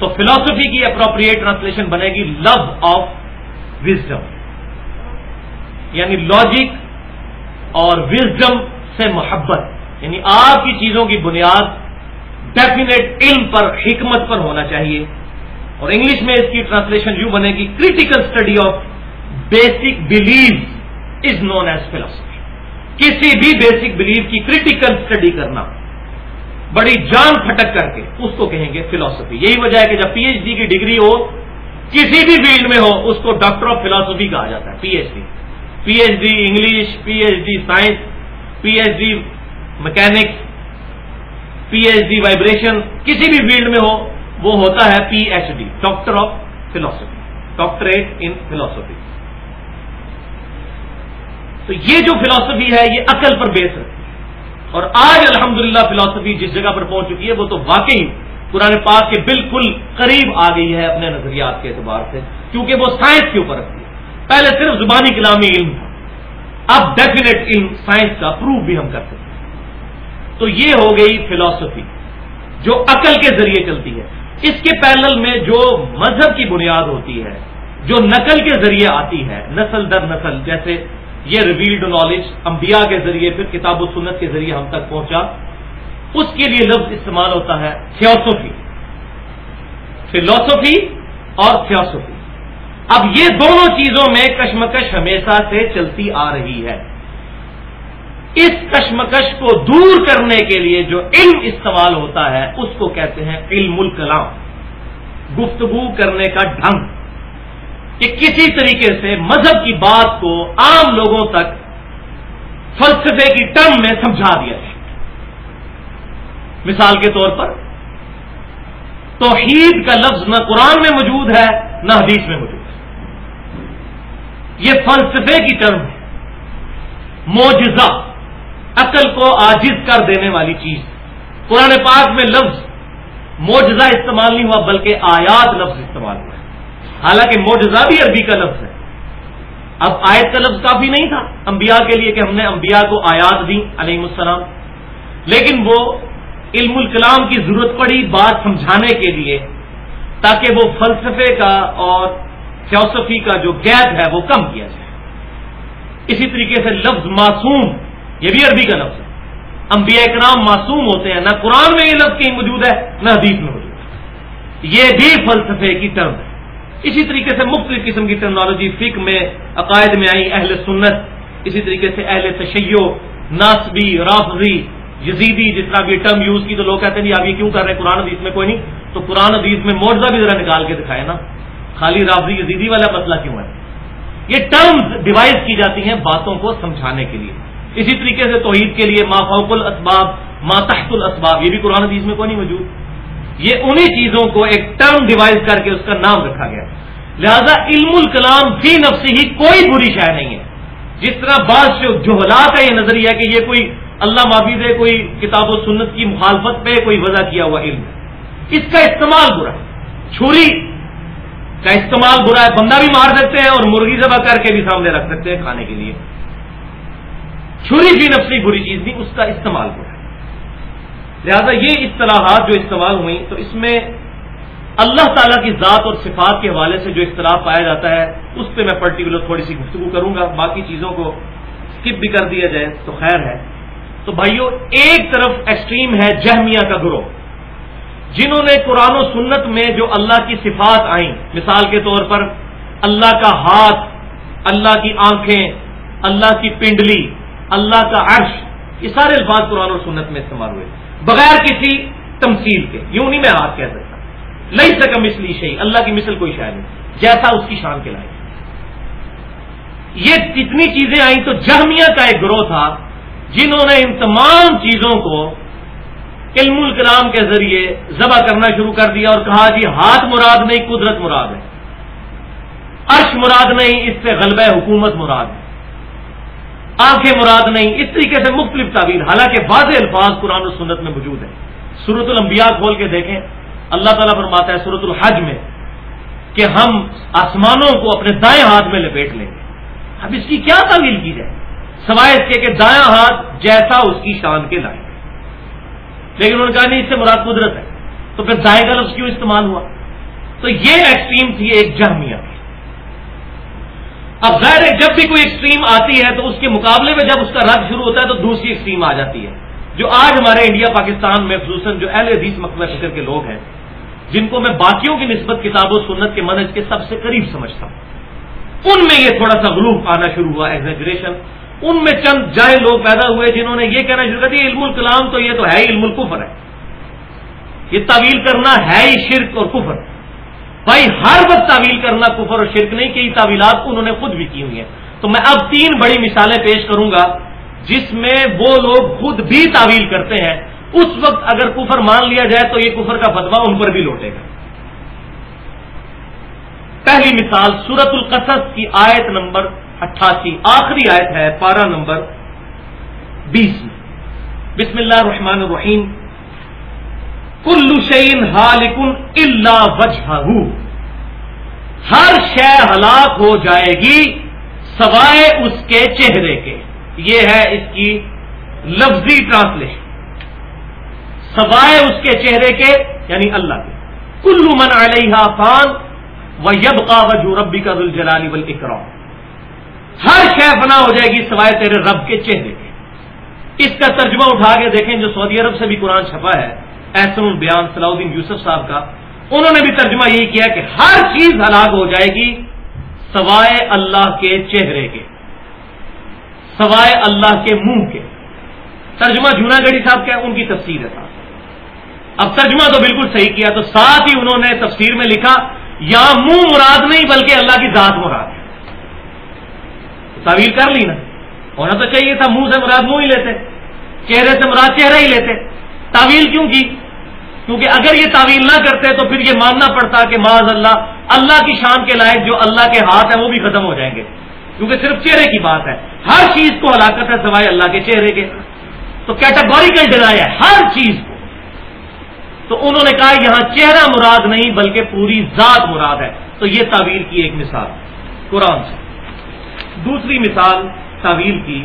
S1: تو فلاسفی کی اپروپریٹ ٹرانسلیشن بنے گی لو آف وزڈم یعنی لاجک اور وزڈم سے محبت. یعنی آپ کی چیزوں کی بنیاد ڈیفینیٹ علم پر، حکمت پر ہونا چاہیے. اور انگلش میں اس کی ٹرانسلیشن یوں بنے گی critical study of basic belief is known as philosophy کسی بھی بیسک بلیو کی کریٹیکل اسٹڈی کرنا. بڑی جان پھٹک کر کے اس کو کہیں گے فلاسفی یہی وجہ ہے کہ جب پی ایچ ڈی کی ڈگری ہو، کسی بھی فیلڈ میں ہو، اس کو ڈاکٹر آف فلاسفی کہا جاتا ہے P H D P H D English P H D science P H D mechanics P H D vibration کسی بھی فیلڈ میں ہو، وہ ہوتا ہے P H D doctor of philosophy doctorate in philosophy تو یہ جو فلاسفی ہے، یہ عقل پر بیس ہے۔ اور آج الحمدللہ للہ فلاسفی جس جگہ پر پہنچ چکی ہے، وہ تو واقعی قرآن پاک کے بالکل قریب آ گئی ہے اپنے نظریات کے اعتبار سے، کیونکہ وہ سائنس کے اوپر رکھتی ہے۔ پہلے صرف زبانی کلامی علم تھا۔ اب ڈیفینیٹ علم سائنس کا پروف بھی ہم کر سکتے ہیں۔ تو یہ ہو گئی فلاسفی، جو عقل کے ذریعے چلتی ہے۔ اس کے پیرل میں جو مذہب کی بنیاد ہوتی ہے، جو نقل کے ذریعے آتی ہے، نسل در نسل، جیسے یہ ریویلڈ نالج انبیاء کے ذریعے پھر کتاب و سنت کے ذریعے ہم تک پہنچا۔ اس کے لیے لفظ استعمال ہوتا ہے تھیوسفی فلوسفی اور تھیوسفی اب یہ دونوں چیزوں میں کشمکش ہمیشہ سے چلتی آ رہی ہے۔ اس کشمکش کو دور کرنے کے لیے جو علم استعمال ہوتا ہے، اس کو کہتے ہیں علم الکلام۔ گفتگو کرنے کا ڈھنگ۔ کہ کسی طریقے سے مذہب کی بات کو عام لوگوں تک فلسفے کی ٹرم میں سمجھا دیا جائے۔ مثال کے طور پر، توحید کا لفظ نہ قرآن میں موجود ہے، نہ حدیث میں موجود ہے۔ یہ فلسفے کی ٹرم ہے۔ موجزہ عقل کو آجز کر دینے والی چیز۔ قرآن پاک میں لفظ موجزہ استعمال نہیں ہوا، بلکہ آیات لفظ استعمال ہوا حالانکہ موجزہ بھی عربی کا لفظ ہے۔ اب آیت کا لفظ کافی نہیں تھا۔ انبیاء کے لیے کہ ہم نے انبیاء کو آیات دی علیہ السلام۔ لیکن وہ علم الکلام کی ضرورت پڑی بات سمجھانے کے لیے، تاکہ وہ فلسفے کا اور تھیوسفی کا جو گیپ ہے وہ کم کیا جائے۔ اسی طریقے سے لفظ معصوم، یہ بھی عربی کا لفظ ہے۔ انبیاء اکرام معصوم ہوتے ہیں، نہ قرآن میں یہ لفظ کہیں موجود ہے، نہ حدیث میں موجود ہے۔ یہ بھی فلسفے کی ٹرم ہے۔ اسی طریقے سے مختلف قسم کی ٹیکنالوجی فک میں، عقائد میں آئی، اہل سنت، اسی طریقے سے اہل تشیع، ناسبی، رافضی، یزیدی، جس طرح بھی ٹرم یوز کی تو لوگ کہتے ہیں جی آپ یہ کیوں کر رہے ہیں؟ قرآن حدیث میں کوئی نہیں۔ تو قرآن حدیث میں موضا بھی ذرا نکال کے دکھائے نا۔ خالی رافضی، یزیدی والا مسئلہ کیوں ہے؟ یہ ٹرمز ڈیوائز کی جاتی ہیں باتوں کو سمجھانے کے لیے۔ اسی طریقے سے توحید کے لیے ما فوق الاسباب، ما تحت الاسباب، یہ بھی قرآن حدیث میں کوئی نہیں موجود۔ یہ انہی چیزوں کو ایک ٹرم ڈیوائز کر کے اس کا نام رکھا گیا لہذا علم الکلام فی نفس ہی کوئی بری شہ نہیں ہے۔ جس طرح بعض سے جوہلات ہے یہ نظریہ کہ یہ کوئی اللہ معافی ہے کوئی کتاب و سنت کی مخالفت پہ کوئی وضع کیا ہوا علم۔ ہے اس کا استعمال برا ہے۔ چھری کا استعمال برا ہے، بندہ بھی مار سکتے ہیں اور مرغی ذبح کر کے بھی سامنے رکھ سکتے ہیں کھانے کے لیے۔ چھری فی نفسی بری چیز نہیں، اس کا استعمال برا ہے۔ لہذا یہ اصطلاحات جو استعمال ہوئی تو اس میں اللہ تعالیٰ کی ذات اور صفات کے حوالے سے جو اختلاف پایا جاتا ہے، اس پہ میں پرٹیکولر تھوڑی سی گفتگو کروں گا۔ باقی چیزوں کو اسکپ بھی کر دیا جائے تو خیر ہے۔ تو بھائیوں ایک طرف ایکسٹریم ہے جہمیہ کا گروہ۔ جنہوں نے قرآن و سنت میں جو اللہ کی صفات آئیں، مثال کے طور پر اللہ کا ہاتھ، اللہ کی آنکھیں، اللہ کی پنڈلی، اللہ کا عرش، یہ سارے الفاظ قرآن و سنت میں استعمال ہوئے۔ بغیر کسی تمثیل کے، یوں نہیں میں ہاتھ کہہ سکتا۔ لئی سکا مسلی شہی اللہ کی مثل کوئی شاید نہیں، جیسا اس کی شان کے لائق۔ یہ کتنی چیزیں آئیں تو جہمیہ کا ایک گروہ تھا جنہوں نے ان تمام چیزوں کو علم الکلام کے ذریعے ذبح کرنا شروع کر دیا اور کہا جی ہاتھ مراد نہیں، قدرت مراد ہے۔ عرش مراد نہیں، اس سے غلبہ حکومت مراد ہے۔ آنکھیں مراد نہیں، اس طریقے سے مختلف تعبیر، حالانکہ واضح الفاظ قرآن و سنت میں موجود ہیں۔ سورت الانبیاء کھول کے دیکھیں، اللہ تعالیٰ فرماتا ہے سورت الحج میں کہ ہم آسمانوں کو اپنے دائیں ہاتھ میں لپیٹ لیں گے۔ اب اس کی کیا تعمیل کی جائے؟ سوائے اس کے کہ دایاں ہاتھ جیسا اس کی شان کے لائق لیکن انہوں نے کہا نہیں، اس سے مراد قدرت ہے۔ تو پھر دائیں کا لفظ کیوں استعمال ہوا؟ تو یہ ایکسٹریم تھی ایک جہمیہ۔ اب ظاہر ہے جب بھی کوئی ایکسٹریم آتی ہے تو اس کے مقابلے میں جب اس کا رد شروع ہوتا ہے تو دوسری ایکسٹریم آ جاتی ہے۔ جو آج ہمارے انڈیا، پاکستان میں خصوصاً جو اہل حدیث مقبہ فکر کے لوگ ہیں، جن کو میں باقیوں کی نسبت کتاب و سنت کے منج کے سب سے قریب سمجھتا ہوں۔ ان میں یہ تھوڑا سا غلوف آنا شروع ہوا ایگزیجریشن ان میں چند جائے لوگ پیدا ہوئے جنہوں نے یہ کہنا شروع کر دیا، علم الکلام تو یہ تو ہے ہی، علم الکفر ہے۔ یہ تعویل کرنا ہے ہی شرک اور کفر۔ بھائی، ہر وقت تعویل کرنا کفر اور شرک نہیں کہ یہ تعویلات انہوں نے خود بھی کی ہوئی ہیں۔ تو میں اب تین بڑی مثالیں پیش کروں گا جس میں وہ لوگ خود بھی تعویل کرتے ہیں۔ اس وقت اگر کفر مان لیا جائے تو یہ کفر کا فتوا ان پر بھی لوٹے گا۔ پہلی مثال سورت القصص کی آیت نمبر اٹھاسی، آخری آیت ہے پارا نمبر بیس میں۔ بسم اللہ الرحمن الرحیم۔ کلو شعین ہالکن اللہ وجہ ہر شے ہلاک ہو جائے گی سوائے اس کے چہرے کے۔ یہ ہے اس کی لفظی ٹرانسلیشن۔ سوائے اس کے چہرے کے یعنی اللہ کے۔ کلو من علیہ فان و یب کا وجو ربی کا دل جلالی بل ہر شے بنا ہو جائے گی سوائے تیرے رب کے چہرے کے۔ اس کا ترجمہ اٹھا کے دیکھیں جو سعودی عرب سے بھی قرآن چھپا ہے۔ احسن البیان صلاح الدین یوسف صاحب کا، انہوں نے بھی ترجمہ یہی کیا کہ ہر چیز ہلاک ہو جائے گی سوائے اللہ کے چہرے کے، سوائے اللہ کے منہ کے۔ ترجمہ جونا گڑی صاحب کیا ان کی تفسیر ہے۔ اب ترجمہ تو بالکل صحیح کیا، تو ساتھ ہی انہوں نے تفسیر میں لکھا، یا منہ مراد نہیں بلکہ اللہ کی ذات مراد ہے۔ تعویل کر لی نا۔ ہونا تو چاہیے تھا، منہ سے مراد منہ ہی لیتے، چہرے سے مراد چہرہ ہی لیتے۔ تعویل کیوں کی؟ کیونکہ اگر یہ تعویل نہ کرتے تو پھر یہ ماننا پڑتا کہ معاذ اللہ اللہ کی شان کے لائق جو اللہ کے ہاتھ ہیں وہ بھی ختم ہو جائیں گے۔ کیونکہ صرف چہرے کی بات ہے۔ ہر چیز کو ہلاکت ہے سوائے اللہ کے چہرے کے۔ تو کیٹاگوریکل ڈرایا ہے ہر چیز کو۔ تو انہوں نے کہا یہاں چہرہ مراد نہیں بلکہ پوری ذات مراد ہے۔ تو یہ تعبیر کی ایک مثال، قرآن سے۔ دوسری مثال تعویل کی،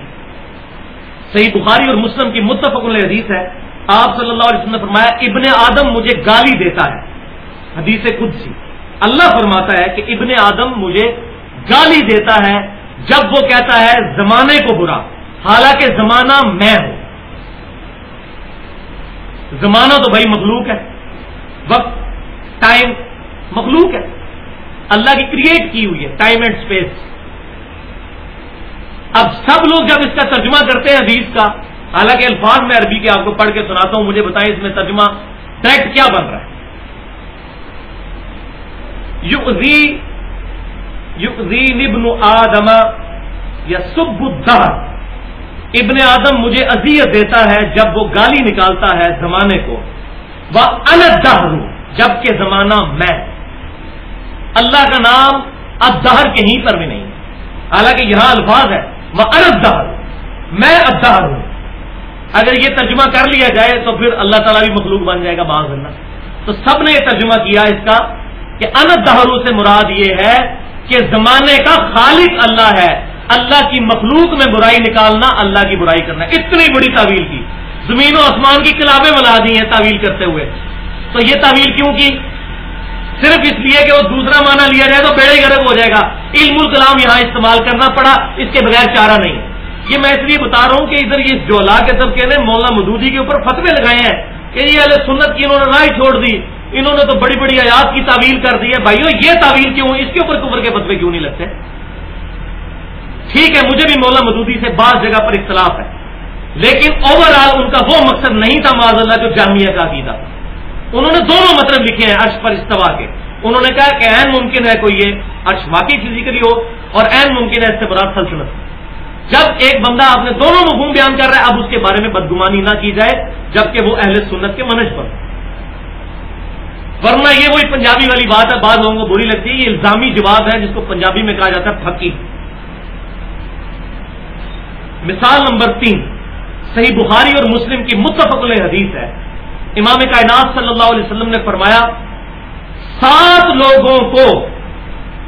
S1: صحیح بخاری اور مسلم کی متفق حدیث ہے۔ آپ صلی اللہ علیہ وسلم نے فرمایا، ابن آدم مجھے گالی دیتا ہے۔ حدیث خود سی اللہ فرماتا ہے کہ ابن آدم مجھے گالی دیتا ہے جب وہ کہتا ہے، زمانے کو برا، حالانکہ زمانہ میں ہوں۔ زمانہ تو بھائی مخلوق ہے، وقت، ٹائم مخلوق ہے۔ اللہ کی کریٹ کی ہوئی ہے ٹائم اینڈ اسپیس اب سب لوگ جب اس کا ترجمہ کرتے ہیں حدیث کا حالانکہ الفاظ میں عربی کے آپ کو پڑھ کے سناتا ہوں، مجھے بتائیں اس میں ترجمہ ڈائریکٹ کیا بن رہا ہے۔ ابن آدم یا سب ابن آدم مجھے اذیت دیتا ہے جب وہ گالی نکالتا ہے زمانے کو۔ وہ الدہر، جبکہ زمانہ میں۔ اللہ کا نام ادہر کہیں پر بھی نہیں۔ حالانکہ یہاں الفاظ ہے وہ الدہر، میں ادہر ہوں۔ اگر یہ ترجمہ کر لیا جائے تو پھر اللہ تعالیٰ بھی مخلوق بن جائے گا بعض اللہ تو سب نے یہ ترجمہ کیا اس کا کہ ان دہرو سے مراد یہ ہے کہ زمانے کا خالق اللہ ہے۔ اللہ کی مخلوق میں برائی نکالنا، اللہ کی برائی کرنا۔ اتنی بڑی تعویل کی۔ زمین و آسمان کی کلابیں بنا دی ہیں تعویل کرتے ہوئے۔ تو یہ تعویل کیوں کی؟ صرف اس لیے کہ وہ دوسرا معنی لیا جائے تو بیڑے گرب ہو جائے گا۔ علم الکلام یہاں استعمال کرنا پڑا، اس کے بغیر چارہ نہیں۔ ہے یہ میں اس لیے بتا رہا ہوں کہ ادھر یہ جولا کے طبقے نے مولانا مدودی کے اوپر فتوے لگائے ہیں کہ یہ علیہ سنت کی انہوں نے رائے چھوڑ دی، انہوں نے تو بڑی بڑی آیات کی تعویل کر دی ہے۔ بھائیو، یہ تعویل کیوں اس کے اوپر کفر کے فتوے کیوں نہیں لگتے؟ ٹھیک ہے، مجھے بھی مولا مدودی سے بعض جگہ پر اختلاف ہے، لیکن اوور آل ان کا وہ مقصد نہیں تھا معذ اللہ جو جامعہ کا عقیدہ۔ انہوں نے دونوں مطلب لکھے ہیں، عرش پر استوا کے۔ انہوں نے کہا کہ این ممکن ہے کوئی یہ عرش واقعی فزیکلی ہو اور این ممکن ہے اس سے برات سلطنت جب ایک بندہ اپنے دونوں مفہوم بیان کر رہا ہے، اب اس کے بارے میں بدگمانی نہ کی جائے، جبکہ وہ اہل سنت کے منج پر۔ ورنہ یہ وہی پنجابی والی بات ہے، بعض لوگوں کو بری لگتی ہے، یہ الزامی جواب ہے، جس کو پنجابی میں کہا جاتا ہے، پھکی۔ مثال نمبر تین، صحیح بخاری اور مسلم کی متفق حدیث ہے۔ امام کائنات صلی اللہ علیہ وسلم نے فرمایا، سات لوگوں کو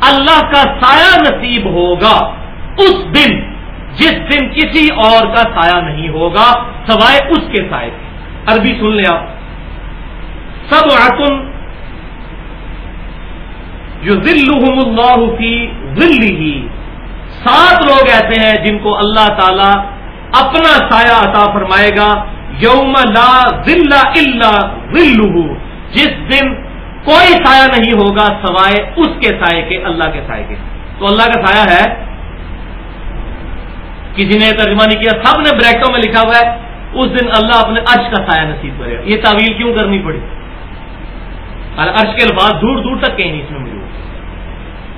S1: اللہ کا سایہ نصیب ہوگا، اس دن۔ جس دن کسی اور کا سایہ نہیں ہوگا، سوائے اس کے سائے عربی سن لیا۔ سب آتن جو ذل اللہ فی ذل ہی سات لوگ ایسے ہیں جن کو اللہ تعالی اپنا سایہ عطا فرمائے گا۔ یوم لا ذل الا ذلہ جس دن کوئی سایہ نہیں ہوگا، سوائے اس کے سائے کے، اللہ کے سائے کے۔ تو اللہ کا سایہ ہے کسی نے ترجمہ نہیں کیا، سب نے بریکٹوں میں لکھا ہوا ہے، اس دن اللہ اپنے عرش کا سایہ نصیب کرے گا۔ یہ تعویل کیوں کرنی پڑی؟ عرش کے الفاظ دور دور تک کہیں نہیں اس میں موجود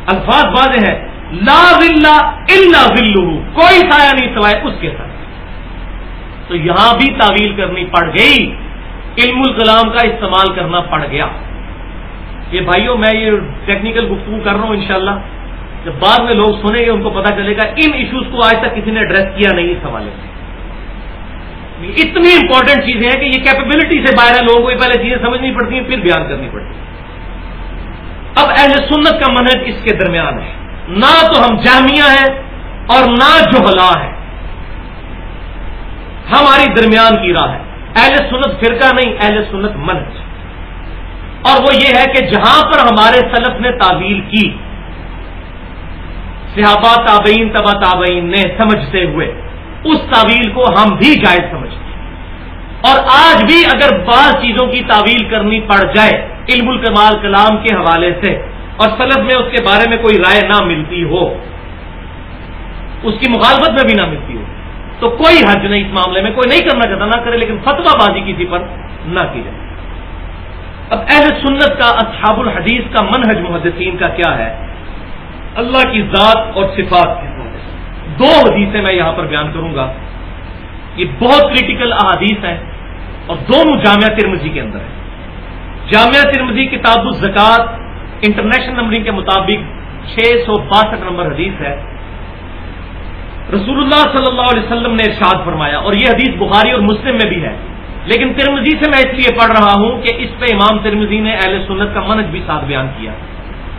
S1: الفاظ واضح ہے لا ذلہ الا ذلہ کوئی سایہ نہیں سوائے اس کے ساتھ۔ تو یہاں بھی تعویل کرنی پڑ گئی، علم الکلام کا استعمال کرنا پڑ گیا۔ یہ بھائیوں میں یہ ٹیکنیکل گفتگو کر رہا ہوں انشاءاللہ۔ جب بعد میں لوگ سنیں گے، ان کو پتا چلے گا ان ایشوز کو آج تک کسی نے ایڈریس کیا نہیں اس حوالے سے۔ اتنی امپورٹنٹ چیزیں ہیں کہ یہ کیپبلٹی سے باہر ہے لوگوں کو یہ پہلے چیزیں سمجھنی پڑتی ہیں، پھر بیان کرنی پڑتی ہیں۔ اب اہل سنت کا منہج اس کے درمیان ہے۔ نہ تو ہم جامعہ ہیں اور نہ جوہلا ہے ہماری درمیان کی راہ ہے۔ اہل سنت فرقہ نہیں، اہل سنت منہج۔ اور وہ یہ ہے کہ جہاں پر ہمارے سلف نے تعویل کی صحابہ تابعین تبا تابعین نے سمجھتے ہوئے اس تعویل کو ہم بھی جائز سمجھتے ہیں۔ اور آج بھی اگر بعض چیزوں کی تعویل کرنی پڑ جائے علم الکمال کلام کے حوالے سے اور سلب میں اس کے بارے میں کوئی رائے نہ ملتی ہو، اس کی مخالفت میں بھی نہ ملتی ہو، تو کوئی حرج نہیں اس معاملے میں، کوئی نہیں کرنا چاہتا، نہ کرے، لیکن فتوا بازی کسی پر نہ کی جائے۔ اب اہل سنت کا، اصحاب الحدیث کا، منہج محدثین کا کیا ہے؟ اللہ کی ذات اور صفات دو حدیثیں میں یہاں پر بیان کروں گا۔ یہ بہت کریٹیکل احادیث ہیں اور دونوں جامعہ ترمزی کے اندر ہیں۔ جامعہ ترمزی کتاب الزکات انٹرنیشنل نمبرنگ کے مطابق چھ سو باسٹھ نمبر حدیث ہے۔ رسول اللہ صلی اللہ علیہ وسلم نے ارشاد فرمایا اور یہ حدیث بخاری اور مسلم میں بھی ہے۔ لیکن ترمزی سے میں اس لیے پڑھ رہا ہوں کہ اس پہ امام ترمزی نے اہل سنت کا منج بھی ساتھ بیان کیا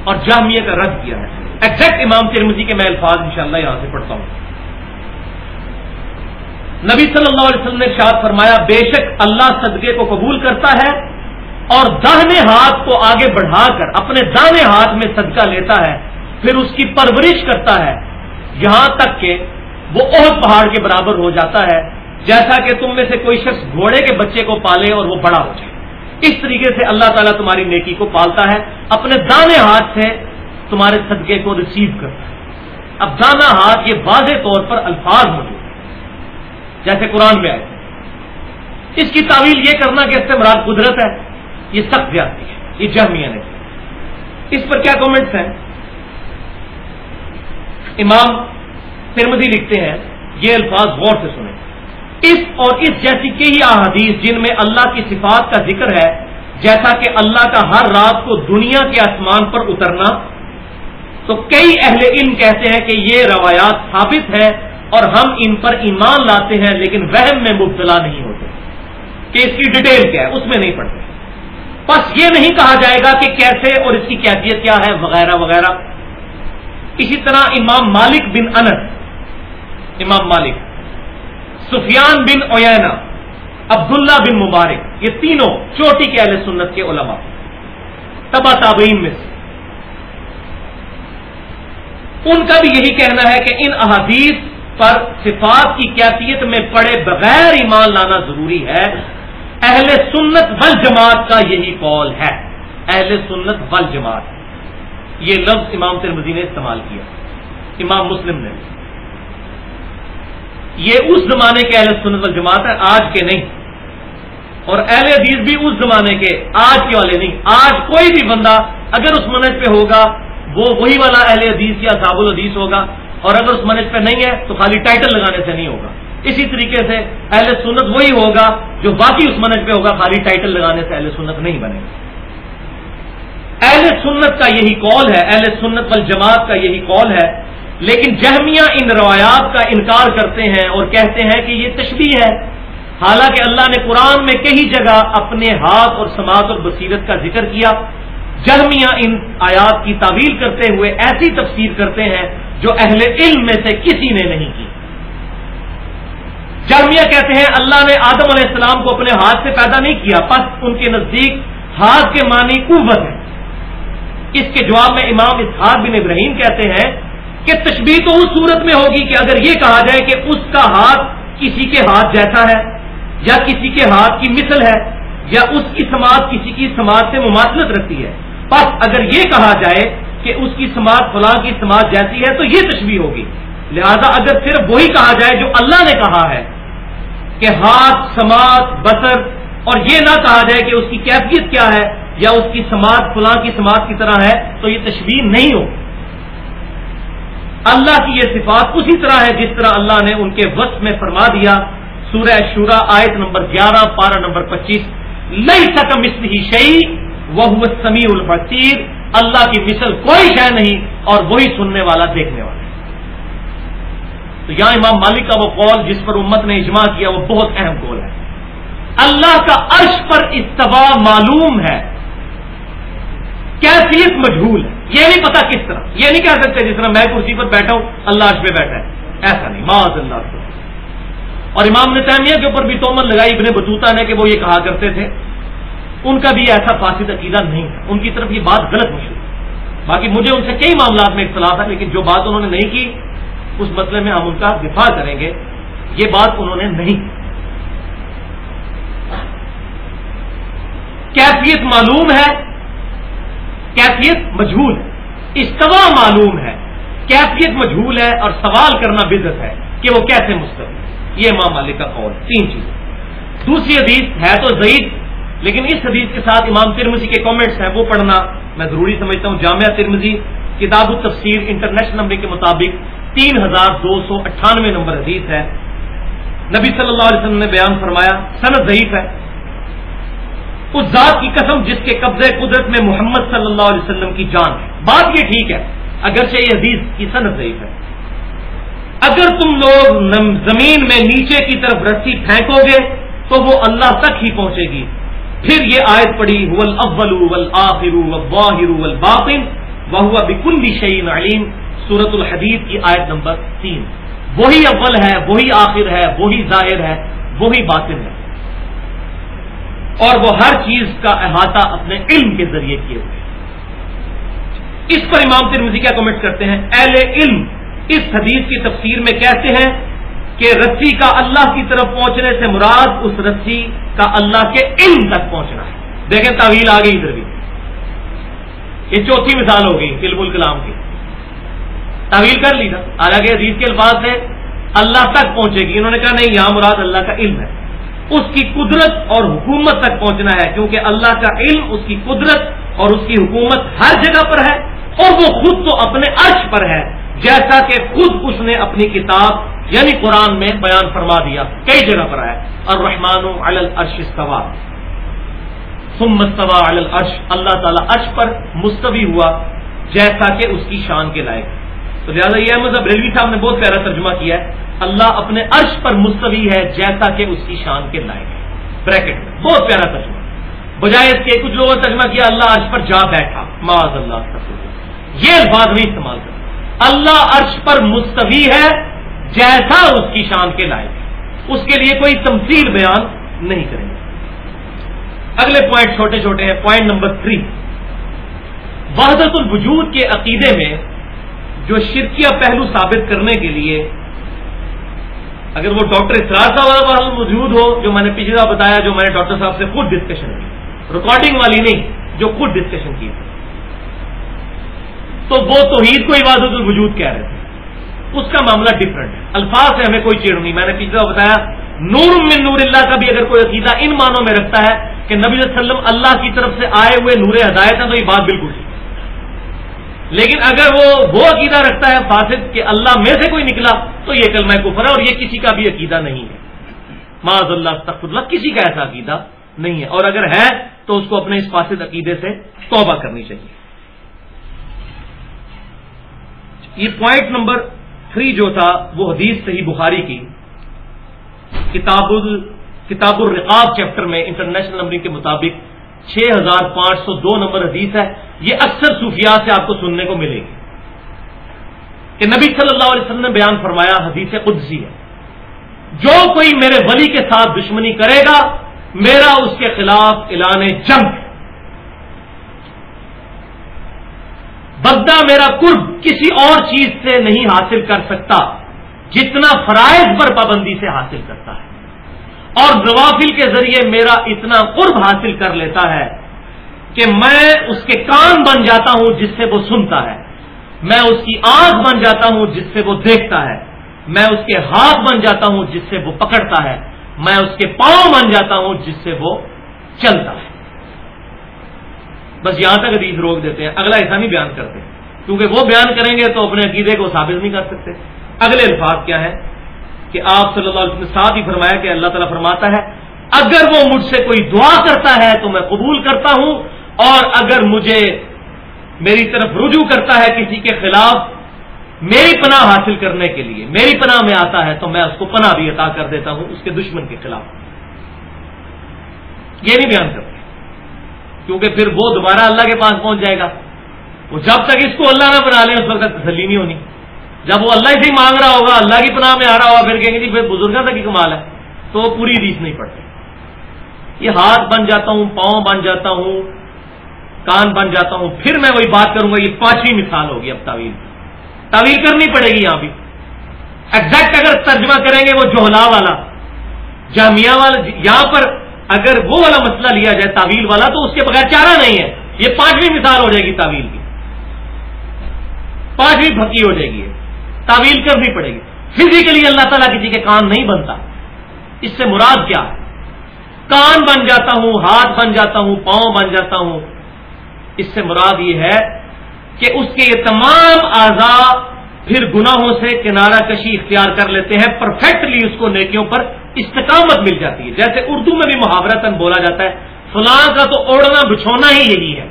S1: اور جامعہ کا رد کیا ہے۔ ایگزیکٹ امام ترمزی کے میں الفاظ انشاءاللہ یہاں سے پڑھتا ہوں۔ نبی صلی اللہ علیہ وسلم نے شاد فرمایا، بے شک اللہ صدقے کو قبول کرتا ہے اور داہنے ہاتھ کو آگے بڑھا کر اپنے دانے ہاتھ میں صدقہ لیتا ہے، پھر اس کی پرورش کرتا ہے۔ یہاں تک کہ وہ عہد پہاڑ کے برابر ہو جاتا ہے، جیسا کہ تم میں سے کوئی شخص گھوڑے کے بچے کو پالے اور وہ بڑا ہو جائے۔ اس طریقے سے اللہ تعالیٰ تمہاری نیکی کو پالتا ہے، اپنے دانے ہاتھ سے تمہارے صدقے کو ریسیو کرتا ہے۔ اب دانا ہاتھ یہ واضح طور پر الفاظ موجود ہیں۔ جیسے قرآن میں آئے۔ اس کی تعویل یہ کرنا کہ اس سے قدرت ہے، یہ سخت زیادتی ہے، یہ جہمیہ نے اس پر کیا کامنٹس ہیں؟ امام ترمدی لکھتے ہیں، یہ الفاظ غور سے سنیں۔ اس اور اس جیسی کئی احادیث جن میں اللہ کی صفات کا ذکر ہے، جیسا کہ اللہ کا ہر رات کو دنیا کے آسمان پر اترنا تو کئی اہل علم کہتے ہیں کہ یہ روایات ثابت ہے اور ہم ان پر ایمان لاتے ہیں لیکن وہم میں مبتلا نہیں ہوتے۔ کہ اس کی ڈیٹیل کیا ہے، اس میں نہیں پڑھتے۔ بس یہ نہیں کہا جائے گا کہ کیسے اور اس کی کیفیت کیا ہے، وغیرہ وغیرہ۔ اسی طرح امام مالک بن انس، امام مالک، سفیان بن اوینا عبداللہ بن مبارک، یہ تینوں چوٹی کے اہل سنت کے علماء، تبا تابعین میں سے۔ ان کا بھی یہی کہنا ہے کہ ان احادیث پر صفات کی کیفیت میں پڑے بغیر ایمان لانا ضروری ہے۔ اہل سنت ول جماعت کا یہی قول ہے۔ اہل سنت ول جماعت یہ لفظ امام ترمزی نے استعمال کیا۔ امام مسلم نے۔ یہ اس زمانے کے اہل سنت والجماعت ہے آج کے نہیں۔ اور اہل حدیث بھی اس زمانے کے، آج کے والے نہیں۔ آج کوئی بھی بندہ اگر اس منج پہ ہوگا وہ وہی والا اہل حدیث یا صاب الحدیث ہوگا، اور اگر اس منج پہ نہیں ہے تو خالی ٹائٹل لگانے سے نہیں ہوگا۔ اسی طریقے سے اہل سنت وہی ہوگا جو باقی اس منج پہ ہوگا، خالی ٹائٹل لگانے سے اہل سنت نہیں بنے گا۔ اہل سنت کا یہی کال ہے، اہل سنت والجماعت کا یہی کال ہے، لیکن جہمیاں ان روایات کا انکار کرتے ہیں اور کہتے ہیں کہ یہ تشبیح ہے۔ حالانکہ اللہ نے قرآن میں کئی جگہ اپنے ہاتھ اور سماعت اور بصیرت کا ذکر کیا۔ جہمیاں ان آیات کی تعویل کرتے ہوئے ایسی تفسیر کرتے ہیں جو اہل علم میں سے کسی نے نہیں کی۔ جہمیاں کہتے ہیں اللہ نے آدم علیہ السلام کو اپنے ہاتھ سے پیدا نہیں کیا پس ان کے نزدیک ہاتھ کے معنی قوت ہے۔ اس کے جواب میں امام اسحاق بن ابراہیم کہتے ہیں کہ تشبیح تو اس صورت میں ہوگی کہ اگر یہ کہا جائے کہ اس کا ہاتھ کسی کے ہاتھ جیسا ہے یا کسی کے ہاتھ کی مثل ہے یا اس کی سماعت کسی کی سماعت سے مماثلت رکھتی ہے۔ بس اگر یہ کہا جائے کہ اس کی سماعت فلاں کی سماعت جیسی ہے تو یہ تشبیح ہوگی۔ لہذا اگر صرف وہی کہا جائے جو اللہ نے کہا ہے کہ ہاتھ، سماعت بسر اور یہ نہ کہا جائے کہ اس کی کیفیت کیا ہے یا اس کی سماعت فلاں کی سماعت کی طرح ہے تو یہ تشبیح نہیں ہوگی۔ اللہ کی یہ صفات اسی طرح ہے جس طرح اللہ نے ان کے وقت میں فرما دیا۔ سورہ شورا آیت نمبر گیارہ، پارہ نمبر پچیس۔ لئی سکم اس شعی وہ سمیع البصیر، اللہ کی مثل کوئی شے نہیں اور وہی سننے والا، دیکھنے والا۔ تو یہاں امام مالک کا وہ قول جس پر امت نے اجماع کیا، وہ بہت اہم قول ہے۔ اللہ کا عرش پر اتباع معلوم ہے۔ کیفیت مجھول ہے۔ یہ نہیں پتا کس طرح۔ یہ نہیں کہہ سکتے جس طرح میں کرسی پر بیٹھا ہوں، اللہ پہ بیٹھا ہے۔ ایسا نہیں۔ معاذ اللہ۔ اور امام نے تعمیہ کے اوپر بھی تومن لگائی، ابن بتوتا نے کہ وہ یہ کہا کرتے تھے۔ ان کا بھی ایسا فاسد عقیدہ نہیں ہے۔ ان کی طرف یہ بات غلط مشہور باقی مجھے ان سے کئی معاملات میں اختلاف ہے لیکن جو بات انہوں نے نہیں کی، اس مسئلے میں ہم ان کا دفاع کریں گے۔ یہ بات انہوں نے نہیں کیفیت معلوم ہے، کیفیت مجھول ہے۔ استوا معلوم ہے۔ کیفیت مجھول ہے اور سوال کرنا بدت ہے کہ وہ کیسے مستقل یہ امام مالک کا قول تین چیزیں۔ دوسری حدیث ہے تو ضعیف لیکن اس حدیث کے ساتھ امام ترمزی کے کامنٹس ہیں، وہ پڑھنا میں ضروری سمجھتا ہوں۔ جامعہ ترمزی کتاب التفسیر انٹرنیشنل نمبر کے مطابق تین ہزار دو سو اٹھانوے نمبر حدیث ہے۔ نبی صلی اللہ علیہ وسلم نے بیان فرمایا صنعت ضعیف ہے۔ اس ذات کی قسم جس کے قبضے قدرت میں محمد صلی اللہ علیہ وسلم کی جان ہے۔ بات یہ ٹھیک ہے، اگرچہ یہ حدیث کی صنعت ضعیف ہے۔ اگر تم لوگ زمین میں نیچے کی طرف رسی پھینکو گے، تو وہ اللہ تک ہی پہنچے گی۔ پھر یہ آیت پڑی اول اول آخر باہر باطن وہ بکل شعین علیم سورت الحدید کی آیت نمبر تین۔ وہی اول ہے، وہی آخر ہے، وہی ظاہر ہے، وہی باطن ہے۔ اور وہ ہر چیز کا احاطہ اپنے علم کے ذریعے کیے ہوئے اس پر امام ترمزی کیا کمنٹ کرتے ہیں؟ اہل علم اس حدیث کی تفسیر میں کہتے ہیں کہ رسی کا اللہ کی طرف پہنچنے سے مراد اس رسی کا اللہ کے علم تک پہنچنا ہے۔ دیکھیں تعویل آ گئی ادھر بھی۔ یہ چوتھی مثال ہو گئی علم الکلام کی۔ تعویل کر لی نا۔ حالانکہ حدیث کے الفاظ سے اللہ تک پہنچے گی۔ انہوں نے کہا نہیں، یہاں مراد اللہ کا علم ہے۔ اس کی قدرت اور حکومت تک پہنچنا ہے، کیونکہ اللہ کا علم اس کی قدرت اور اس کی حکومت ہر جگہ پر ہے اور وہ خود تو اپنے عرش پر ہے۔ جیسا کہ خود اس نے اپنی کتاب یعنی قرآن میں بیان فرما دیا، کئی جگہ پر ہے اور رحمان استوا مستوا الرش اللہ تعالیٰ عرش پر مستوی ہوا، جیسا کہ اس کی شان کے لائق۔ تو لہٰذا یہ مطلب ریلوی صاحب نے بہت پیارا ترجمہ کیا ہے۔ اللہ اپنے عرش پر مستوی ہے، جیسا کہ اس کی شان کے لائق ہے۔ بریکٹ میں، بہت پیارا ترجمہ۔ بجائے اس کے کچھ لوگوں نے ترجمہ کیا، اللہ عرش پر جا بیٹھا۔ معاذ اللہ۔ یہ الفاظ نہیں استعمال کرتا اللہ عرش پر مستوی ہے جیسا اس کی شان کے لائق اس کے لیے کوئی تمثیل بیان نہیں کریں گے۔ اگلے پوائنٹ چھوٹے چھوٹے ہیں پوائنٹ نمبر تھری وحدت الوجود کے عقیدے میں جو شرکیہ پہلو ثابت کرنے کے لیے اگر وہ ڈاکٹر اسرار صاحب والا موجود ہو، جو میں نے پچھلے دفعہ بتایا، جو میں نے ڈاکٹر صاحب سے خود ڈسکشن کی۔ ریکارڈنگ والی نہیں، جو خود ڈسکشن کی۔ تو وہ توحید کو عبادت الوجود کہہ رہے تھے۔ اس کا معاملہ ڈفرنٹ ہے۔ الفاظ سے ہمیں کوئی چیڑ نہیں۔ میں نے پچھلا بتایا نور من نور اللہ کا بھی اگر کوئی عقیدہ ان معنوں میں رکھتا ہے کہ نبی صلی اللہ علیہ وسلم اللہ کی طرف سے آئے ہوئے نور ہدایت ہے تو یہ بات بالکل ٹھیک لیکن اگر وہ وہ عقیدہ رکھتا ہے فاسد کہ اللہ میں سے کوئی نکلا، تو یہ کلمہ کفر ہے اور یہ کسی کا بھی عقیدہ نہیں ہے۔ معذ اللہ تخت اللہ، کسی کا ایسا عقیدہ نہیں ہے۔ اور اگر ہے، تو اس کو اپنے اس فاسد عقیدے سے توبہ کرنی چاہیے۔ یہ پوائنٹ نمبر تھری جو تھا وہ حدیث صحیح بخاری کی۔ کتاب کتاب الرقاب چیپٹر میں انٹرنیشنل نمبرنگ کے مطابق چھ ہزار پانچ سو دو نمبر حدیث ہے۔ یہ اکثر صوفیات سے آپ کو سننے کو ملے گی۔ کہ نبی صلی اللہ علیہ وسلم نے بیان فرمایا، حدیث قدسی ہے۔ جو کوئی میرے ولی کے ساتھ دشمنی کرے گا، میرا اس کے خلاف اعلان جنگ۔ بگدا میرا قرب کسی اور چیز سے نہیں حاصل کر سکتا، جتنا فرائض پر پابندی سے حاصل کرتا ہے۔ اور نوافل کے ذریعے میرا اتنا قرب حاصل کر لیتا ہے کہ میں اس کے کان بن جاتا ہوں جس سے وہ سنتا ہے۔ میں اس کی آنکھ بن جاتا ہوں جس سے وہ دیکھتا ہے۔ میں اس کے ہاتھ بن جاتا ہوں جس سے وہ پکڑتا ہے۔ میں اس کے پاؤں بن جاتا ہوں جس سے وہ چلتا ہے۔ بس یہاں تک حدیث روک دیتے ہیں، اگلا ایسا نہیں بیان کرتے۔ کیونکہ وہ بیان کریں گے تو اپنے عقیدے کو ثابت نہیں کر سکتے۔ اگلے الفاظ کیا ہے کہ آپ صلی اللہ علیہ وسلم نے ساتھ ہی فرمایا کہ اللہ تعالیٰ فرماتا ہے، اگر وہ مجھ سے کوئی دعا کرتا ہے تو میں قبول کرتا ہوں، اور اگر مجھے میری طرف رجوع کرتا ہے کسی کے خلاف میری پناہ حاصل کرنے کے لیے، میری پناہ میں آتا ہے تو میں اس کو پناہ بھی عطا کر دیتا ہوں، اس کے دشمن کے خلاف۔ یہ نہیں بیان کرتا کیونکہ پھر وہ دوبارہ اللہ کے پاس پہنچ جائے گا۔ وہ جب تک اس کو اللہ نہ بنا لے، اس وقت تسلی نہیں ہونی۔ جب وہ اللہ سے ہی مانگ رہا ہوگا، اللہ کی پناہ میں آ رہا ہوگا، پھر کہیں گے جی پھر بزرگوں تک ہی کمال ہے۔ تو وہ پوری ریس نہیں پڑتی یہ ہاتھ بن جاتا ہوں، پاؤں بن جاتا ہوں، کان بن جاتا ہوں، پھر میں وہی بات کروں گا، یہ پانچویں مثال ہوگی اب تعویل تعویل کرنی پڑے گی یہاں بھی۔ ایگزیکٹ اگر ترجمہ کریں گے وہ جوہلا والا، جامعہ والا، یہاں پر اگر وہ والا مسئلہ لیا جائے تعویل والا تو اس کے بغیر چارہ نہیں ہے۔ یہ پانچویں مثال ہو جائے گی تعویل کی۔ پانچویں پھکی ہو جائے گی۔ تعویل کرنی پڑے گی۔ فزیکلی اللہ تعالیٰ کسی کے کان نہیں بنتا۔ اس سے مراد کیا؟ ہے کان بن جاتا ہوں، ہاتھ بن جاتا ہوں، پاؤں بن جاتا ہوں۔ اس سے مراد یہ ہے کہ اس کے یہ تمام آزاد پھر گناہوں سے کنارہ کشی اختیار کر لیتے ہیں، پرفیکٹلی اس کو نیکیوں پر استقامت مل جاتی ہے۔ جیسے اردو میں بھی محاورتن بولا جاتا ہے، فلاں کا تو اوڑنا بچھونا ہی یہی ہے۔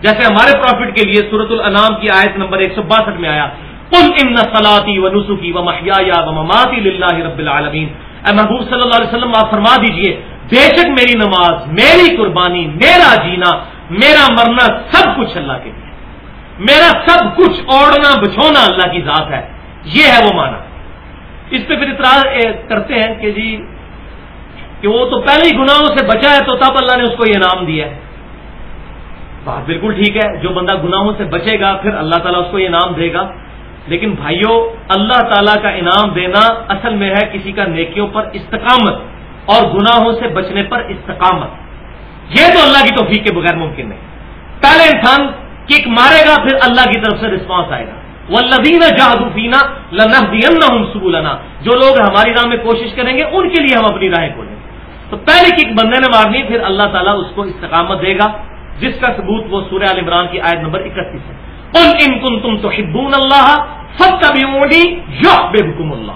S1: جیسے ہمارے پروفٹ کے لیے سورت الانام کی آیت نمبر ایک سو باسٹھ میں آیا کل ان سلاتی و نسخی و محیا و مماتی اللہ رب العالمین اے محبوب صلی اللہ علیہ وسلم، آپ فرما دیجیے، بے شک میری نماز، میری قربانی، میرا جینا، میرا مرنا سب کچھ اللہ کے لیے۔ میرا سب کچھ اوڑنا بچھونا اللہ کی ذات ہے۔ یہ ہے وہ مانا اس پہ پھر اطراع کرتے ہیں کہ جی کہ وہ تو پہلے ہی گناہوں سے بچا ہے تو تب اللہ نے اس کو یہ نام دیا ہے۔ بات بالکل ٹھیک ہے، جو بندہ گناہوں سے بچے گا، پھر اللہ تعالیٰ اس کو یہ نام دے گا۔ لیکن بھائیوں اللہ تعالیٰ کا انعام دینا اصل میں ہے کسی کا نیکیوں پر استقامت اور گناہوں سے بچنے پر استقامت۔ یہ تو اللہ کی توفیق کے بغیر ممکن نہیں۔ پہلے انسان کک مارے گا، پھر اللہ کی طرف سے رسپانس آئے گا۔ وہ لدین جہادینا لنا سبولنا جو لوگ ہماری راہ میں کوشش کریں گے، ان کے لیے ہم اپنی راہیں کھولیں گے۔ تو پہلے کک بندے نے مارنی، پھر اللہ تعالیٰ اس کو استقامت دے گا، جس کا ثبوت وہ سورہ عال عمران کی آیت نمبر اکتیس ہے۔ ان کن تم تو حبون اللہ سب کا بے حکم اللہ۔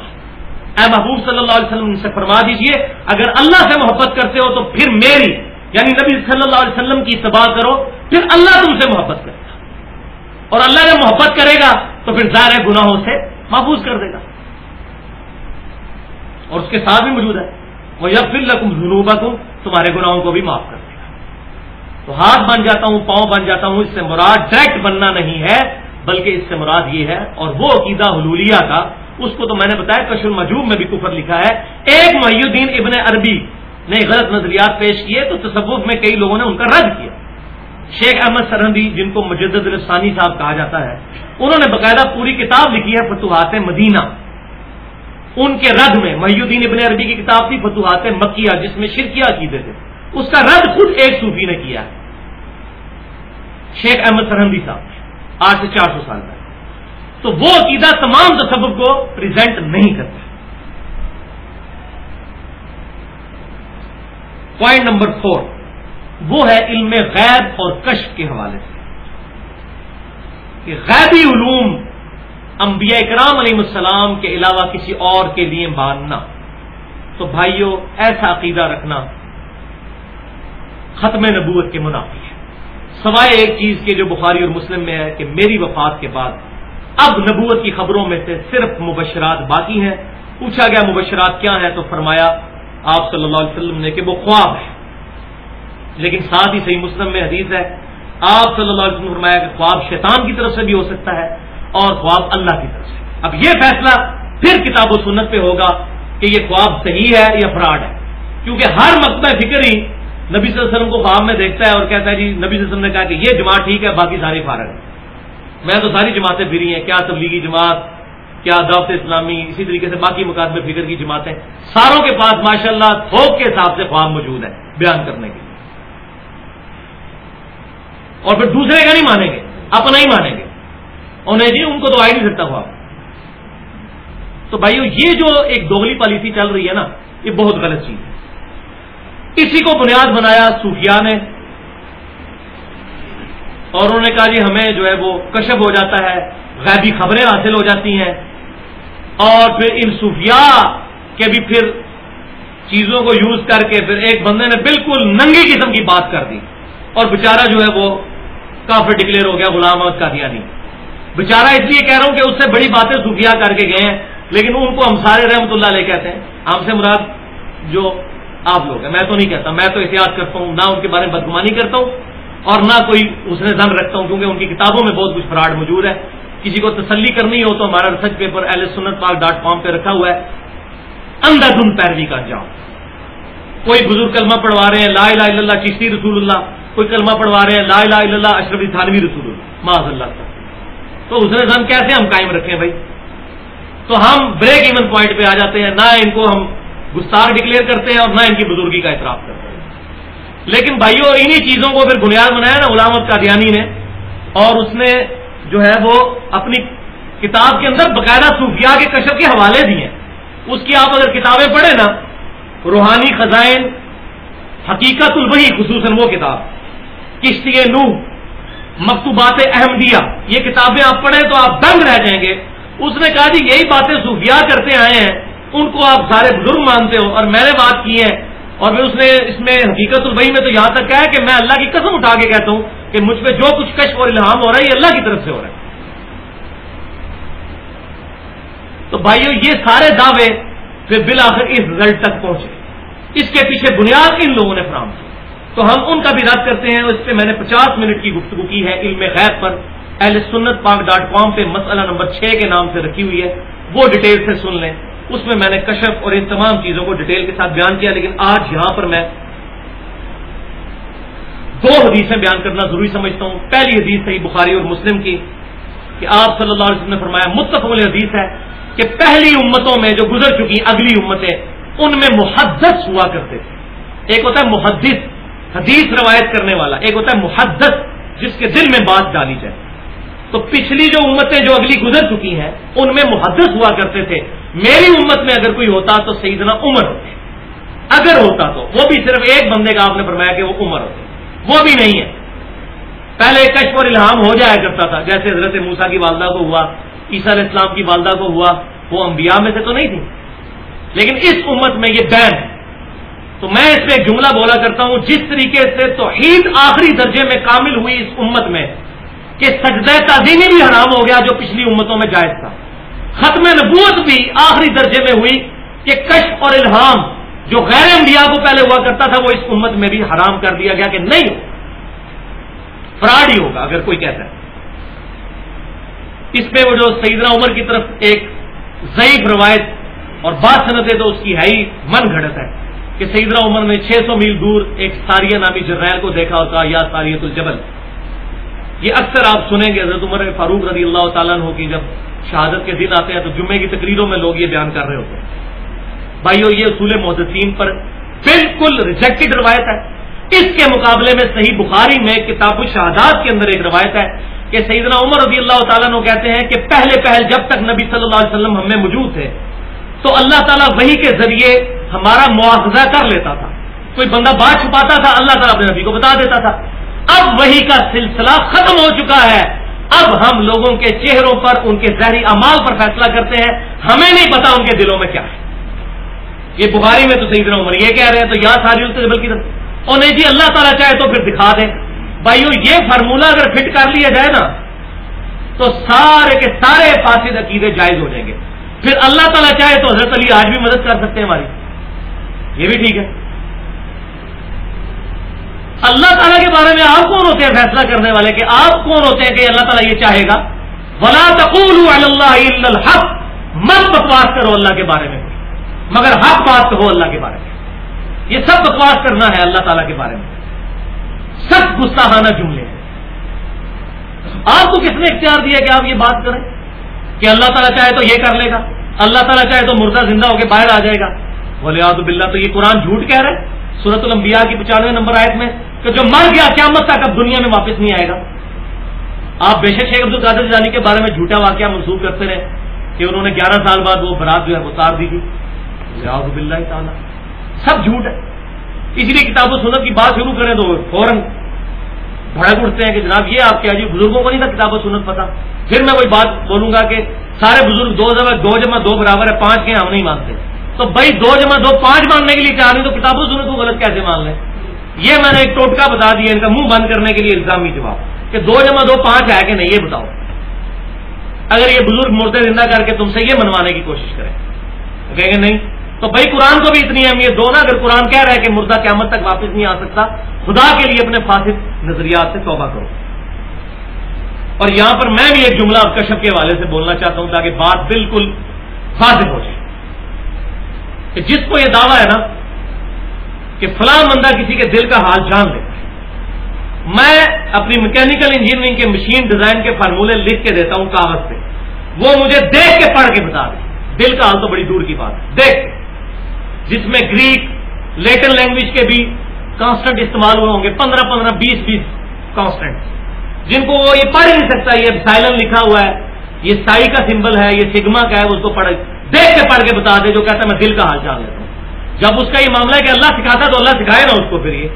S1: اے محبوب صلی اللہ علیہ وسلم سے فرما دیجیے، اگر اللہ سے محبت کرتے ہو تو پھر میری یعنی نبی صلی اللہ علیہ وسلم کی اتباع کرو، پھر اللہ تم سے محبت کرے۔ اور اللہ جب محبت کرے گا تو پھر ظاہر گناہوں سے محفوظ کر دے گا۔ اور اس کے ساتھ بھی موجود ہے۔ وہ یا پھر لکم تمہارے گناہوں کو بھی معاف کر دے گا۔ تو ہاتھ بن جاتا ہوں، پاؤں بن جاتا ہوں، اس سے مراد ڈائریکٹ بننا نہیں ہے، بلکہ اس سے مراد یہ ہے، اور وہ عقیدہ حلولیہ کا، اس کو تو میں نے بتایا کش المجوب میں بھی کفر لکھا ہے۔ ایک محی الدین ابن عربی نے غلط نظریات پیش کیے، تو تصوف میں کئی لوگوں نے ان کا رد کیا۔ شیخ احمد سرحدی جن کو مجدد الفسانی صاحب کہا جاتا ہے، انہوں نے باقاعدہ پوری کتاب لکھی ہے فتوحات مدینہ۔ ان کے رد میں محی الدین ابن عربی کی کتاب تھی، فتوحات مکیہ، جس میں شرکیہ عقیدے تھے۔ اس کا رد خود ایک صوفی نے کیا ہے۔ شیخ احمد سرحدی صاحب، آج سے چار سو سال پہلے۔ تو وہ عقیدہ تمام تصوف کو پریزنٹ نہیں کرتا۔ پوائنٹ نمبر فور وہ ہے علم غیب اور کشف کے حوالے سے۔ کہ غیبی علوم انبیاء اکرام علیہ السلام کے علاوہ کسی اور کے لیے ماننا تو بھائیوں ایسا عقیدہ رکھنا ختم نبوت کے منافی ہے۔ سوائے ایک چیز کے جو بخاری اور مسلم میں ہے کہ میری وفات کے بعد اب نبوت کی خبروں میں سے صرف مبشرات باقی ہیں۔ پوچھا گیا مبشرات کیا ہیں؟ تو فرمایا آپ صلی اللہ علیہ وسلم نے کہ وہ خواب ہے لیکن ساتھ ہی صحیح مسلم میں حدیث ہے، آپ صلی اللہ علیہ وسلم فرمایا کہ خواب شیطان کی طرف سے بھی ہو سکتا ہے اور خواب اللہ کی طرف سے۔ اب یہ فیصلہ پھر کتاب و سنت پہ ہوگا کہ یہ خواب صحیح ہے یا فراڈ ہے۔ کیونکہ ہر مکتبہ فکر ہی نبی صلی اللہ علیہ وسلم کو خواب میں دیکھتا ہے اور کہتا ہے جی نبی صلی اللہ علیہ وسلم نے کہا کہ یہ جماعت ٹھیک ہے، باقی ساری فارغ ہے میں تو ساری جماعتیں پھری ہیں، کیا تبلیغی جماعت، کیا دعوت اسلامی، اسی طریقے سے باقی مقابلے فکر کی جماعتیں۔ ساروں کے پاس ماشاءاللہ تھوک کے حساب سے خواب موجود ہے بیان کرنے کے لیے۔ اور پھر دوسرے کا نہیں مانیں گے، اپنا ہی مانیں گے۔ انہیں جی ان کو تو آ ہی نہیں سکتا خواب تو بھائیو، یہ جو ایک دوگلی پالیسی چل رہی ہے نا، یہ بہت غلط چیز ہے۔ اسی کو بنیاد بنایا صوفیاء نے۔ اور انہوں نے کہا جی ہمیں جو ہے وہ کشب ہو جاتا ہے، غیبی خبریں حاصل ہو جاتی ہیں۔ اور پھر ان صوفیاء کے بھی پھر چیزوں کو یوز کر کے پھر ایک بندے نے بالکل ننگی قسم کی بات کر دی۔ اور بےچارا جو ہے وہ کافی ڈکلیئر ہو گیا، غلام احمد کا دیا نہیں۔ بےچارا اس لیے کہہ رہا ہوں کہ اس سے بڑی باتیں سفیا کر کے گئے ہیں، لیکن ان کو ہم سارے رحمت اللہ علیہ کہتے ہیں۔ ہم سے مراد جو آپ لوگ ہیں، میں تو نہیں کہتا، میں تو احتیاط کرتا ہوں، نہ ان کے بارے میں بدگمانی کرتا ہوں اور نہ کوئی اس نے زن رکھتا ہوں، کیونکہ ان کی کتابوں میں بہت کچھ فراڈ موجود ہے۔ کسی کو تسلی کرنی ہو تو ہمارا ریسرچ پیپر ایل ایس سنت پاک ڈاٹ کام پہ رکھا ہوا ہے۔ اندر دھن پیروی کا انجام کوئی بزرگ کلمہ پڑھوا رہے ہیں، لا الہ الا اللہ، چشتی رسول اللہ کوئی کلمہ پڑھوا رہے ہیں، لا الہ الا اللہ، اشرف تھانوی رسول اللہ، معاذ اللہ۔ کا تو اس نے ہم کیسے ہم قائم رکھیں بھائی؟ تو ہم بریک ایون پوائنٹ پہ آ جاتے ہیں، نہ ان کو ہم گستار ڈکلیئر کرتے ہیں اور نہ ان کی بزرگی کا اعتراف کرتے ہیں۔ لیکن بھائیوں انہی چیزوں کو پھر بنیاد بنایا نا غلامت قادیانی نے۔ اور اس نے جو ہے وہ اپنی کتاب کے اندر باقاعدہ صوفیاء کے کشف کے حوالے دیے۔ اس کی آپ اگر کتابیں پڑھیں نا، روحانی خزائن، حقیقت الوحی، خصوصاً وہ کتاب۔ کشتی نو مکتوبات احمدیہ، یہ کتابیں آپ پڑھیں تو آپ دنگ رہ جائیں گے۔ اس نے کہا جی یہی باتیں صوفیاء کرتے آئے ہیں، ان کو آپ سارے بزرگ مانتے ہو اور میں نے بات کی ہے اور پھر اس نے اس میں حقیقت البئی میں تو یہاں تک کہا ہے کہ میں اللہ کی قسم اٹھا کے کہتا ہوں کہ مجھ پہ جو کچھ کشف اور الہام ہو رہا ہے، یہ اللہ کی طرف سے ہو رہا ہے۔ تو بھائیو، یہ سارے دعوے پھر بالآخر اس رزلٹ تک پہنچے۔ اس کے پیچھے بنیاد ان لوگوں نے فراہم کی۔ تو ہم ان کا بھی رد کرتے ہیں اس پہ میں نے پچاس منٹ کی گفتگو کی ہے علم غیب پر۔ اہل سنت پاک ڈاٹ کام پہ مسئلہ نمبر چھ کے نام سے رکھی ہوئی ہے۔ وہ ڈیٹیل سے سن لیں۔ اس میں میں نے کشف اور ان تمام چیزوں کو ڈیٹیل کے ساتھ بیان کیا، لیکن آج یہاں پر میں دو حدیثیں بیان کرنا ضروری سمجھتا ہوں۔ پہلی حدیث صحیح بخاری اور مسلم کی کہ آپ صلی اللہ علیہ وسلم نے فرمایا، متفق حدیث ہے کہ پہلی امتوں میں جو گزر چکی اگلی امتیں، ان میں محدث ہوا کرتے۔ تھے ایک ہوتا ہے محدث۔ حدیث روایت کرنے والا، ایک ہوتا ہے محدث جس کے دل میں بات ڈالی جائے۔ تو پچھلی جو امتیں جو اگلی گزر چکی ہیں، ان میں محدث ہوا کرتے تھے۔ میری امت میں اگر کوئی ہوتا تو سیدنا عمر ہوتے۔ اگر ہوتا تو، وہ بھی صرف ایک بندے کا آپ نے فرمایا کہ وہ عمر ہوتے۔ وہ بھی نہیں ہے۔ پہلے کشف اور الہام ہو جایا کرتا تھا۔ جیسے حضرت موسا کی والدہ کو ہوا، عیسیٰ علیہ السلام کی والدہ کو ہوا، وہ انبیاء میں سے تو نہیں تھی۔ لیکن اس امت میں یہ بین ہے۔ تو میں اس میں ایک جملہ بولا کرتا ہوں، جس طریقے سے توحید آخری درجے میں کامل ہوئی اس امت میں، کہ سجدہ تعظیمی بھی حرام ہو گیا جو پچھلی امتوں میں جائز تھا۔ ختم نبوت بھی آخری درجے میں ہوئی کہ کشف اور الہام جو غیر انبیاء کو پہلے ہوا کرتا تھا، وہ اس امت میں بھی حرام کر دیا گیا کہ نہیں۔ فراڈ ہی ہوگا اگر کوئی کہتا ہے۔ اس پہ وہ جو سیدنا عمر کی طرف ایک ضعیف روایت اور بات سنتے تو اس کی ہے ہی من گھڑت ہے۔ کہ سیدنا عمر نے چھ سو میل دور ایک ساریہ نامی جرائل کو دیکھا اور کہا، یا ساریت الجبل۔ یہ اکثر آپ سنیں گے، حضرت عمر فاروق رضی اللہ تعالیٰ ہو کی جب شہادت کے دن آتے ہیں تو جمعے کی تقریروں میں لوگ یہ بیان کر رہے ہوتے ہیں۔ بھائیو، یہ اصول محدثین پر بالکل ریجیکٹڈ روایت ہے۔ اس کے مقابلے میں صحیح بخاری میں کتاب الشہادات کے اندر ایک روایت ہے کہ سیدنا عمر رضی اللہ تعالیٰ نے کہتے ہیں کہ پہلے پہل جب تک نبی صلی اللہ علیہ وسلم ہم میں موجود تھے، تو اللہ تعالیٰ وہی کے ذریعے ہمارا مواخذہ کر لیتا تھا۔ کوئی بندہ بات چھپاتا تھا، اللہ تعالیٰ اپنے نبی کو بتا دیتا تھا۔ اب وہی کا سلسلہ ختم ہو چکا ہے۔ اب ہم لوگوں کے چہروں پر، ان کے زہری امال پر فیصلہ کرتے ہیں۔ ہمیں نہیں پتا ان کے دلوں میں کیا ہے۔ یہ بخاری میں تو صحیح عمر یہ کہہ رہے ہیں، تو یہاں ساری بلکہ اور نہیں جی اللہ تعالیٰ چاہے تو پھر دکھا دیں بھائیو، یہ فارمولا اگر فٹ کر لیا جائے نا، تو سارے کے سارے فاسد عقیدے جائز ہو جائیں گے۔ پھر اللہ تعالیٰ چاہے تو حضرت علی آج بھی مدد کر سکتے ہیں ہماری۔ یہ بھی ٹھیک ہے۔ اللہ تعالیٰ کے بارے میں آپ کون ہوتے ہیں فیصلہ کرنے والے کہ آپ کون ہوتے ہیں کہ اللہ تعالیٰ یہ چاہے گا؟ ولا تقول الحق۔ مت بکواس کرو اللہ کے بارے میں۔ مگر حق بات کہو اللہ کے بارے میں۔ یہ سب بکواس کرنا ہے اللہ تعالیٰ کے بارے میں۔ سب گستاحانہ جملے ہیں۔ آپ کو کس نے اختیار دیا کہ آپ یہ بات کریں کہ اللہ تعالیٰ چاہے تو یہ کر لے گا؟ اللہ تعالیٰ چاہے تو مردہ زندہ ہو کے باہر آ جائے گا۔ بولے بلّہ تو یہ قرآن جھوٹ کہہ رہے سورت الانبیاء کی پچانوے نمبر آیت میں کہ جو مر گیا قیامت تک اب دنیا میں واپس نہیں آئے گا۔ آپ بے شک شیخ عبد القادر جانی کے بارے میں جھوٹا واقعہ منسوخ کرتے رہے کہ انہوں نے گیارہ سال بعد وہ برات جو ہے وہ اتار دی تھی۔ باللہ تعالیٰ۔ سب جھوٹ ہے۔ اس لیے کتاب و سنت کی بات شروع کریں تو فوراً بھڑک اٹھتے ہیں کہ جناب یہ آپ کیا جی بزرگوں کو نہیں تھا کتاب و سنت پتا۔ پھر میں کوئی بات بولوں گا کہ سارے بزرگ دو جمع دو جمع دو برابر ہے، پانچ کے ہم نہیں مانتے۔ تو بھائی دو جمع دو، پانچ ماننے کے لیے چاہ رہی تو کتاب و سنت کو غلط کیسے مان لیں یہ میں نے ایک ٹوٹکا بتا دیا، ان کا منہ بند کرنے کے لیے الزامی جواب۔ کہ دو جمع دو، پانچ ہے کہ نہیں، یہ بتاؤ۔ اگر یہ بزرگ مردے زندہ کر کے تم سے یہ منوانے کی کوشش کریں۔ کہیں گے نہیں؟ تو بھائی قرآن کو بھی اتنی اہمیت دو نا، اگر قرآن کہہ رہا ہے کہ مردہ قیامت تک واپس نہیں آ سکتا، خدا کے لیے اپنے فاسد نظریات سے توبہ کرو۔ اور یہاں پر میں بھی ایک جملہ کشپ کے حوالے سے بولنا چاہتا ہوں تاکہ بات بالکل واضح ہو جائے۔ کہ جس کو یہ دعویٰ ہے نا کہ فلاں بندہ کسی کے دل کا حال جان لے۔ میں اپنی میکینکل انجینئرنگ کے مشین ڈیزائن کے فارمولے لکھ کے دیتا ہوں کاغذ پہ۔ وہ مجھے دیکھ کے پڑھ کے بتا دے۔ دل کا حال تو بڑی دور کی بات ہے۔ دیکھ۔ جس میں گریک لیٹن لینگویج کے بھی کانسٹنٹ استعمال ہوئے ہوں گے۔ پندرہ پندرہ بیس بیس کانسٹنٹ جن کو وہ یہ پڑھ ہی نہیں سکتا، یہ سائلن لکھا ہوا ہے۔ یہ سائی کا سمبل ہے، یہ سگما کا ہے اس کو پڑھ دیکھ کے پڑھ کے بتا دے، جو کہتا ہے میں دل کا حال جان لیتا ہوں۔ جب اس کا یہ معاملہ ہے کہ اللہ سکھاتا تو اللہ سکھائے نا اس کو پھر یہ۔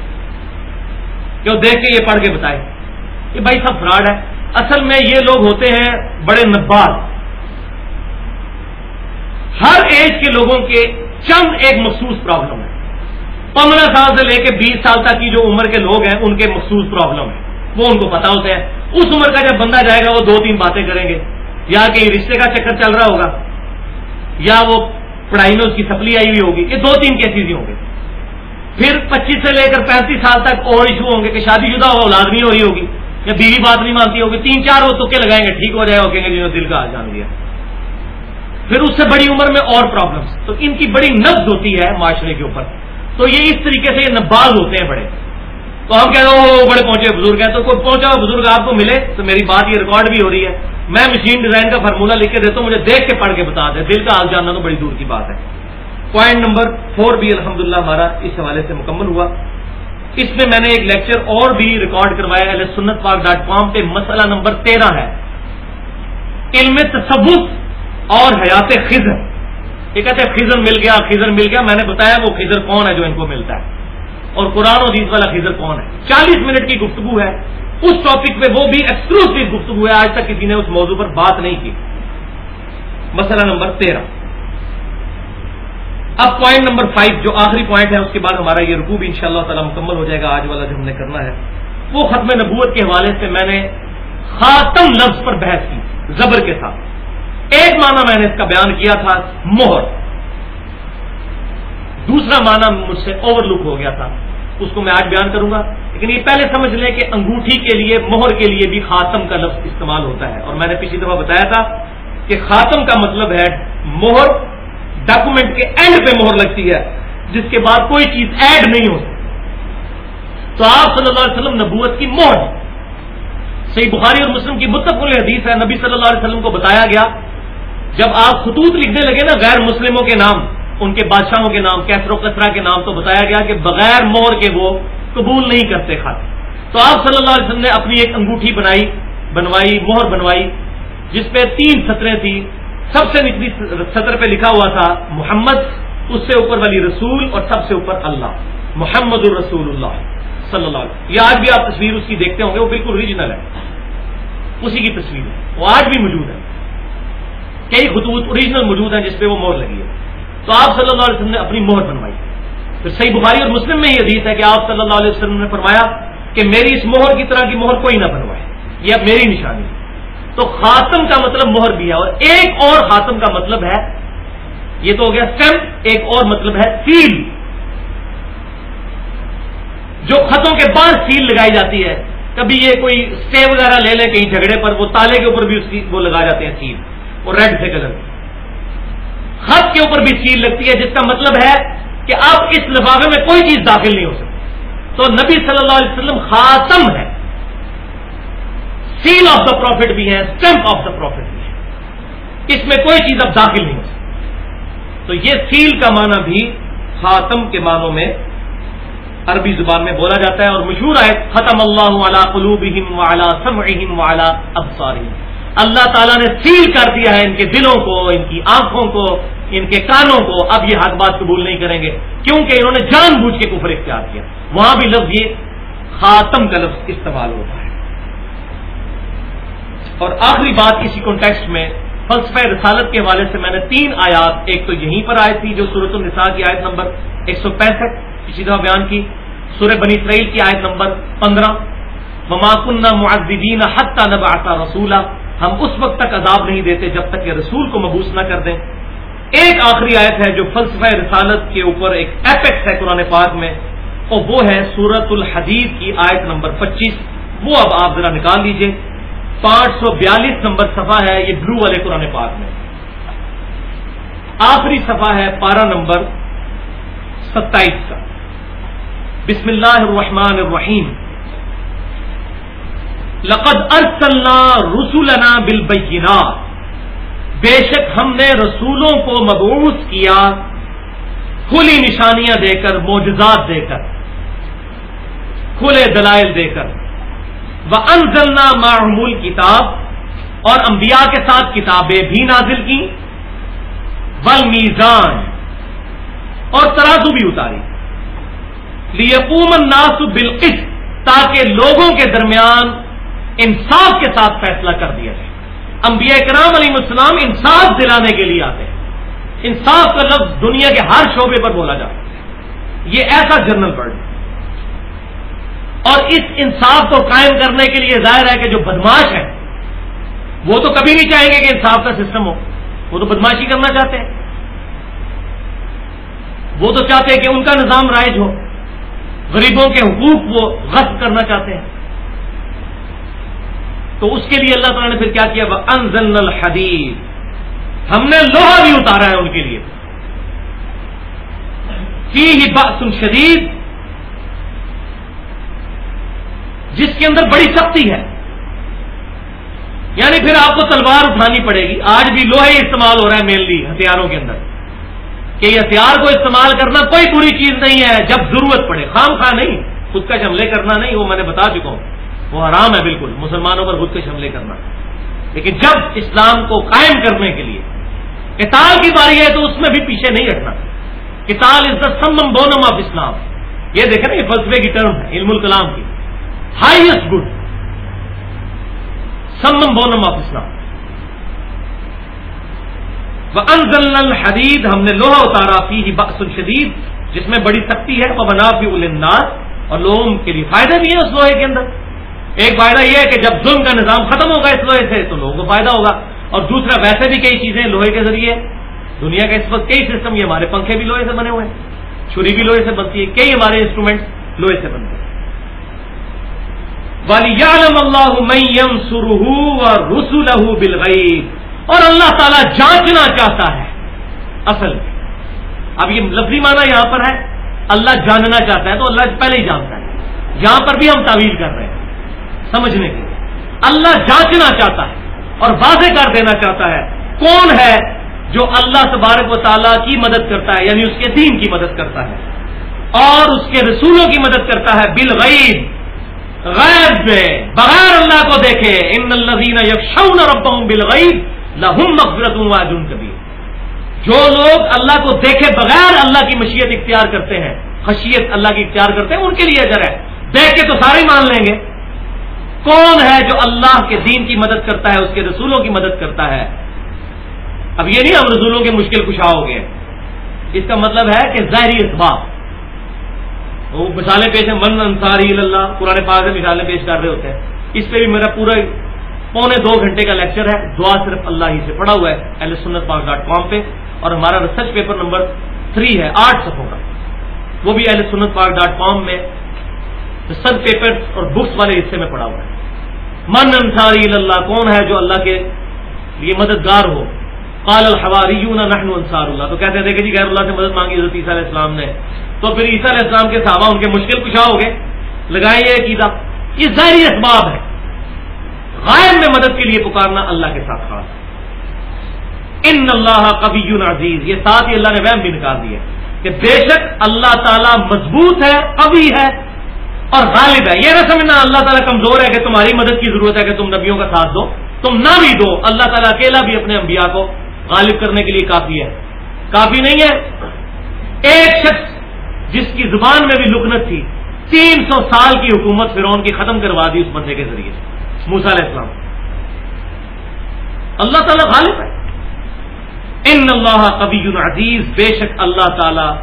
S1: کہ وہ دیکھ کے یہ پڑھ کے بتائے؟ یہ بھائی سب فراڈ ہے۔ اصل میں یہ لوگ ہوتے ہیں بڑے نباز ہر ایج کے لوگوں کے چند ایک مخصوص پرابلم ہے۔ پندرہ سال سے لے کے بیس سال تک کی جو عمر کے لوگ ہیں، ان کے مخصوص پرابلم ہے۔ وہ ان کو پتا ہوتے ہیں اس عمر کا جب بندہ جائے گا، وہ دو تین باتیں کریں گے۔ یا کہ رشتے کا چکر چل رہا ہوگا۔ یا وہ پڑھائی میں اس کی سپلی آئی ہوئی ہوگی، یہ دو تین کیسز ہی ہوں گے۔ پھر پچیس سے لے کر پینتیس سال تک اور ایشو ہوں گے کہ شادی شدہ ہو، اولاد نہیں ہو رہی ہوگی، یا بیوی بات نہیں مانتی ہوگی، تین چار وہ تکے لگائیں گے؟ ٹھیک ہو جائے گا، کہیں گے جنہوں نے دل کا جان لیا پھر اس سے بڑی عمر میں اور پرابلمس تو ان کی بڑی نبز ہوتی ہے معاشرے کے اوپر۔ تو یہ اس طریقے سے یہ نباز ہوتے ہیں بڑے۔ تو ہم کہتے ہیں بڑے پہنچے بزرگ ہیں۔ تو کوئی پہنچا ہوا بزرگ آپ کو ملے تو میری بات یہ ریکارڈ بھی ہو رہی ہے۔ میں مشین ڈیزائن کا فارمولا لکھ کے دیتا ہوں، مجھے دیکھ کے پڑھ کے بتا دیں دل کا حال جاننا تو بڑی دور کی بات ہے۔ پوائنٹ نمبر فور بھی الحمد ہمارا اس حوالے سے مکمل ہوا۔ اس میں میں نے ایک لیکچر اور بھی ریکارڈ کروایا ہے سنت پاک ڈاٹ کام پہ مسئلہ نمبر تیرہ ہے۔ علم تصوف اور حیات خزر یہ کہتے ہیں خزر مل گیا خزر مل گیا۔ میں نے بتایا وہ خزر کون ہے جو ان کو ملتا ہے۔ اور قرآن و حدیث والا خزر کون ہے؟ چالیس منٹ کی گفتگو ہے۔ اس ٹاپک پہ وہ بھی ایکسکلوسو گفتگو ہے۔ آج تک کسی نے اس موضوع پر بات نہیں کی۔ مسئلہ نمبر تیرہ۔ اب پوائنٹ نمبر فائیو جو آخری پوائنٹ ہے، اس کے بعد ہمارا یہ رکو بھی ان شاء اللہ تعالیٰ مکمل ہو جائے گا۔ آج والا جو ہم نے کرنا ہے، وہ ختم نبوت کے حوالے سے میں نے خاتم لفظ پر بحث کی، زبر کے ساتھ۔ ایک معنی میں نے اس کا بیان کیا تھا، مہر۔ دوسرا معنی مجھ سے اوور لک ہو گیا تھا اس کو میں آج بیان کروں گا۔ لیکن یہ پہلے سمجھ لیں کہ انگوٹھی کے لیے، مہر کے لیے بھی خاتم کا لفظ استعمال ہوتا ہے۔ اور میں نے پچھلی دفعہ بتایا تھا کہ خاتم کا مطلب ہے مہر ڈاکومنٹ کے اینڈ پہ مہر لگتی ہے، جس کے بعد کوئی چیز ایڈ نہیں ہو تو آپ صلی اللہ علیہ وسلم نبوت کی مہر۔ صحیح بخاری اور مسلم کی متفق حدیث ہے، نبی صلی اللہ علیہ وسلم کو بتایا گیا، جب آپ خطوط لکھنے لگے نا غیر مسلموں کے نام ان کے بادشاہوں کے نام، کیسر و کسرا کے نام تو بتایا گیا کہ بغیر مہر کے وہ قبول نہیں کرتے کھاتے تو آپ صلی اللہ علیہ وسلم نے اپنی ایک انگوٹھی بنائی، بنوائی، مہر بنوائی، جس پہ تین سطریں تھیں۔ سب سے نچلی سطر پہ لکھا ہوا تھا، محمد، اس سے اوپر والی رسول اور سب سے اوپر اللہ، محمد الرسول اللہ صلی اللہ علیہ وسلم۔ یہ آج بھی آپ تصویر اس کی دیکھتے ہوں گے، وہ بالکل ریجنل ہے۔ اسی کی تصویر ہے۔ وہ آج بھی موجود ہے۔ کئی خطوط اوریجنل موجود ہیں جس پہ وہ مہر لگی ہے۔ تو آپ صلی اللہ علیہ وسلم نے اپنی مہر بنوائی۔ پھر صحیح بخاری اور مسلم میں یہ حدیث ہے کہ آپ صلی اللہ علیہ وسلم نے فرمایا کہ میری اس مہر کی طرح کی مہر کوئی نہ بنوائے۔ یہ اب میری نشانی ہے۔ تو خاتم کا مطلب مہر بھی ہے اور ایک اور خاتم کا مطلب ہے، یہ تو ہو گیا اسٹمپ ایک اور مطلب ہے سیل جو خطوں کے بعد سیل لگائی جاتی ہے۔ کبھی یہ کوئی اسٹے وغیرہ لے لے کہیں جھگڑے پر، وہ تالے کے اوپر بھی اس کی وہ لگا جاتے ہیں سیل وہ ریڈ سے کلر۔ خط کے اوپر بھی سیل لگتی ہے، جس کا مطلب ہے کہ اب اس لفافے میں کوئی چیز داخل نہیں ہو سکتی۔ تو نبی صلی اللہ علیہ وسلم خاتم ہے سیل آف دا پروفٹ بھی ہے اسٹمپ آف دا پروفٹ بھی ہے اس میں کوئی چیز اب داخل نہیں ہو سکتی۔ تو یہ سیل کا معنی بھی خاتم کے معنوں میں عربی زبان میں بولا جاتا ہے اور مشہور ہے ختم اللہ علی قلوبہم وعلی سمعہم وعلی ابصارہم۔ اللہ تعالیٰ نے سیل کر دیا ہے ان کے دلوں کو، ان کی آنکھوں کو، ان کے کانوں کو۔ اب یہ حق بات قبول نہیں کریں گے، کیونکہ انہوں نے جان بوجھ کے کفر اختیار کیا۔ وہاں بھی لفظ یہ خاتم کا لفظ استعمال ہوتا ہے۔ اور آخری بات اسی کانٹیکسٹ میں، فلسفہ رسالت کے حوالے سے میں نے تین آیات، ایک تو یہیں پر آئی تھی جو سورت النساء کی آیت نمبر ایک سو پینسٹھ، اسی طرح بیان کی۔ سورہ بنی اسرائیل کی آیت نمبر پندرہ مماکن معذبین حتہ نب آتا رسولہ ہم اس وقت تک عذاب نہیں دیتے جب تک کہ رسول کو مبوس نہ کر دیں۔ ایک آخری آیت ہے جو فلسفہ رسالت کے اوپر ایک ایپیکس ہے قرآن پاک میں، اور وہ ہے سورت الحدید کی آیت نمبر پچیس۔ وہ اب آپ ذرا نکال لیجیے۔ پانچ سو بیالیس نمبر صفحہ ہے، یہ بلو والے قرآن پاک میں۔ آخری صفحہ ہے پارا نمبر ستائیس کا۔ بسم اللہ الرحمن الرحیم۔ لقد ارسلنا رسولنا بالبینات۔ بے شک ہم نے رسولوں کو مبعوث کیا، کھلی نشانیاں دے کر، معجزات دے کر، کھلے دلائل دے کر۔ وہ انزلنا معمول کتاب، اور انبیاء کے ساتھ کتابیں بھی نازل کی بل میزان اور ترازو بھی اتاری۔ لیکوم الناس بالقسط، تاکہ لوگوں کے درمیان انصاف کے ساتھ فیصلہ کر دیا جائے۔ انبیاء کرام علیہ السلام انصاف دلانے کے لیے آتے ہیں۔ انصاف کا لفظ دنیا کے ہر شعبے پر بولا جاتا ہے۔ یہ ایسا جنرل برڈ اور اس انصاف کو قائم کرنے کے لیے ظاہر ہے کہ جو بدماش ہے وہ تو کبھی نہیں چاہیں گے کہ انصاف کا سسٹم ہو۔ وہ تو بدماشی کرنا چاہتے ہیں۔ وہ تو چاہتے ہیں کہ ان کا نظام رائج ہو۔ غریبوں کے حقوق وہ غصب کرنا چاہتے ہیں۔ تو اس کے لیے اللہ تعالیٰ نے پھر کیا کیا؟ وہ انزل الحدید ہم نے لوہا بھی اتارا ہے ان کے لیے۔ فی ہی شدید۔ جس کے اندر بڑی سختی ہے۔ یعنی پھر آپ کو تلوار اٹھانی پڑے گی۔ آج بھی لوہے استعمال ہو رہا ہے مینلی ہتھیاروں کے اندر۔ کہ یہ ہتھیار کو استعمال کرنا کوئی بری چیز نہیں ہے، جب ضرورت پڑے۔ خام خواہ نہیں، خود کا حملے کرنا نہیں، وہ میں نے بتا چکا ہوں۔ وہ حرام ہے بالکل، مسلمانوں پر خود حملے کرنا۔ لیکن جب اسلام کو قائم کرنے کے لیے کتال کی باری ہے تو اس میں بھی پیچھے نہیں رکھنا کتال از دا سمم بونم آف اسلام۔ یہ دیکھیں نا یہ فلسفے کی ٹرم ہے، علم الکلام کی۔ Highest good summum bonum of Islam. انزل الحدید ہم نے لوہا اتارا فی بخش شدید، جس میں بڑی سختی ہے۔ وہ بنا بھی الناس اور لوگوں کے لیے فائدہ بھی ہے اس لوہے کے اندر۔ ایک فائدہ یہ ہے کہ جب ظلم کا نظام ختم ہوگا اس لوہے سے تو لوگوں کو فائدہ ہوگا۔ اور دوسرا، ویسے بھی کئی چیزیں لوہے کے ذریعے دنیا کا اس وقت کئی سسٹم یہ ہمارے پنکھے بھی لوہے سے بنے ہوئے ہیں۔ چھری بھی لوہے سے بنتی ہے کئی ہمارے انسٹرومنٹ لوہے سے بنتے ہیں۔ اللہ سرح رسول بلغیب اور اللہ تعالیٰ جانچنا چاہتا ہے۔ اصل میں۔ اب یہ لفظی معنی یہاں پر ہے۔ اللہ جاننا چاہتا ہے تو اللہ پہلے ہی جانتا ہے۔ یہاں پر بھی ہم تعویل کر رہے ہیں۔ سمجھنے کے لیے۔ اللہ جانچنا چاہتا ہے اور واضح کر دینا چاہتا ہے کون ہے جو اللہ تبارک و تعالیٰ کی مدد کرتا ہے یعنی اس کے دین کی مدد کرتا ہے۔ اور اس کے رسولوں کی مدد کرتا ہے بالغیب۔ غیب میں بغیر اللہ کو دیکھے، ان الزین یکشون ربهم بالغیب لهم مغفرت واجر کبیر۔ جو لوگ اللہ کو دیکھے بغیر اللہ کی مشیت اختیار کرتے ہیں، خشیت اللہ کی اختیار کرتے ہیں، ان کے لیے اجر ہے۔ دیکھ کے تو سارے مان لیں گے۔ کون ہے جو اللہ کے دین کی مدد کرتا ہے، اس کے رسولوں کی مدد کرتا ہے؟ اب یہ نہیں ہم رسولوں کے مشکل کشا ہو گئے۔ اس کا مطلب ہے کہ ظاہری اسباب وہ مثالیں پیش ہیں من انصاری اللہ پرانے پاک مثالیں پیش کر رہے ہوتے ہیں۔ اس پہ بھی میرا پورا پونے دو گھنٹے کا لیکچر ہے۔ دعا صرف اللہ ہی سے پڑا ہوا ہے ایل سنت پاک ڈاٹ کام پہ۔ اور ہمارا ریسرچ پیپر نمبر تھری ہے، آٹھ صفوں کا۔ وہ بھی ایل سنت پاک ڈاٹ کام میں ریسرچ پیپر اور بکس والے حصے میں پڑا ہوا ہے۔ من انصاری اللہ، کون ہے جو اللہ کے لیے مددگار ہو؟ قال الحواریون، نحن انصار اللہ۔ تو کہتے ہیں کہ جی غیر اللہ سے مدد مانگی حضرت عیسیٰ علیہ السلام نے۔ تو پھر عیسیٰ علیہ السلام کے صحابہ، ان کے مشکل کشا ہو گئے۔ لگائے یہ عقیدہ۔ یہ ظاہری اسباب ہے۔ غائب میں مدد کے لیے پکارنا اللہ کے ساتھ خاص ان اللہ کبھی عزیز۔ یہ ساتھ ہی اللہ نے وہم بھی نکال دیا کہ بے شک اللہ تعالیٰ مضبوط ہے کبھی ہے اور غالب ہے. یہ نہ سمجھنا اللہ تعالیٰ کمزور ہے کہ تمہاری مدد کی ضرورت ہے کہ تم نبیوں کا ساتھ دو. تم نہ بھی دو. اللہ تعالیٰ اکیلا بھی اپنے انبیاء کو غالب کرنے کے لیے کافی ہے. کافی نہیں ہے. ایک شخص جس کی زبان میں بھی لکنت تھی، تین سو سال کی حکومت فرون کی ختم کروا دی اس بندے کے ذریعے. موسا علیہ السلام. اللہ تعالیٰ غالب ہے. ان اللہ کبھی عزیز. بے شک اللہ تعالیٰ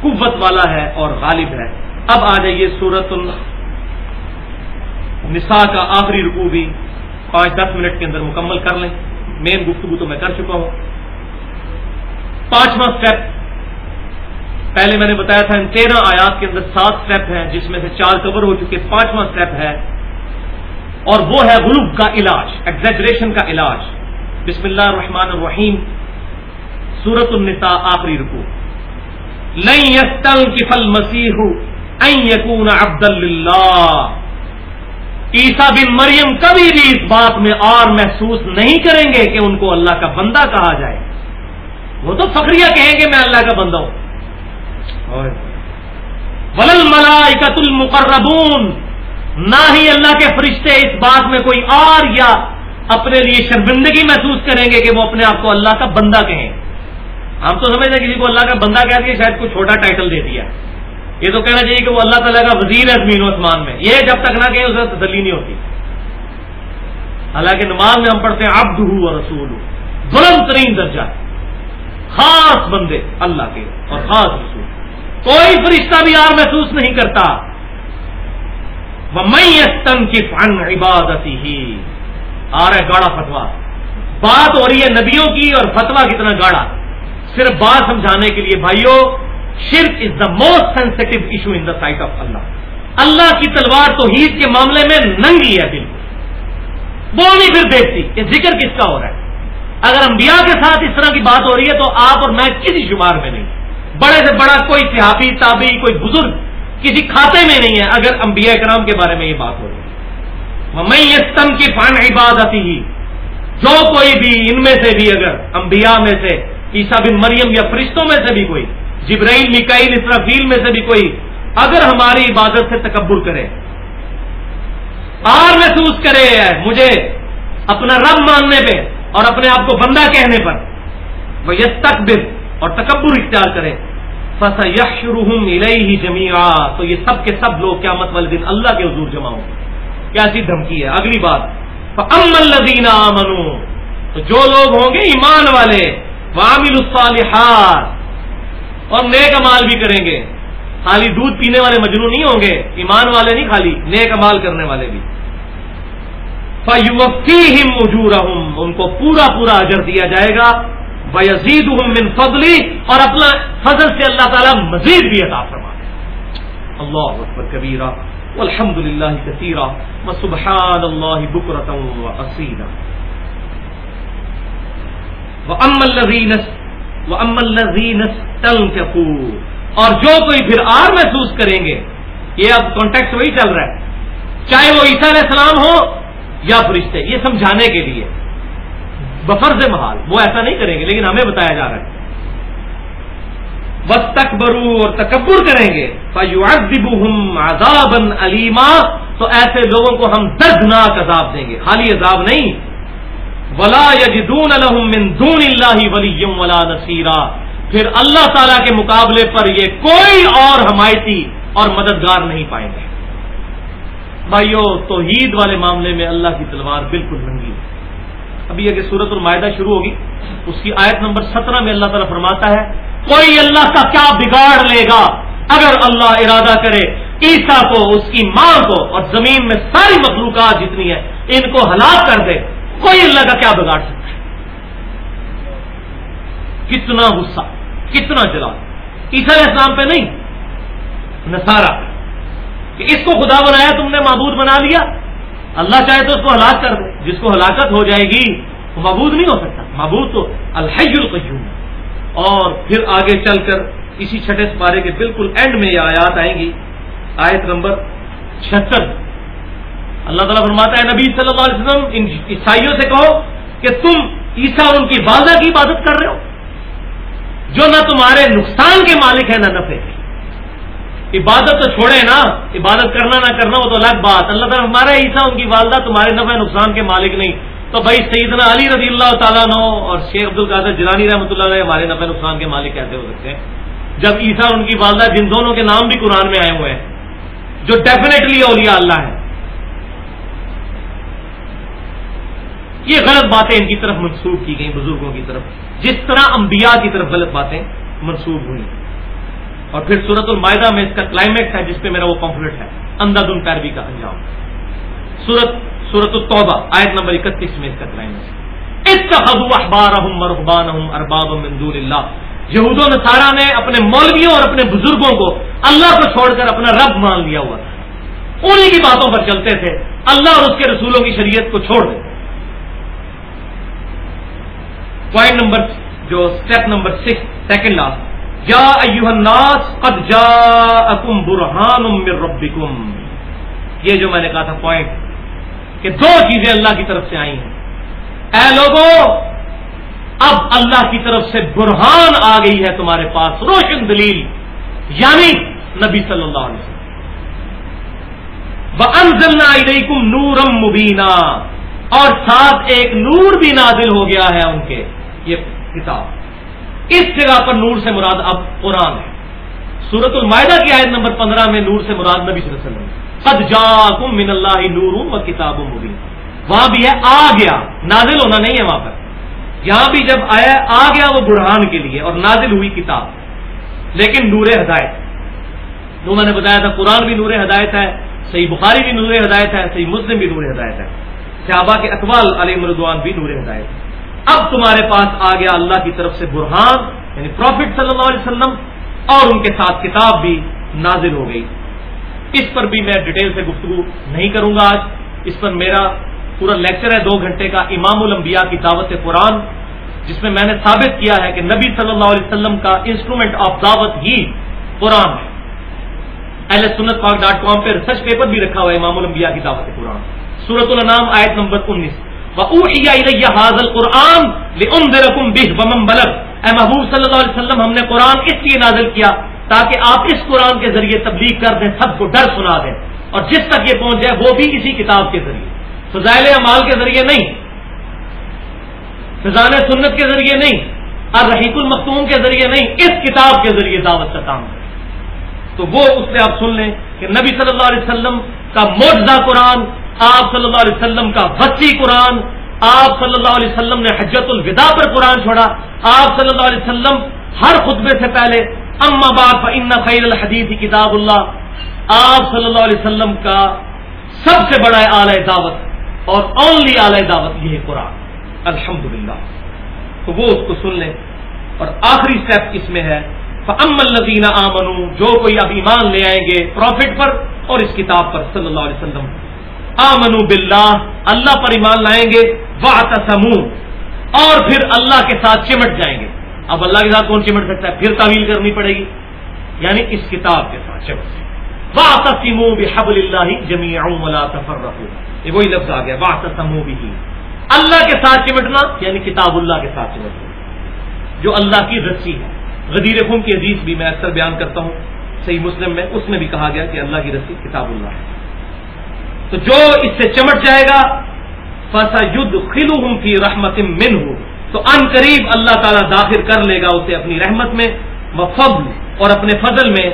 S1: قوت والا ہے اور غالب ہے. اب آ جائیے سورت النساء کا آخری رکوع بھی پانچ دس منٹ کے اندر مکمل کر لیں۔ مین گفتگو تو میں کر چکا ہوں۔ پانچواں اسٹیپ پہلے میں نے بتایا تھا ان تیرہ آیات کے اندر سات اسٹیپ ہیں، جس میں سے چار کور ہو چکے۔ پانچواں اسٹیپ ہے، اور وہ ہے غلوب کا علاج ایگزیجریشن کا علاج۔ بسم اللہ الرحمن الرحیم۔ سورت النساء آخری رکو لن یستنکف المسیح ان یکون عبد اللہ عیسا بن مریم کبھی بھی اس بات میں اور محسوس نہیں کریں گے کہ ان کو اللہ کا بندہ کہا جائے۔ وہ تو فخریہ کہیں گے میں اللہ کا بندہ ہوں۔ ولل ملائکت المقربون، نہ ہی اللہ کے فرشتے اس بات میں کوئی اور یا اپنے لیے شرمندگی محسوس کریں گے کہ وہ اپنے آپ کو اللہ کا بندہ کہیں۔ ہم تو سمجھتے کسی کو اللہ کا بندہ کہہ دیا شاید کوئی چھوٹا ٹائٹل دے دیا۔ یہ تو کہنا چاہیے کہ وہ اللہ تعالیٰ کا وزیر ہے زمین و اسمان میں۔ یہ جب تک نہ کہ اسے تسلی نہیں ہوتی۔ حالانکہ نماز میں ہم پڑھتے ہیں ابد ہو رسول بلند ترین درجہ۔ خاص بندے اللہ کے اور خاص رسول۔ کوئی فرشتہ بھی یار محسوس نہیں کرتا۔ وہ میں کی فن عبادتی ہی آ رہا ہے گاڑا فتوا بات ہو رہی ہے نبیوں کی اور فتوا کتنا گاڑا۔ صرف بات سمجھانے کے لیے بھائیوں شرک is the most sensitive issue in the sight of Allah اللہ کی تلوار توحید کے معاملے میں ننگی ہے بالکل وہ نہیں پھر دیکھتی کہ ذکر کس کا ہو رہا ہے۔ اگر انبیاء کے ساتھ اس طرح کی بات ہو رہی ہے تو آپ اور میں کسی شمار میں نہیں۔ بڑے سے بڑا کوئی صحافی تابی کوئی بزرگ کسی کھاتے میں نہیں ہے اگر انبیاء کرام کے بارے میں یہ بات ہو رہی ہے۔ میں یہ تم کی فن عبادت ہی جو کوئی بھی ان میں سے بھی اگر انبیاء میں سے عیسا بن مریم یا فرشتوں میں سے بھی کوئی جبرائیل مکائل اسرافیل میں سے بھی کوئی اگر ہماری عبادت سے تکبر کرے، آر محسوس کرے، مجھے اپنا رب ماننے پہ اور اپنے آپ کو بندہ کہنے پر، وہ یس تقبر اور تکبر اختیار کرے۔ فصا یش ہی جمیا تو یہ سب کے سب لوگ قیامت والے دن اللہ کے حضور جمع ہوں کیسی دھمکی ہے؟ اگلی بات۔ ام الدینہ منو تو جو لوگ ہوں گے ایمان والے وامل الصالحات۔ اور نیک امال بھی کریں گے۔ خالی دودھ پینے والے مجنو نہیں ہوں گے، ایمان والے نہیں خالی، نیک امال کرنے والے بھی۔ ان کو پورا پورا اجر دیا جائے گا۔ بزید من فضلی اور اپنا فضل سے اللہ تعالیٰ مزید بھی عطا فرما اللہ اکبر کبیرہ الحمد للہ کثیرہ سبحان اللہ بکرتا وسیرہ ام الزین ام الزین اور جو کوئی پھر آر محسوس کریں گے، یہ اب کانٹیکٹ وہی چل رہا ہے۔ چاہے وہ عیسیٰ علیہ السلام ہو یا فرشتے، یہ سمجھانے کے لیے۔ بفرز محال، وہ ایسا نہیں کریں گے، لیکن ہمیں بتایا جا رہا ہے۔ بس تکبرو اور تکبر کریں گے۔ عذابا علیما تو ایسے لوگوں کو ہم دردناک عذاب دیں گے۔ خالی عذاب نہیں ولا یجدون لهم من دون اللہ ولی ولا نصیرا پھر اللہ تعالی کے مقابلے پر یہ کوئی اور حمایتی اور مددگار نہیں پائیں گے۔ بھائیو، توحید والے معاملے میں اللہ کی تلوار بالکل رنگی ہے۔ ابھی یہ کہ سورت المائدہ شروع ہوگی، اس کی آیت نمبر سترہ میں اللہ تعالیٰ فرماتا ہے، کوئی اللہ کا کیا بگاڑ لے گا؟ اگر اللہ ارادہ کرے عیسا کو، اس کی ماں کو اور زمین میں ساری مخلوقات جتنی ہے ان کو ہلاک کر دے کوئی اللہ کا کیا بگاڑ سکتا ہے؟ کتنا غصہ، کتنا جلا عیسا اسلام پہ نہیں نسارا کہ اس کو خدا بنایا، تم نے معبود بنا لیا۔ اللہ چاہے تو اس کو ہلاک کر دے۔ جس کو ہلاکت ہو جائے گی، وہ معبود نہیں ہو سکتا۔ معبود تو الحج القیوم۔ اور پھر آگے چل کر اسی چھٹے سپارے کے بالکل اینڈ میں یہ آیات آئیں گی۔ آیت نمبر چھتر اللہ تعالیٰ فرماتا ہے، نبی صلی اللہ علیہ وسلم، ان عیسائیوں سے کہو کہ تم عیسا اور ان کی والدہ کی عبادت کر رہے ہو۔ جو نہ تمہارے نقصان کے مالک ہیں، نہ نفے کے۔ عبادت تو چھوڑے نا، عبادت کرنا نہ کرنا، وہ تو الگ بات۔ اللہ تعالیٰ ہمارا عیسا ان کی والدہ تمہارے نفع نقصان کے مالک نہیں۔ تو بھائی سیدنا علی رضی اللہ تعالیٰ نو اور شیخ عبد القادر جلانی رحمۃ اللہ علیہ ہمارے نفع نقصان کے مالک کیسے ہو سکتے ہیں۔ جب عیسا ان کی والدہ جن دونوں کے نام بھی قرآن میں آئے ہوئے ہیں، جو ڈیفینیٹلی اولیاء اللہ ہے یہ غلط باتیں ان کی طرف منسوخ کی گئی بزرگوں کی طرف۔ جس طرح انبیاء کی طرف غلط باتیں منسوخ ہوئی اور پھر سورت المائدہ میں اس کا کلائمیکس ہے، جس پہ میرا وہ پمفلٹ ہے انداز ان پیروی کا انجام۔ سورت سورت التوبہ، آیت نمبر اکتیس میں اس کا کلائمیکس اخبار ارباب اللہ۔ یہود و نصارہ نے اپنے مولویوں اور اپنے بزرگوں کو اللہ کو چھوڑ کر اپنا رب مان لیا ہوا تھا۔ انہیں کی باتوں پر چلتے تھے۔ اللہ اور اس کے رسولوں کی شریعت کو چھوڑ دیتے۔ پوائنٹ نمبر جو step number six second last الناس قد جاءکم برہان من ربکم یہ جو میں نے کہا تھا پوائنٹ کہ دو چیزیں اللہ کی طرف سے آئی ہیں اے لوگوں اب اللہ کی طرف سے برہان آ گئی ہے تمہارے پاس روشن دلیل یعنی نبی صلی اللہ علیہ وسلم علیکم نورم مبینہ اور ساتھ ایک نور بھی نازل ہو گیا ہے ان کے یہ کتاب۔ اس جگہ پر نور سے مراد اب قرآن ہے۔ سورت المائدہ کی آیت نمبر پندرہ میں نور سے مراد نبی صلی اللہ علیہ وسلم قد جاکم من اللہ نور و کتاب مبین۔ وہاں بھی ہے آ گیا۔ نازل ہونا نہیں ہے وہاں پر۔ یہاں بھی جب آیا آ گیا وہ برہان کے لیے اور نازل ہوئی کتاب۔ لیکن نور ہدایت۔ جو میں نے بتایا تھا قرآن بھی نور ہدایت ہے، صحیح بخاری بھی نور ہدایت ہے، صحیح مسلم بھی نور ہدایت ہے۔ صحابہ کے اقبال علی مردوان بھی نور ہدایت۔ ہے اب تمہارے پاس آ گیا اللہ کی طرف سے برہان یعنی پروفٹ صلی اللہ علیہ وسلم، اور ان کے ساتھ کتاب بھی نازل ہو گئی۔ اس پر بھی میں ڈیٹیل سے گفتگو نہیں کروں گا آج۔ اس پر میرا پورا لیکچر ہے دو گھنٹے کا امام الانبیاء کی دعوت قرآن، جس میں میں نے ثابت کیا ہے کہ نبی صلی اللہ علیہ وسلم کا انسٹرومنٹ آف دعوت ہی قرآن ہے۔ اہل سنت پاک ڈاٹ کام پہ ریسرچ پیپر بھی رکھا ہوا ہے امام الانبیاء کی دعوت قرآن۔ سورت النام آیت نمبر انیس۔ حاضل قرآن بلب اے محبوب صلی اللہ علیہ وسلم، ہم نے قرآن اس لیے نازل کیا تاکہ آپ اس قرآن کے ذریعے تبلیغ کر دیں، سب کو ڈر سنا دیں اور جس تک یہ پہنچ جائے وہ بھی اسی کتاب کے ذریعے۔ فضائل اعمال کے ذریعے نہیں فضان سنت کے ذریعے نہیں اور رحیق المختوم کے ذریعے نہیں، اس کتاب کے ذریعے دعوت کا کام۔ تو وہ اس سے آپ سن لیں کہ نبی صلی اللہ علیہ وسلم کا موجزہ قرآن آپ صلی اللہ علیہ وسلم کا وسیع قرآن، آپ صلی اللہ علیہ وسلم نے حجت الوداع پر قرآن چھوڑا، آپ صلی اللہ علیہ وسلم ہر خطبے سے پہلے، اما باب ان خیر الحدیث کتاب اللہ۔ آپ صلی اللہ علیہ وسلم کا سب سے بڑا اعلی دعوت اور اونلی اعلی دعوت یہ ہے قرآن۔ الحمد تو وہ اس کو سن لیں۔ اور آخری اسٹیپ اس میں ہے۔ ام الزین آمن جو کوئی اب ایمان لے آئیں گے پروفٹ پر اور اس کتاب پر صلی اللہ علیہ وسلم۔ آمن باللہ، اللہ پر ایمان لائیں گے وہ اور پھر اللہ کے ساتھ چمٹ جائیں گے۔ اب اللہ کے ساتھ کون چمٹ سکتا ہے؟ پھر تعویل کرنی پڑے گی۔ یعنی اس کتاب کے ساتھ چمٹ۔ واہ تسیم بحب اللہ جمی تفر یہ وہی لفظ آ گیا۔ واہ تسمو بھی اللہ کے ساتھ چمٹنا یعنی کتاب اللہ کے ساتھ چمٹنا۔ جو اللہ کی رسی ہے۔ غدیر خون کی عزیز بھی میں اکثر بیان کرتا ہوں۔ صحیح مسلم میں اس میں بھی کہا گیا کہ اللہ کی رسی کتاب اللہ ہے۔ تو جو اس سے چمٹ جائے گا فسا ید خلو ہوں کی رحمت من ہو تو ان قریب اللہ تعالیٰ داخل کر لے گا اسے اپنی رحمت میں وہ فضل اور اپنے فضل میں۔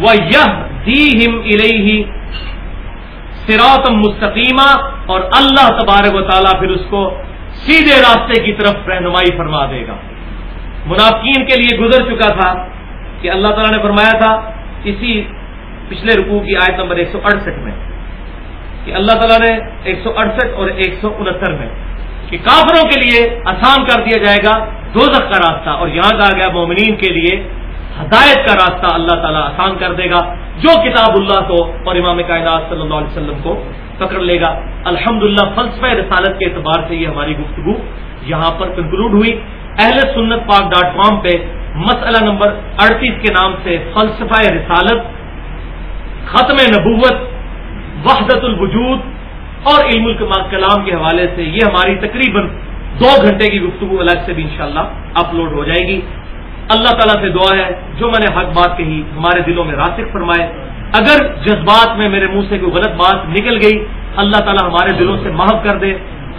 S1: وہ یہ دی ہم سراتم مستقیمہ اور اللہ تبارک و تعالیٰ پھر اس کو سیدھے راستے کی طرف رہنمائی فرما دے گا۔ منافقین کے لیے گزر چکا تھا کہ اللہ تعالیٰ نے فرمایا تھا، اسی پچھلے رکوع کی آیت نمبر ایک سو اڑسٹھ میں۔ کہ اللہ تعالیٰ نے ایک سو اڑسٹھ اور ایک سو انہتر میں کہ کافروں کے لیے آسان کر دیا جائے گا دوزخ کا راستہ اور یہاں کہا گیا مومنین کے لیے ہدایت کا راستہ اللہ تعالیٰ آسان کر دے گا، جو کتاب اللہ کو اور امام کائنات صلی اللہ علیہ وسلم کو پکڑ لے گا۔ الحمد للہ فلسفہ رسالت کے اعتبار سے یہ ہماری گفتگو یہاں پر کنکلوڈ ہوئی۔ اہل سنت پاک ڈاٹ کام پہ مسئلہ نمبر اڑتیس کے نام سے فلسفہ رسالت، ختم نبوت وحدت الوجود اور علم کلام کے حوالے سے یہ ہماری تقریباً دو گھنٹے کی گفتگو الگ سے بھی انشاءاللہ اپلوڈ ہو جائے گی۔ اللہ تعالیٰ سے دعا ہے، جو میں نے حق بات کہی، ہمارے دلوں میں راسک فرمائے۔ اگر جذبات میں میرے منہ سے کوئی غلط بات نکل گئی، اللہ تعالیٰ ہمارے دلوں سے محب کر دے۔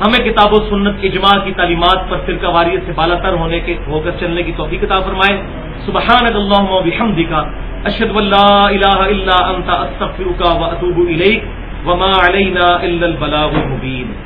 S1: ہمیں کتاب و سنت اجماع کی تعلیمات پر فرقہ واریت سے بالا تر ہونے کے ہو کر چلنے کی توفیق عطا فرمائے۔ سبحان اللہ بحمدک۔ کا اشد اللہ الہ الا انت، استغفرک و اتوب الیک۔ وما علینا الا البلاغ المبین۔